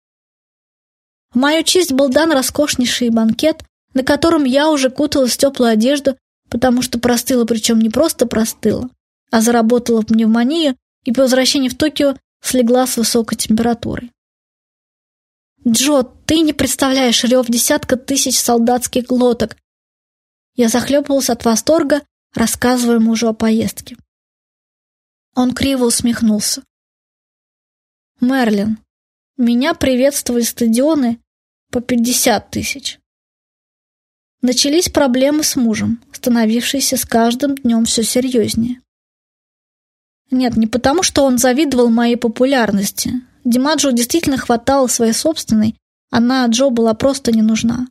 В мою честь был дан роскошнейший банкет, на котором я уже куталась в теплую одежду, потому что простыла, причем не просто простыла, а заработала пневмонию и по возвращении в Токио слегла с высокой температурой. «Джо, ты не представляешь рев десятка тысяч солдатских глоток!» Я захлебывалась от восторга, рассказывая мужу о поездке. Он криво усмехнулся. «Мерлин, меня приветствовали стадионы по пятьдесят тысяч. Начались проблемы с мужем, становившиеся с каждым днем все серьезнее. Нет, не потому, что он завидовал моей популярности. Димаджо действительно хватало своей собственной, она Джо была просто не нужна.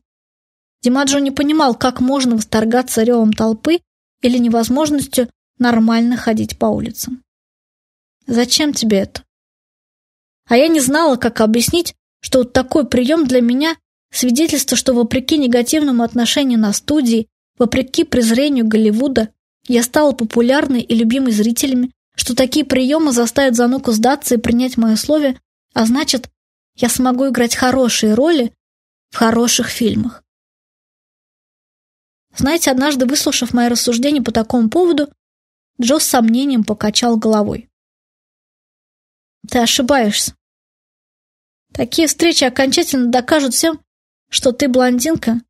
Димаджо не понимал, как можно восторгаться ревом толпы или невозможностью нормально ходить по улицам. Зачем тебе это? А я не знала, как объяснить, что вот такой прием для меня – свидетельство, что вопреки негативному отношению на студии, вопреки презрению Голливуда, я стала популярной и любимой зрителями, что такие приемы заставят Зануку сдаться и принять мои условия, а значит, я смогу играть хорошие роли в хороших фильмах. Знаете, однажды, выслушав мои рассуждения по такому поводу, Джо с сомнением покачал головой. Ты ошибаешься. Такие встречи окончательно докажут всем, что ты блондинка,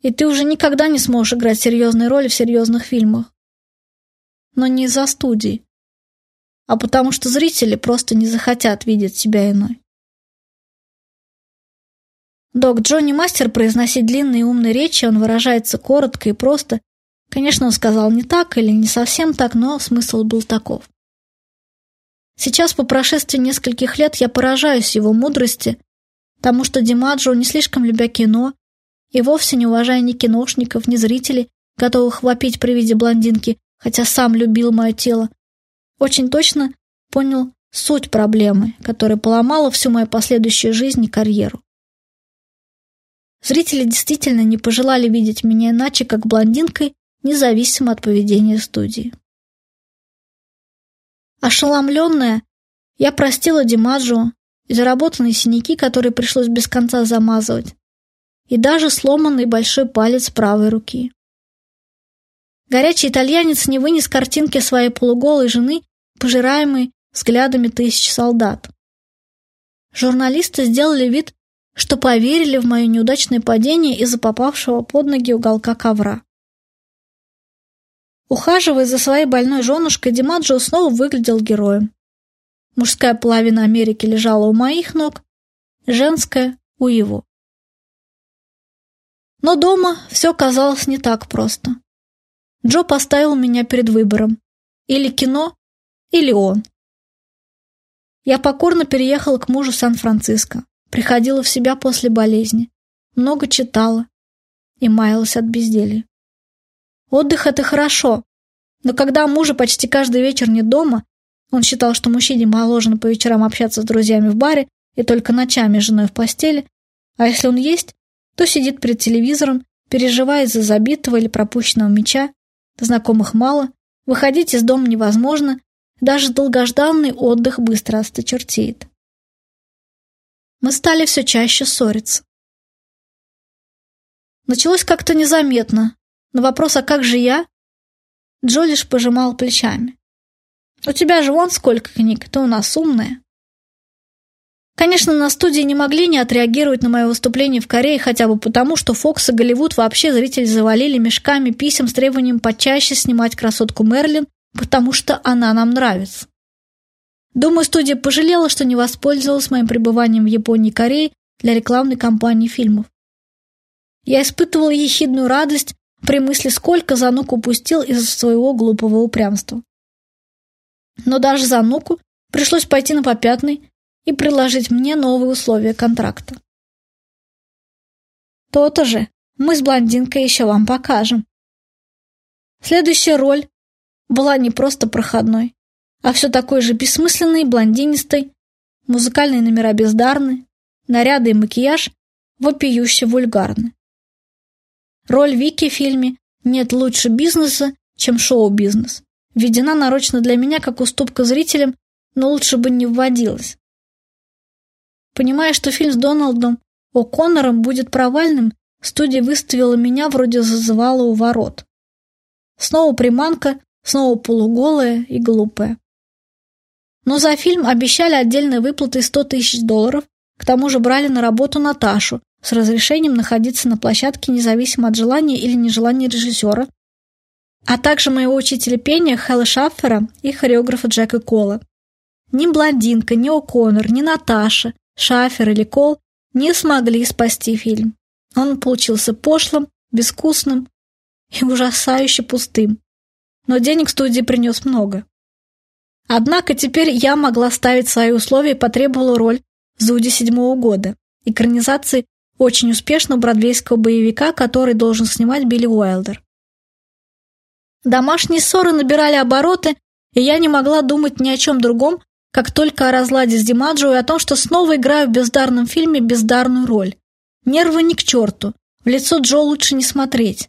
и ты уже никогда не сможешь играть серьезные роли в серьезных фильмах. Но не из-за студии, а потому что зрители просто не захотят видеть тебя иной. Док Джонни мастер произносить длинные умные речи, он выражается коротко и просто. Конечно, он сказал не так или не совсем так, но смысл был таков. Сейчас, по прошествии нескольких лет, я поражаюсь его мудрости, потому что Димаджо, не слишком любя кино, и вовсе не уважая ни киношников, ни зрителей, готовых вопить при виде блондинки, хотя сам любил мое тело, очень точно понял суть проблемы, которая поломала всю мою последующую жизнь и карьеру. Зрители действительно не пожелали видеть меня иначе, как блондинкой, независимо от поведения студии. Ошеломленная, я простила Димаджу и заработанные синяки, которые пришлось без конца замазывать, и даже сломанный большой палец правой руки. Горячий итальянец не вынес картинки своей полуголой жены, пожираемой взглядами тысяч солдат. Журналисты сделали вид, что поверили в мое неудачное падение из-за попавшего под ноги уголка ковра. Ухаживая за своей больной женушкой, Димаджо снова выглядел героем. Мужская половина Америки лежала у моих ног, женская — у его. Но дома все казалось не так просто. Джо поставил меня перед выбором. Или кино, или он. Я покорно переехала к мужу в Сан-Франциско. Приходила в себя после болезни. Много читала и маялась от безделья. Отдых — это хорошо, но когда мужа почти каждый вечер не дома, он считал, что мужчине положено по вечерам общаться с друзьями в баре и только ночами с женой в постели, а если он есть, то сидит перед телевизором, переживая из-за забитого или пропущенного мяча, знакомых мало, выходить из дома невозможно, даже долгожданный отдых быстро осточертеет. Мы стали все чаще ссориться. Началось как-то незаметно. На вопрос «А как же я?» Джо лишь пожимал плечами. «У тебя же вон сколько книг, ты у нас умная». Конечно, на студии не могли не отреагировать на мое выступление в Корее хотя бы потому, что Фокс и Голливуд вообще зрители завалили мешками писем с требованием почаще снимать красотку Мерлин, потому что она нам нравится. Думаю, студия пожалела, что не воспользовалась моим пребыванием в Японии и Корее для рекламной кампании фильмов. Я испытывала ехидную радость при мысли, сколько Занук упустил из-за своего глупого упрямства. Но даже Зануку пришлось пойти на попятный и предложить мне новые условия контракта. То-то же, мы с блондинкой еще вам покажем. Следующая роль была не просто проходной а все такой же бессмысленный, блондинистый, музыкальные номера бездарны, наряды и макияж вопиюще вульгарны. Роль Вики в фильме «Нет лучше бизнеса, чем шоу-бизнес» введена нарочно для меня как уступка зрителям, но лучше бы не вводилась. Понимая, что фильм с Дональдом О'Коннором будет провальным, студия выставила меня вроде зазывала у ворот. Снова приманка, снова полуголая и глупая. Но за фильм обещали отдельные выплаты 100 тысяч долларов, к тому же брали на работу Наташу с разрешением находиться на площадке независимо от желания или нежелания режиссера, а также моего учителя пения Хэлла Шаффера и хореографа Джека Кола. Ни Блондинка, ни О'Коннор, ни Наташа, Шаффер или Кол не смогли спасти фильм. Он получился пошлым, безвкусным и ужасающе пустым. Но денег студии принес много. Однако теперь я могла ставить свои условия и потребовала роль в Зуде седьмого года, экранизации очень успешного бродвейского боевика, который должен снимать Билли Уайлдер. Домашние ссоры набирали обороты, и я не могла думать ни о чем другом, как только о разладе с Димаджо и о том, что снова играю в бездарном фильме бездарную роль. Нервы ни к черту, в лицо Джо лучше не смотреть.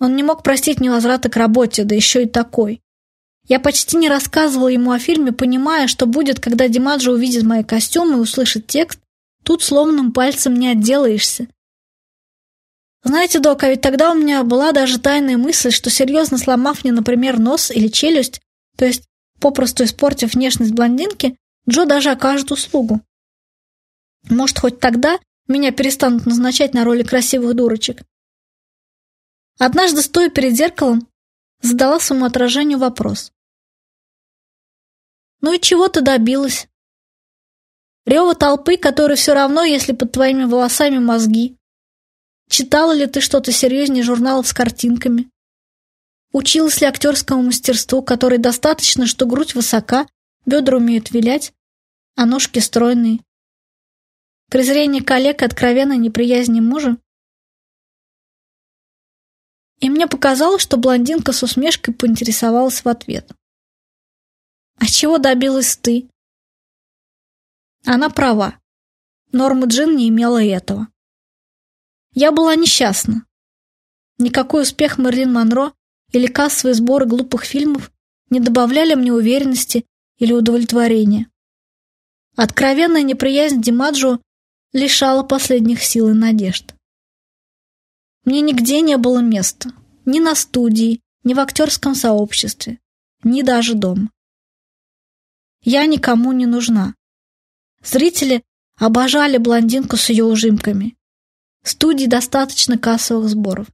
Он не мог простить невозврата к работе, да еще и такой. Я почти не рассказывала ему о фильме, понимая, что будет, когда Димаджо увидит мои костюмы и услышит текст, тут сломанным пальцем не отделаешься. Знаете, док, а ведь тогда у меня была даже тайная мысль, что серьезно сломав мне, например, нос или челюсть, то есть попросту испортив внешность блондинки, Джо даже окажет услугу. Может, хоть тогда меня перестанут назначать на роли красивых дурочек. Однажды, стоя перед зеркалом, задала своему отражению вопрос. «Ну и чего ты добилась?» Рева толпы, которой все равно, если под твоими волосами мозги. Читала ли ты что-то серьезнее журналов с картинками? Училась ли актерскому мастерству, которое достаточно, что грудь высока, бедра умеют вилять, а ножки стройные? Презрение коллег и откровенной неприязни мужа? И мне показалось, что блондинка с усмешкой поинтересовалась в ответ. «А чего добилась ты?» Она права. Норма Джин не имела этого. Я была несчастна. Никакой успех Мерлин Монро или кассовые сборы глупых фильмов не добавляли мне уверенности или удовлетворения. Откровенная неприязнь Димаджо лишала последних сил и надежд. Мне нигде не было места, ни на студии, ни в актерском сообществе, ни даже дома. Я никому не нужна. Зрители обожали блондинку с ее ужимками. Студии достаточно кассовых сборов.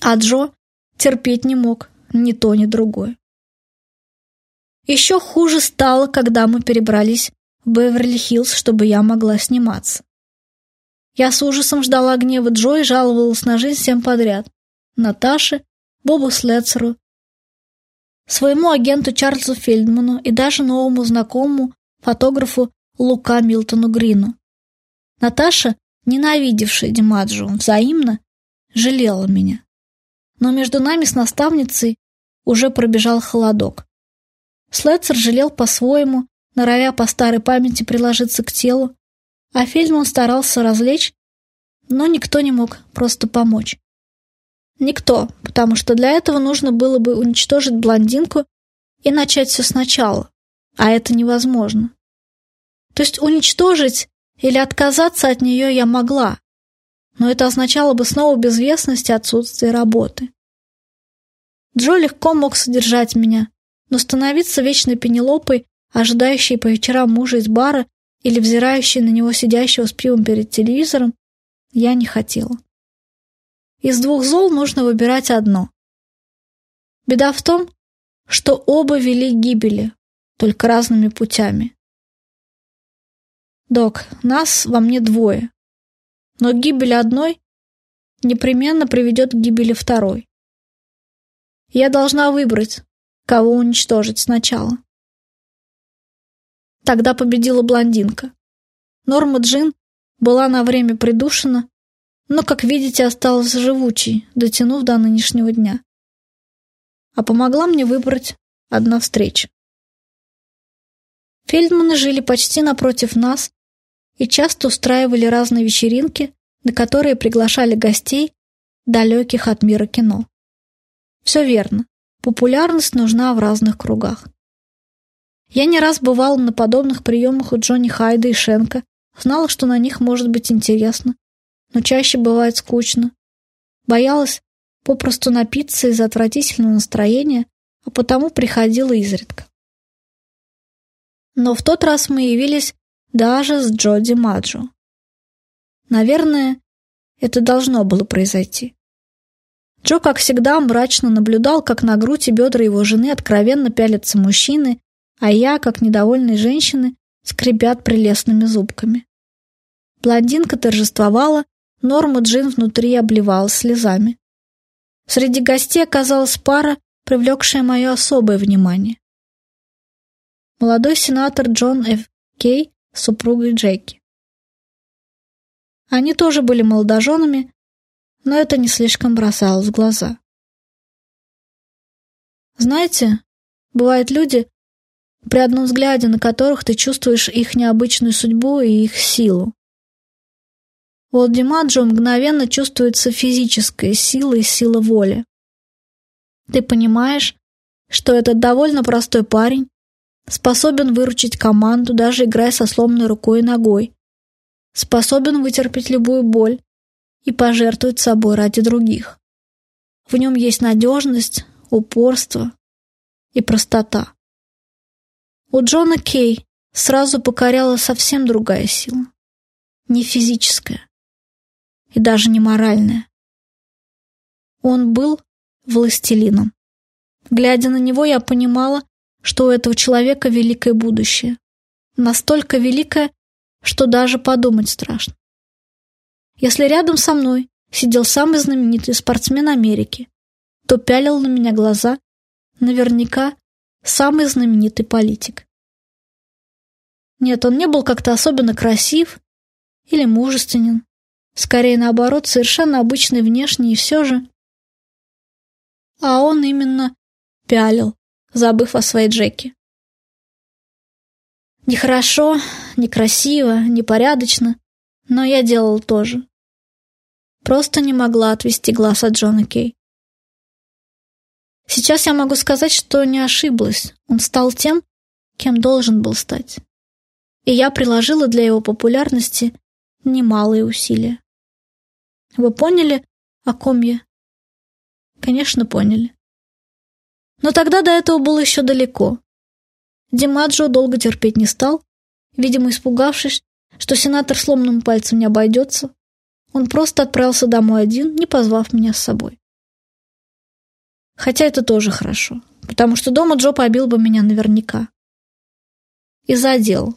А Джо терпеть не мог ни то, ни другое. Еще хуже стало, когда мы перебрались в Беверли-Хиллз, чтобы я могла сниматься. Я с ужасом ждала гнева Джо и жаловалась на жизнь всем подряд. Наташе, Бобу Слецеру, своему агенту Чарльзу Фельдману и даже новому знакомому фотографу Лука Милтону Грину. Наташа ненавидевшая Димаджу взаимно, жалела меня. Но между нами с наставницей уже пробежал холодок. Слетцер жалел по-своему, норовя по старой памяти приложиться к телу, а Фельдман старался развлечь, но никто не мог просто помочь. Никто, потому что для этого нужно было бы уничтожить блондинку и начать все сначала, а это невозможно. То есть уничтожить или отказаться от нее я могла, но это означало бы снова безвестность и отсутствие работы. Джо легко мог содержать меня, но становиться вечной Пенелопой, ожидающей по вечерам мужа из бара или взирающей на него сидящего с пивом перед телевизором, я не хотела. Из двух зол нужно выбирать одно. Беда в том, что оба вели к гибели, только разными путями. Док, нас во мне двое. Но гибель одной непременно приведет к гибели второй. Я должна выбрать, кого уничтожить сначала. Тогда победила блондинка. Норма Джин была на время придушена, но, как видите, осталась живучей, дотянув до нынешнего дня. А помогла мне выбрать одна встреча. Фельдманы жили почти напротив нас и часто устраивали разные вечеринки, на которые приглашали гостей, далеких от мира кино. Все верно, популярность нужна в разных кругах. Я не раз бывала на подобных приемах у Джонни Хайда и Шенка, знала, что на них может быть интересно, но чаще бывает скучно. Боялась попросту напиться из-за отвратительного настроения, а потому приходила изредка. Но в тот раз мы явились даже с Джоди Маджо. Наверное, это должно было произойти. Джо, как всегда, мрачно наблюдал, как на грудь и бедра его жены откровенно пялятся мужчины, а я, как недовольные женщины, скребят прелестными зубками. Блондинка торжествовала, Норма Джин внутри обливалась слезами. Среди гостей оказалась пара, привлекшая мое особое внимание. Молодой сенатор Джон Ф. Кей с супругой Джеки. Они тоже были молодоженами, но это не слишком бросалось в глаза. Знаете, бывают люди, при одном взгляде на которых ты чувствуешь их необычную судьбу и их силу. У Алдимаджо мгновенно чувствуется физическая сила и сила воли. Ты понимаешь, что этот довольно простой парень способен выручить команду, даже играя со сломанной рукой и ногой, способен вытерпеть любую боль и пожертвовать собой ради других. В нем есть надежность, упорство и простота. У Джона Кей сразу покоряла совсем другая сила, не физическая и даже не моральная. Он был властелином. Глядя на него, я понимала, что у этого человека великое будущее. Настолько великое, что даже подумать страшно. Если рядом со мной сидел самый знаменитый спортсмен Америки, то пялил на меня глаза наверняка самый знаменитый политик. Нет, он не был как-то особенно красив или мужественен. Скорее наоборот, совершенно обычный внешний и все же. А он именно пялил, забыв о своей Джеки. Нехорошо, некрасиво, непорядочно, но я делал тоже. Просто не могла отвести глаз от Джона Кей. Сейчас я могу сказать, что не ошиблась. Он стал тем, кем должен был стать. И я приложила для его популярности немалые усилия. Вы поняли, о ком я? Конечно, поняли. Но тогда до этого было еще далеко. Димаджо долго терпеть не стал, видимо, испугавшись, что сенатор сломанным пальцем не обойдется. Он просто отправился домой один, не позвав меня с собой. Хотя это тоже хорошо, потому что дома Джо побил бы меня наверняка. И задел.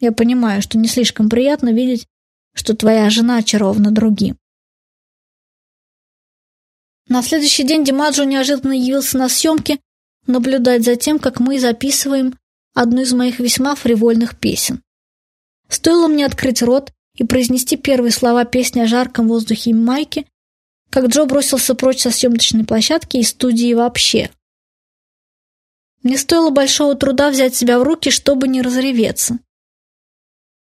Я понимаю, что не слишком приятно видеть, что твоя жена очарована другим. На следующий день Димаджо неожиданно явился на съемке наблюдать за тем, как мы записываем одну из моих весьма фривольных песен. Стоило мне открыть рот и произнести первые слова песни о жарком воздухе Майки, как Джо бросился прочь со съемочной площадки и студии вообще. Мне стоило большого труда взять себя в руки, чтобы не разреветься.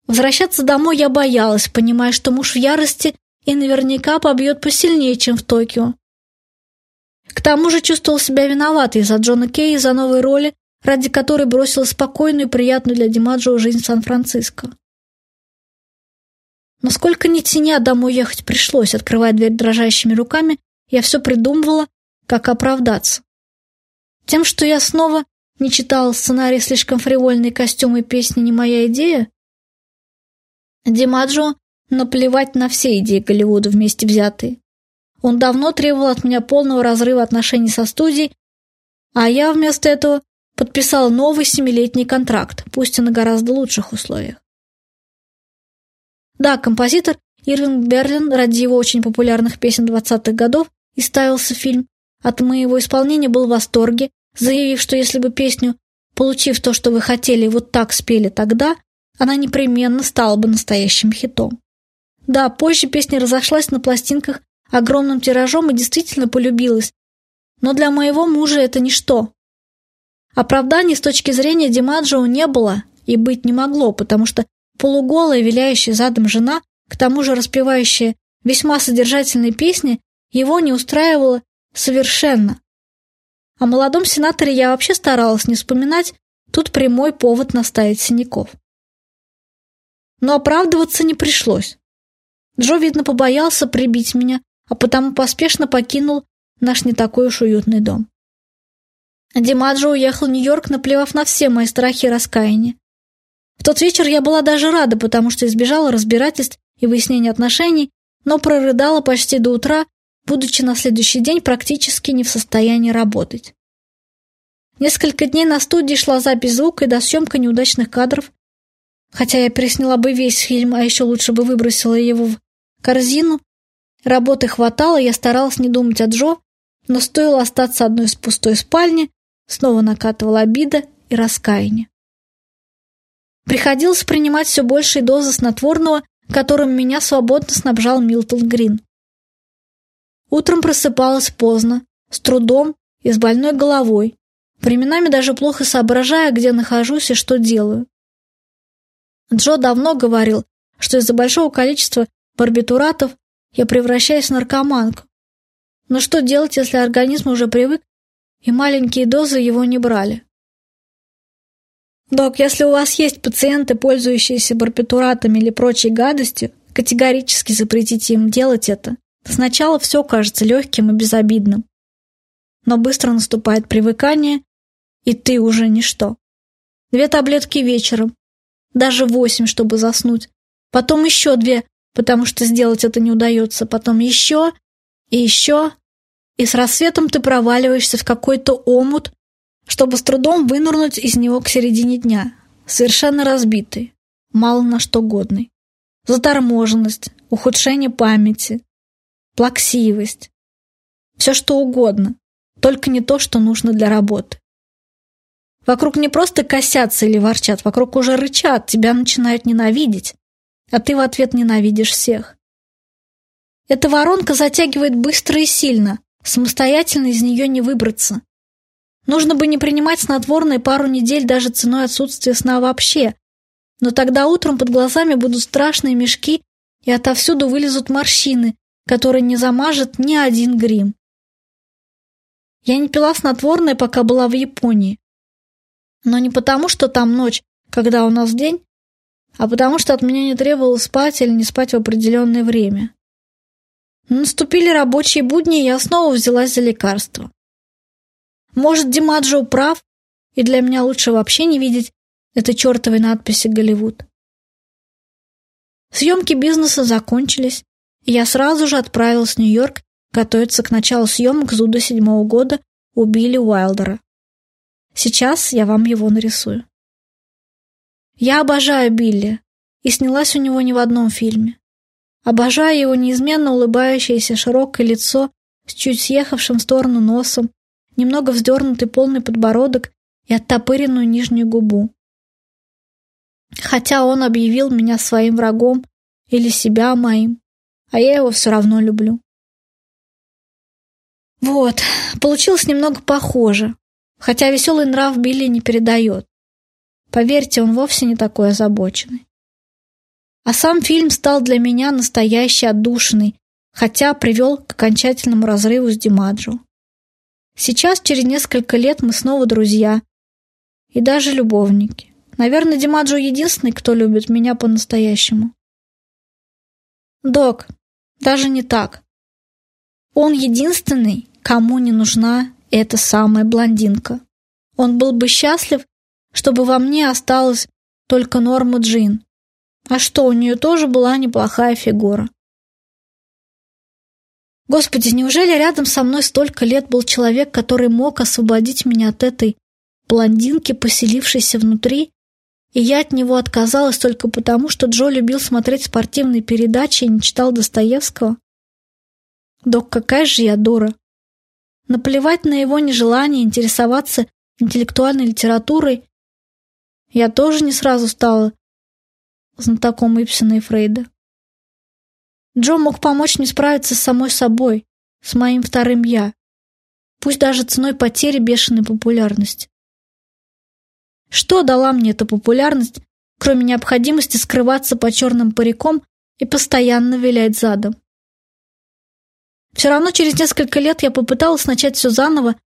Возвращаться домой я боялась, понимая, что муж в ярости и наверняка побьет посильнее, чем в Токио. К тому же чувствовал себя виноватой из-за Джона Кей и за новой роли, ради которой бросил спокойную и приятную для Димаджо жизнь Сан-Франциско. Но сколько ни тяня домой ехать пришлось, открывая дверь дрожащими руками, я все придумывала, как оправдаться. Тем, что я снова не читала сценарий слишком фривольные костюмы и песни не моя идея? Димаджо наплевать на все идеи Голливуда вместе взятые. Он давно требовал от меня полного разрыва отношений со студией, а я вместо этого подписал новый семилетний контракт, пусть и на гораздо лучших условиях. Да, композитор Ирвинг Берлин ради его очень популярных песен 20-х годов и ставился фильм. От моего исполнения был в восторге, заявив, что если бы песню, получив то, что вы хотели, вот так спели тогда, она непременно стала бы настоящим хитом. Да, позже песня разошлась на пластинках огромным тиражом и действительно полюбилась. Но для моего мужа это ничто. Оправданий с точки зрения Димаджо не было и быть не могло, потому что полуголая, виляющая задом жена, к тому же распевающая весьма содержательные песни, его не устраивала совершенно. О молодом сенаторе я вообще старалась не вспоминать, тут прямой повод наставить синяков. Но оправдываться не пришлось. Джо, видно, побоялся прибить меня, а потому поспешно покинул наш не такой уж уютный дом. Димаджо уехал в Нью-Йорк, наплевав на все мои страхи и раскаяния. В тот вечер я была даже рада, потому что избежала разбирательств и выяснения отношений, но прорыдала почти до утра, будучи на следующий день практически не в состоянии работать. Несколько дней на студии шла запись звука и досъемка неудачных кадров, хотя я пересняла бы весь фильм, а еще лучше бы выбросила его в корзину. Работы хватало, я старалась не думать о Джо, но стоило остаться одной из пустой спальни, снова накатывала обида и раскаяние. Приходилось принимать все большие дозы снотворного, которым меня свободно снабжал Милтон Грин. Утром просыпалась поздно, с трудом и с больной головой, временами даже плохо соображая, где нахожусь и что делаю. Джо давно говорил, что из-за большого количества барбитуратов я превращаюсь в наркоманку. Но что делать, если организм уже привык, и маленькие дозы его не брали? Док, если у вас есть пациенты, пользующиеся барбитуратами или прочей гадостью, категорически запретите им делать это. Сначала все кажется легким и безобидным. Но быстро наступает привыкание, и ты уже ничто. Две таблетки вечером, даже восемь, чтобы заснуть. Потом еще две, потому что сделать это не удается. Потом еще и еще. И с рассветом ты проваливаешься в какой-то омут, чтобы с трудом вынырнуть из него к середине дня, совершенно разбитый, мало на что годный. Заторможенность, ухудшение памяти, плаксивость. Все что угодно, только не то, что нужно для работы. Вокруг не просто косятся или ворчат, вокруг уже рычат, тебя начинают ненавидеть, а ты в ответ ненавидишь всех. Эта воронка затягивает быстро и сильно, самостоятельно из нее не выбраться. Нужно бы не принимать снотворное пару недель даже ценой отсутствия сна вообще. Но тогда утром под глазами будут страшные мешки, и отовсюду вылезут морщины, которые не замажет ни один грим. Я не пила снотворное, пока была в Японии. Но не потому, что там ночь, когда у нас день, а потому что от меня не требовалось спать или не спать в определенное время. Наступили рабочие будни, и я снова взялась за лекарство. Может, Димаджо прав, и для меня лучше вообще не видеть этой чертовой надписи «Голливуд». Съемки бизнеса закончились, и я сразу же отправилась в Нью-Йорк готовиться к началу съемок Зуда седьмого года у Билли Уайлдера. Сейчас я вам его нарисую. Я обожаю Билли и снялась у него не в одном фильме. Обожаю его неизменно улыбающееся широкое лицо с чуть съехавшим в сторону носом немного вздернутый полный подбородок и оттопыренную нижнюю губу. Хотя он объявил меня своим врагом или себя моим, а я его все равно люблю. Вот, получилось немного похоже, хотя веселый нрав Билли не передает. Поверьте, он вовсе не такой озабоченный. А сам фильм стал для меня настоящей отдушиной, хотя привел к окончательному разрыву с Димаджо. Сейчас, через несколько лет, мы снова друзья. И даже любовники. Наверное, Димаджо единственный, кто любит меня по-настоящему. Док, даже не так. Он единственный, кому не нужна эта самая блондинка. Он был бы счастлив, чтобы во мне осталась только Норма Джин. А что, у нее тоже была неплохая фигура. Господи, неужели рядом со мной столько лет был человек, который мог освободить меня от этой блондинки, поселившейся внутри, и я от него отказалась только потому, что Джо любил смотреть спортивные передачи и не читал Достоевского? Док, какая же я дура. Наплевать на его нежелание интересоваться интеллектуальной литературой, я тоже не сразу стала знатоком Ипсена и Фрейда. Джо мог помочь мне справиться с самой собой, с моим вторым «я», пусть даже ценой потери бешеной популярности. Что дала мне эта популярность, кроме необходимости скрываться по черным париком и постоянно вилять задом? Все равно через несколько лет я попыталась начать все заново,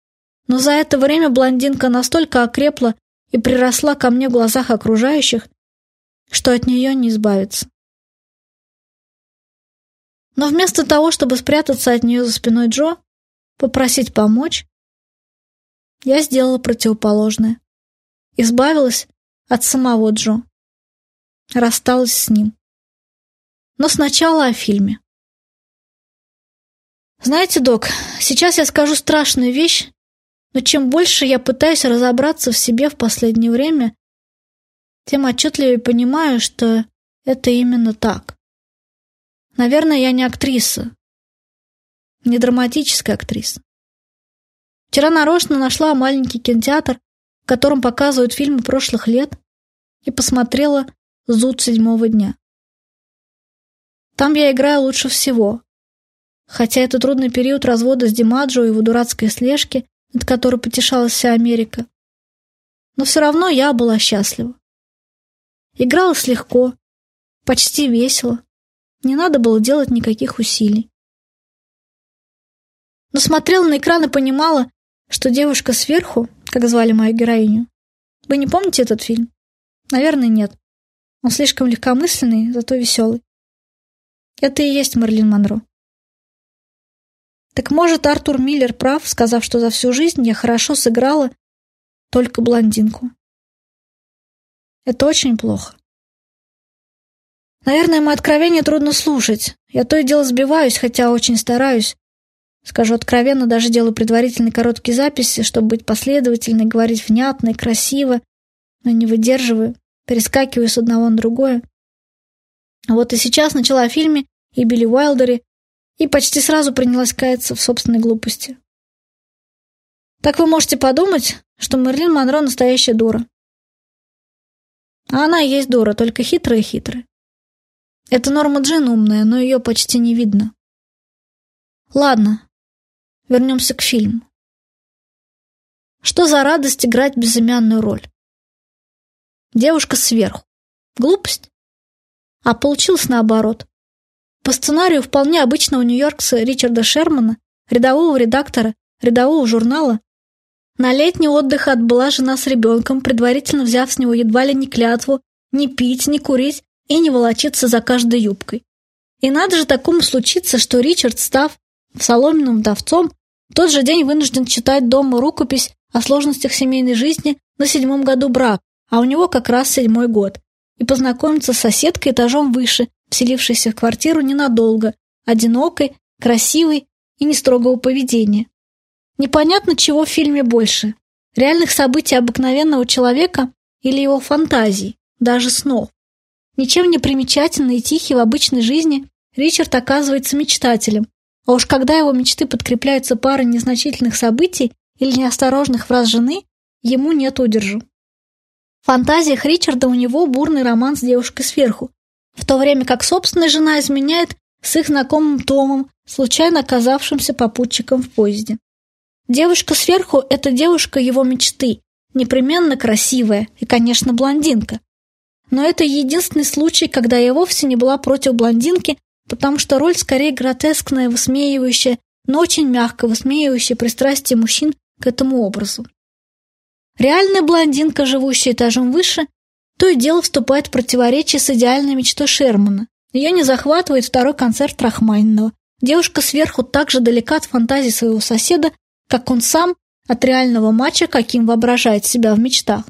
но за это время блондинка настолько окрепла и приросла ко мне в глазах окружающих, что от нее не избавиться. Но вместо того, чтобы спрятаться от нее за спиной Джо, попросить помочь, я сделала противоположное. Избавилась от самого Джо. Рассталась с ним. Но сначала о фильме. Знаете, док, сейчас я скажу страшную вещь, но чем больше я пытаюсь разобраться в себе в последнее время, тем отчетливее понимаю, что это именно так. Наверное, я не актриса, не драматическая актриса. Вчера нарочно нашла маленький кинотеатр, в котором показывают фильмы прошлых лет, и посмотрела «Зуд седьмого дня». Там я играю лучше всего. Хотя это трудный период развода с Димаджо и его дурацкой слежки, над которой потешалась вся Америка. Но все равно я была счастлива. Игралась легко, почти весело. Не надо было делать никаких усилий. Но смотрела на экран и понимала, что девушка сверху, как звали мою героиню. Вы не помните этот фильм? Наверное, нет. Он слишком легкомысленный, зато веселый. Это и есть Мерлин Монро. Так может, Артур Миллер прав, сказав, что за всю жизнь я хорошо сыграла только блондинку. Это очень плохо. Наверное, мои откровения трудно слушать. Я то и дело сбиваюсь, хотя очень стараюсь. Скажу откровенно, даже делаю предварительные короткие записи, чтобы быть последовательной, говорить внятно и красиво, но не выдерживаю, перескакиваю с одного на другое. Вот и сейчас начала о фильме и Билли Уайлдере, и почти сразу принялась каяться в собственной глупости. Так вы можете подумать, что Мерлин Монро настоящая дура. А она и есть дура, только хитрая-хитрая. Это Норма Джин умная, но ее почти не видно. Ладно, вернемся к фильму. Что за радость играть безымянную роль? Девушка сверху. Глупость? А получилось наоборот. По сценарию вполне обычного нью-йоркца Ричарда Шермана, рядового редактора, рядового журнала, на летний отдых отбыла жена с ребенком, предварительно взяв с него едва ли не клятву не пить, не курить и не волочиться за каждой юбкой. И надо же такому случиться, что Ричард, став соломенным вдовцом, в тот же день вынужден читать дома рукопись о сложностях семейной жизни на седьмом году брак, а у него как раз седьмой год, и познакомиться с соседкой этажом выше, вселившейся в квартиру ненадолго, одинокой, красивой и не строгого поведения. Непонятно, чего в фильме больше – реальных событий обыкновенного человека или его фантазий, даже снов. Ничем не примечательный и тихий в обычной жизни, Ричард оказывается мечтателем, а уж когда его мечты подкрепляются парой незначительных событий или неосторожных фраз жены, ему нет удержу. В фантазиях Ричарда у него бурный роман с девушкой сверху, в то время как собственная жена изменяет с их знакомым Томом, случайно оказавшимся попутчиком в поезде. Девушка сверху – это девушка его мечты, непременно красивая и, конечно, блондинка. Но это единственный случай, когда я вовсе не была против блондинки, потому что роль скорее гротескная, высмеивающая, но очень мягко высмеивающая пристрастие мужчин к этому образу. Реальная блондинка, живущая этажом выше, то и дело вступает в противоречие с идеальной мечтой Шермана. Ее не захватывает второй концерт Рахманинова. Девушка сверху так же далека от фантазии своего соседа, как он сам от реального матча, каким воображает себя в мечтах.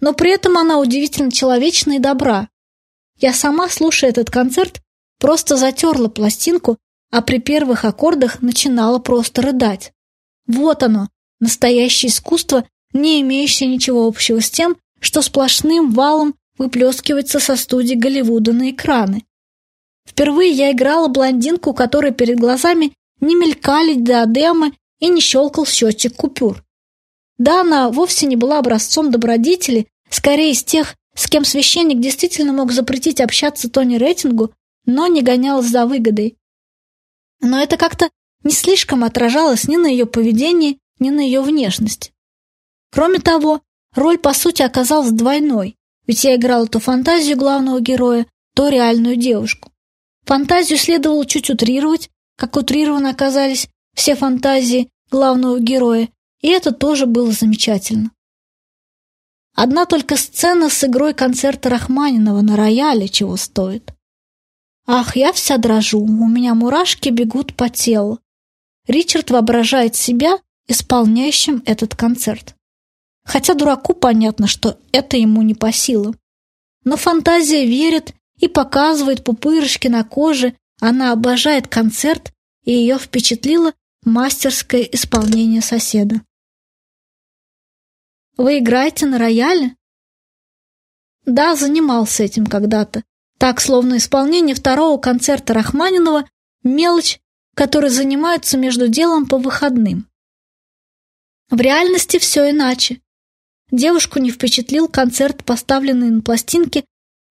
Но при этом она удивительно человечна и добра. Я сама, слушая этот концерт, просто затерла пластинку, а при первых аккордах начинала просто рыдать. Вот оно, настоящее искусство, не имеющее ничего общего с тем, что сплошным валом выплескивается со студии Голливуда на экраны. Впервые я играла блондинку, у которой перед глазами не мелькали диадемы и не щелкал счетчик купюр. Да, она вовсе не была образцом добродетели, скорее из тех, с кем священник действительно мог запретить общаться Тони Рейтингу, но не гонялась за выгодой. Но это как-то не слишком отражалось ни на ее поведении, ни на ее внешность. Кроме того, Роль, по сути, оказалась двойной, ведь я играла то фантазию главного героя, то реальную девушку. Фантазию следовало чуть утрировать, как утрированы оказались все фантазии главного героя, и это тоже было замечательно. Одна только сцена с игрой концерта Рахманинова на рояле чего стоит. Ах, я вся дрожу, у меня мурашки бегут по телу. Ричард воображает себя исполняющим этот концерт. Хотя дураку понятно, что это ему не по силам. Но фантазия верит и показывает пупырышки на коже, она обожает концерт и ее впечатлило мастерское исполнение соседа. «Вы играете на рояле?» «Да, занимался этим когда-то. Так, словно исполнение второго концерта Рахманинова – мелочь, которой занимаются между делом по выходным. В реальности все иначе. Девушку не впечатлил концерт, поставленный на пластинке,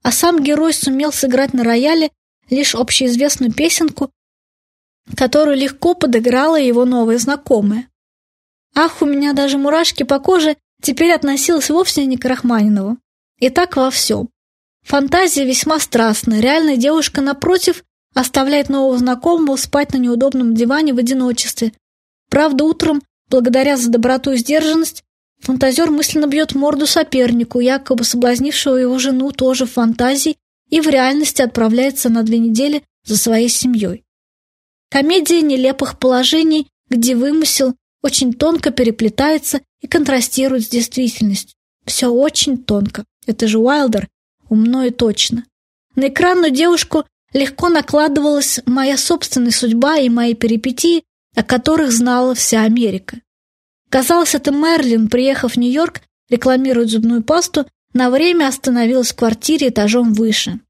а сам герой сумел сыграть на рояле лишь общеизвестную песенку, которую легко подыграла его новая знакомая. Ах, у меня даже мурашки по коже теперь относилась вовсе не к Рахманинову. И так во всем. Фантазия весьма страстная. Реальная девушка, напротив, оставляет нового знакомого спать на неудобном диване в одиночестве. Правда, утром, благодаря за доброту и сдержанность, фантазер мысленно бьет морду сопернику, якобы соблазнившего его жену тоже в фантазии, и в реальности отправляется на две недели за своей семьей. Комедия нелепых положений, где вымысел очень тонко переплетается и контрастирует с действительностью. Все очень тонко. Это же Уайлдер, умно и точно. На экранную девушку легко накладывалась моя собственная судьба и мои перипетии, о которых знала вся Америка. Казалось, это Мерлин, приехав в Нью-Йорк рекламировать зубную пасту, на время остановилась в квартире этажом выше.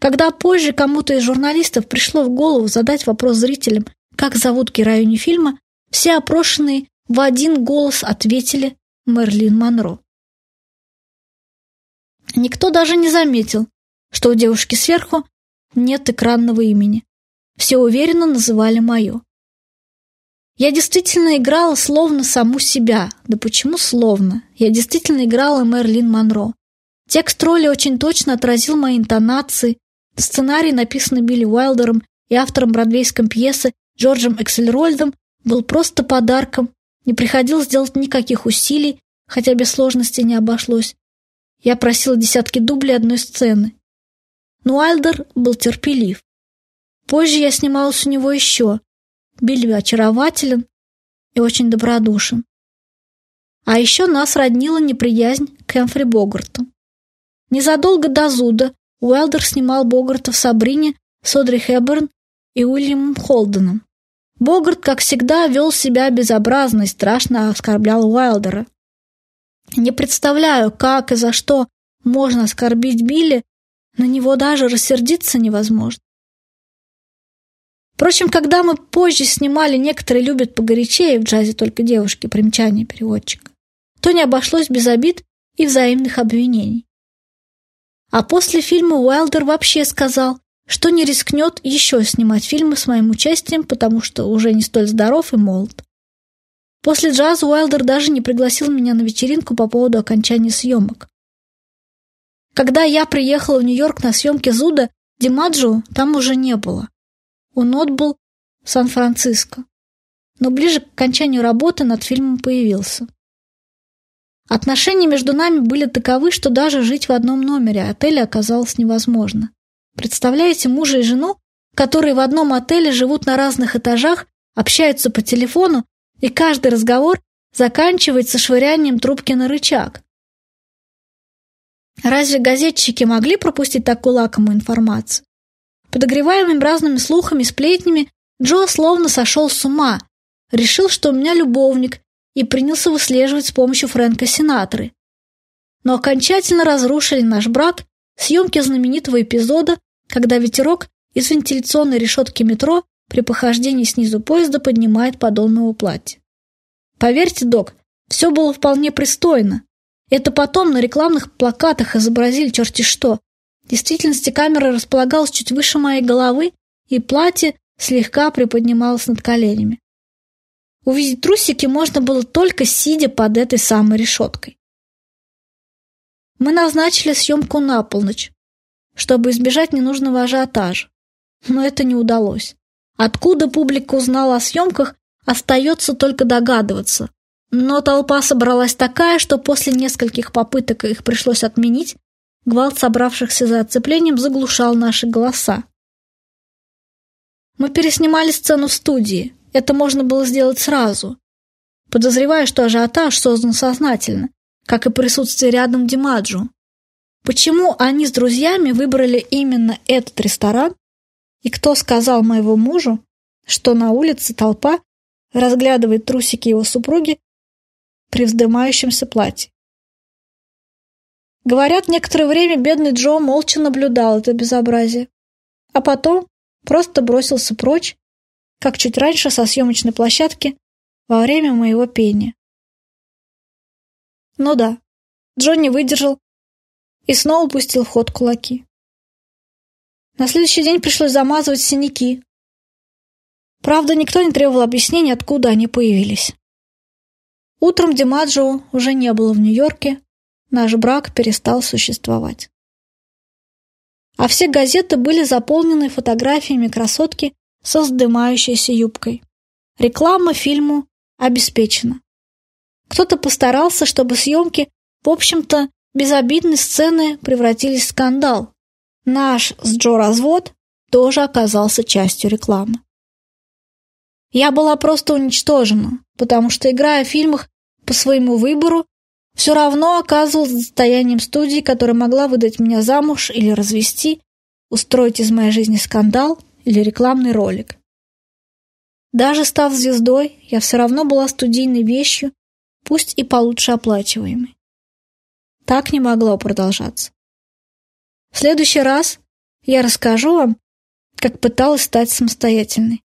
Когда позже кому-то из журналистов пришло в голову задать вопрос зрителям, как зовут героиню фильма, все опрошенные в один голос ответили Мерлин Монро. Никто даже не заметил, что у девушки сверху нет экранного имени. Все уверенно называли мое. Я действительно играла словно саму себя. Да почему словно? Я действительно играла Мерлин Монро. Текст роли очень точно отразил мои интонации. Сценарий, написанный Билли Уайлдером и автором бродвейской пьесы Джорджем Эксельрольдом, был просто подарком. Не приходилось делать никаких усилий, хотя без сложностей не обошлось. Я просила десятки дублей одной сцены. Но Уайлдер был терпелив. Позже я снималась у него еще. Билли очарователен и очень добродушен. А еще нас роднила неприязнь к Эмфри Богарту. Незадолго до Зуда Уайлдер снимал Богарта в «Сабрине» с Одри Хэбберн и Уильямом Холденом. Богарт, как всегда, вел себя безобразно и страшно оскорблял Уайлдера. Не представляю, как и за что можно оскорбить Билли, на него даже рассердиться невозможно. Впрочем, когда мы позже снимали «Некоторые любят погорячее» в джазе только девушки, примечание переводчика, то не обошлось без обид и взаимных обвинений. А после фильма Уайлдер вообще сказал, что не рискнет еще снимать фильмы с моим участием, потому что уже не столь здоров и молод. После джаза Уайлдер даже не пригласил меня на вечеринку по поводу окончания съемок. Когда я приехала в Нью-Йорк на съемки Зуда, Димаджо там уже не было. Он отбыл в Сан-Франциско. Но ближе к окончанию работы над фильмом появился. Отношения между нами были таковы, что даже жить в одном номере отеля оказалось невозможно. Представляете мужа и жену, которые в одном отеле живут на разных этажах, общаются по телефону и каждый разговор заканчивается швырянием трубки на рычаг. Разве газетчики могли пропустить такую лакомую информацию? Подогреваемым разными слухами, сплетнями, Джо словно сошел с ума, решил, что у меня любовник, и принялся выслеживать с помощью Фрэнка Синатры. Но окончательно разрушили наш брак съемки знаменитого эпизода, когда ветерок из вентиляционной решетки метро при похождении снизу поезда поднимает подол моего платья. Поверьте, док, все было вполне пристойно. Это потом на рекламных плакатах изобразили черти что. В действительности камера располагалась чуть выше моей головы, и платье слегка приподнималось над коленями. Увидеть трусики можно было только сидя под этой самой решеткой. Мы назначили съемку на полночь, чтобы избежать ненужного ажиотажа. Но это не удалось. Откуда публика узнала о съемках, остается только догадываться. Но толпа собралась такая, что после нескольких попыток их пришлось отменить, гвалт собравшихся за оцеплением заглушал наши голоса. Мы переснимали сцену в студии. Это можно было сделать сразу. Подозреваю, что ажиотаж создан сознательно, как и присутствие рядом Димаджу. Почему они с друзьями выбрали именно этот ресторан, и кто сказал моего мужу, что на улице толпа разглядывает трусики его супруги при вздымающемся платье. Говорят, некоторое время бедный Джо молча наблюдал это безобразие, а потом просто бросился прочь, как чуть раньше со съемочной площадки во время моего пения. Ну да, Джо не выдержал и снова пустил в ход кулаки. На следующий день пришлось замазывать синяки. Правда, никто не требовал объяснений, откуда они появились. Утром Димаджо уже не было в Нью-Йорке, наш брак перестал существовать. А все газеты были заполнены фотографиями красотки со вздымающейся юбкой. Реклама фильму обеспечена. Кто-то постарался, чтобы съемки, в общем-то, безобидной сцены превратились в скандал. Наш с Джо развод тоже оказался частью рекламы. Я была просто уничтожена, потому что, играя в фильмах по своему выбору, все равно оказывалась состоянием студии, которая могла выдать меня замуж или развести, устроить из моей жизни скандал или рекламный ролик. Даже став звездой, я все равно была студийной вещью, пусть и получше оплачиваемой. Так не могло продолжаться. В следующий раз я расскажу вам, как пыталась стать самостоятельной.